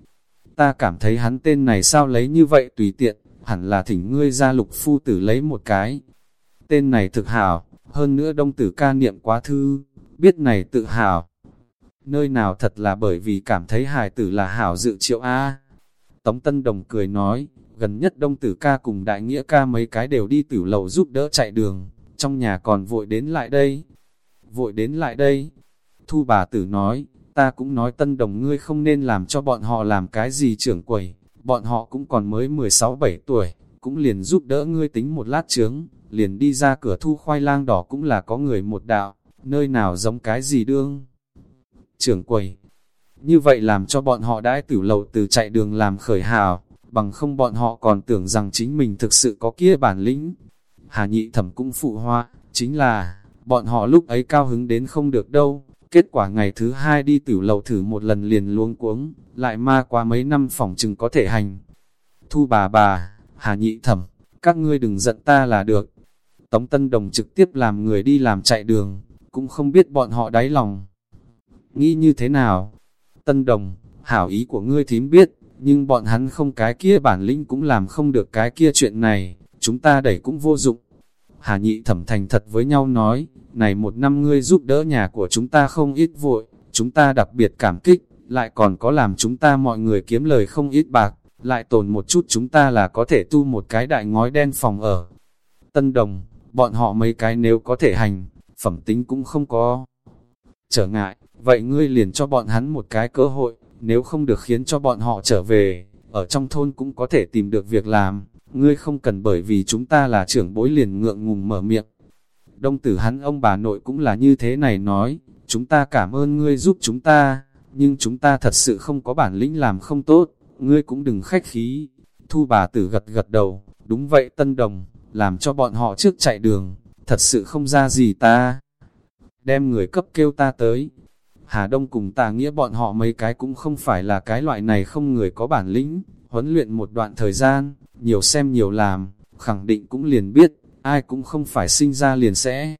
Ta cảm thấy hắn tên này sao lấy như vậy tùy tiện, hẳn là thỉnh ngươi ra lục phu tử lấy một cái. Tên này thực hảo, hơn nữa đông tử ca niệm quá thư, biết này tự hào. Nơi nào thật là bởi vì cảm thấy hài tử là hảo dự triệu A. Tống Tân Đồng cười nói, gần nhất đông tử ca cùng đại nghĩa ca mấy cái đều đi tử lầu giúp đỡ chạy đường, trong nhà còn vội đến lại đây. Vội đến lại đây. Thu bà tử nói, ta cũng nói Tân Đồng ngươi không nên làm cho bọn họ làm cái gì trưởng quầy, bọn họ cũng còn mới 16-17 tuổi, cũng liền giúp đỡ ngươi tính một lát trướng, liền đi ra cửa thu khoai lang đỏ cũng là có người một đạo nơi nào giống cái gì đương. Trưởng quầy, như vậy làm cho bọn họ đãi tử lầu từ chạy đường làm khởi hào, bằng không bọn họ còn tưởng rằng chính mình thực sự có kia bản lĩnh. Hà nhị thẩm cũng phụ hoa, chính là, bọn họ lúc ấy cao hứng đến không được đâu, kết quả ngày thứ hai đi tử lầu thử một lần liền luống cuống, lại ma qua mấy năm phòng chừng có thể hành. Thu bà bà, Hà nhị thẩm, các ngươi đừng giận ta là được. Tống Tân Đồng trực tiếp làm người đi làm chạy đường, cũng không biết bọn họ đáy lòng. Nghĩ như thế nào? Tân đồng, hảo ý của ngươi thím biết, nhưng bọn hắn không cái kia bản lĩnh cũng làm không được cái kia chuyện này, chúng ta đẩy cũng vô dụng. Hà nhị thẩm thành thật với nhau nói, này một năm ngươi giúp đỡ nhà của chúng ta không ít vội, chúng ta đặc biệt cảm kích, lại còn có làm chúng ta mọi người kiếm lời không ít bạc, lại tồn một chút chúng ta là có thể tu một cái đại ngói đen phòng ở. Tân đồng, bọn họ mấy cái nếu có thể hành, phẩm tính cũng không có. Trở ngại, vậy ngươi liền cho bọn hắn một cái cơ hội, nếu không được khiến cho bọn họ trở về, ở trong thôn cũng có thể tìm được việc làm, ngươi không cần bởi vì chúng ta là trưởng bối liền ngượng ngùng mở miệng. Đông tử hắn ông bà nội cũng là như thế này nói, chúng ta cảm ơn ngươi giúp chúng ta, nhưng chúng ta thật sự không có bản lĩnh làm không tốt, ngươi cũng đừng khách khí. Thu bà tử gật gật đầu, đúng vậy tân đồng, làm cho bọn họ trước chạy đường, thật sự không ra gì ta. Đem người cấp kêu ta tới. Hà Đông cùng ta nghĩa bọn họ mấy cái cũng không phải là cái loại này không người có bản lĩnh, huấn luyện một đoạn thời gian, nhiều xem nhiều làm, khẳng định cũng liền biết, ai cũng không phải sinh ra liền sẽ.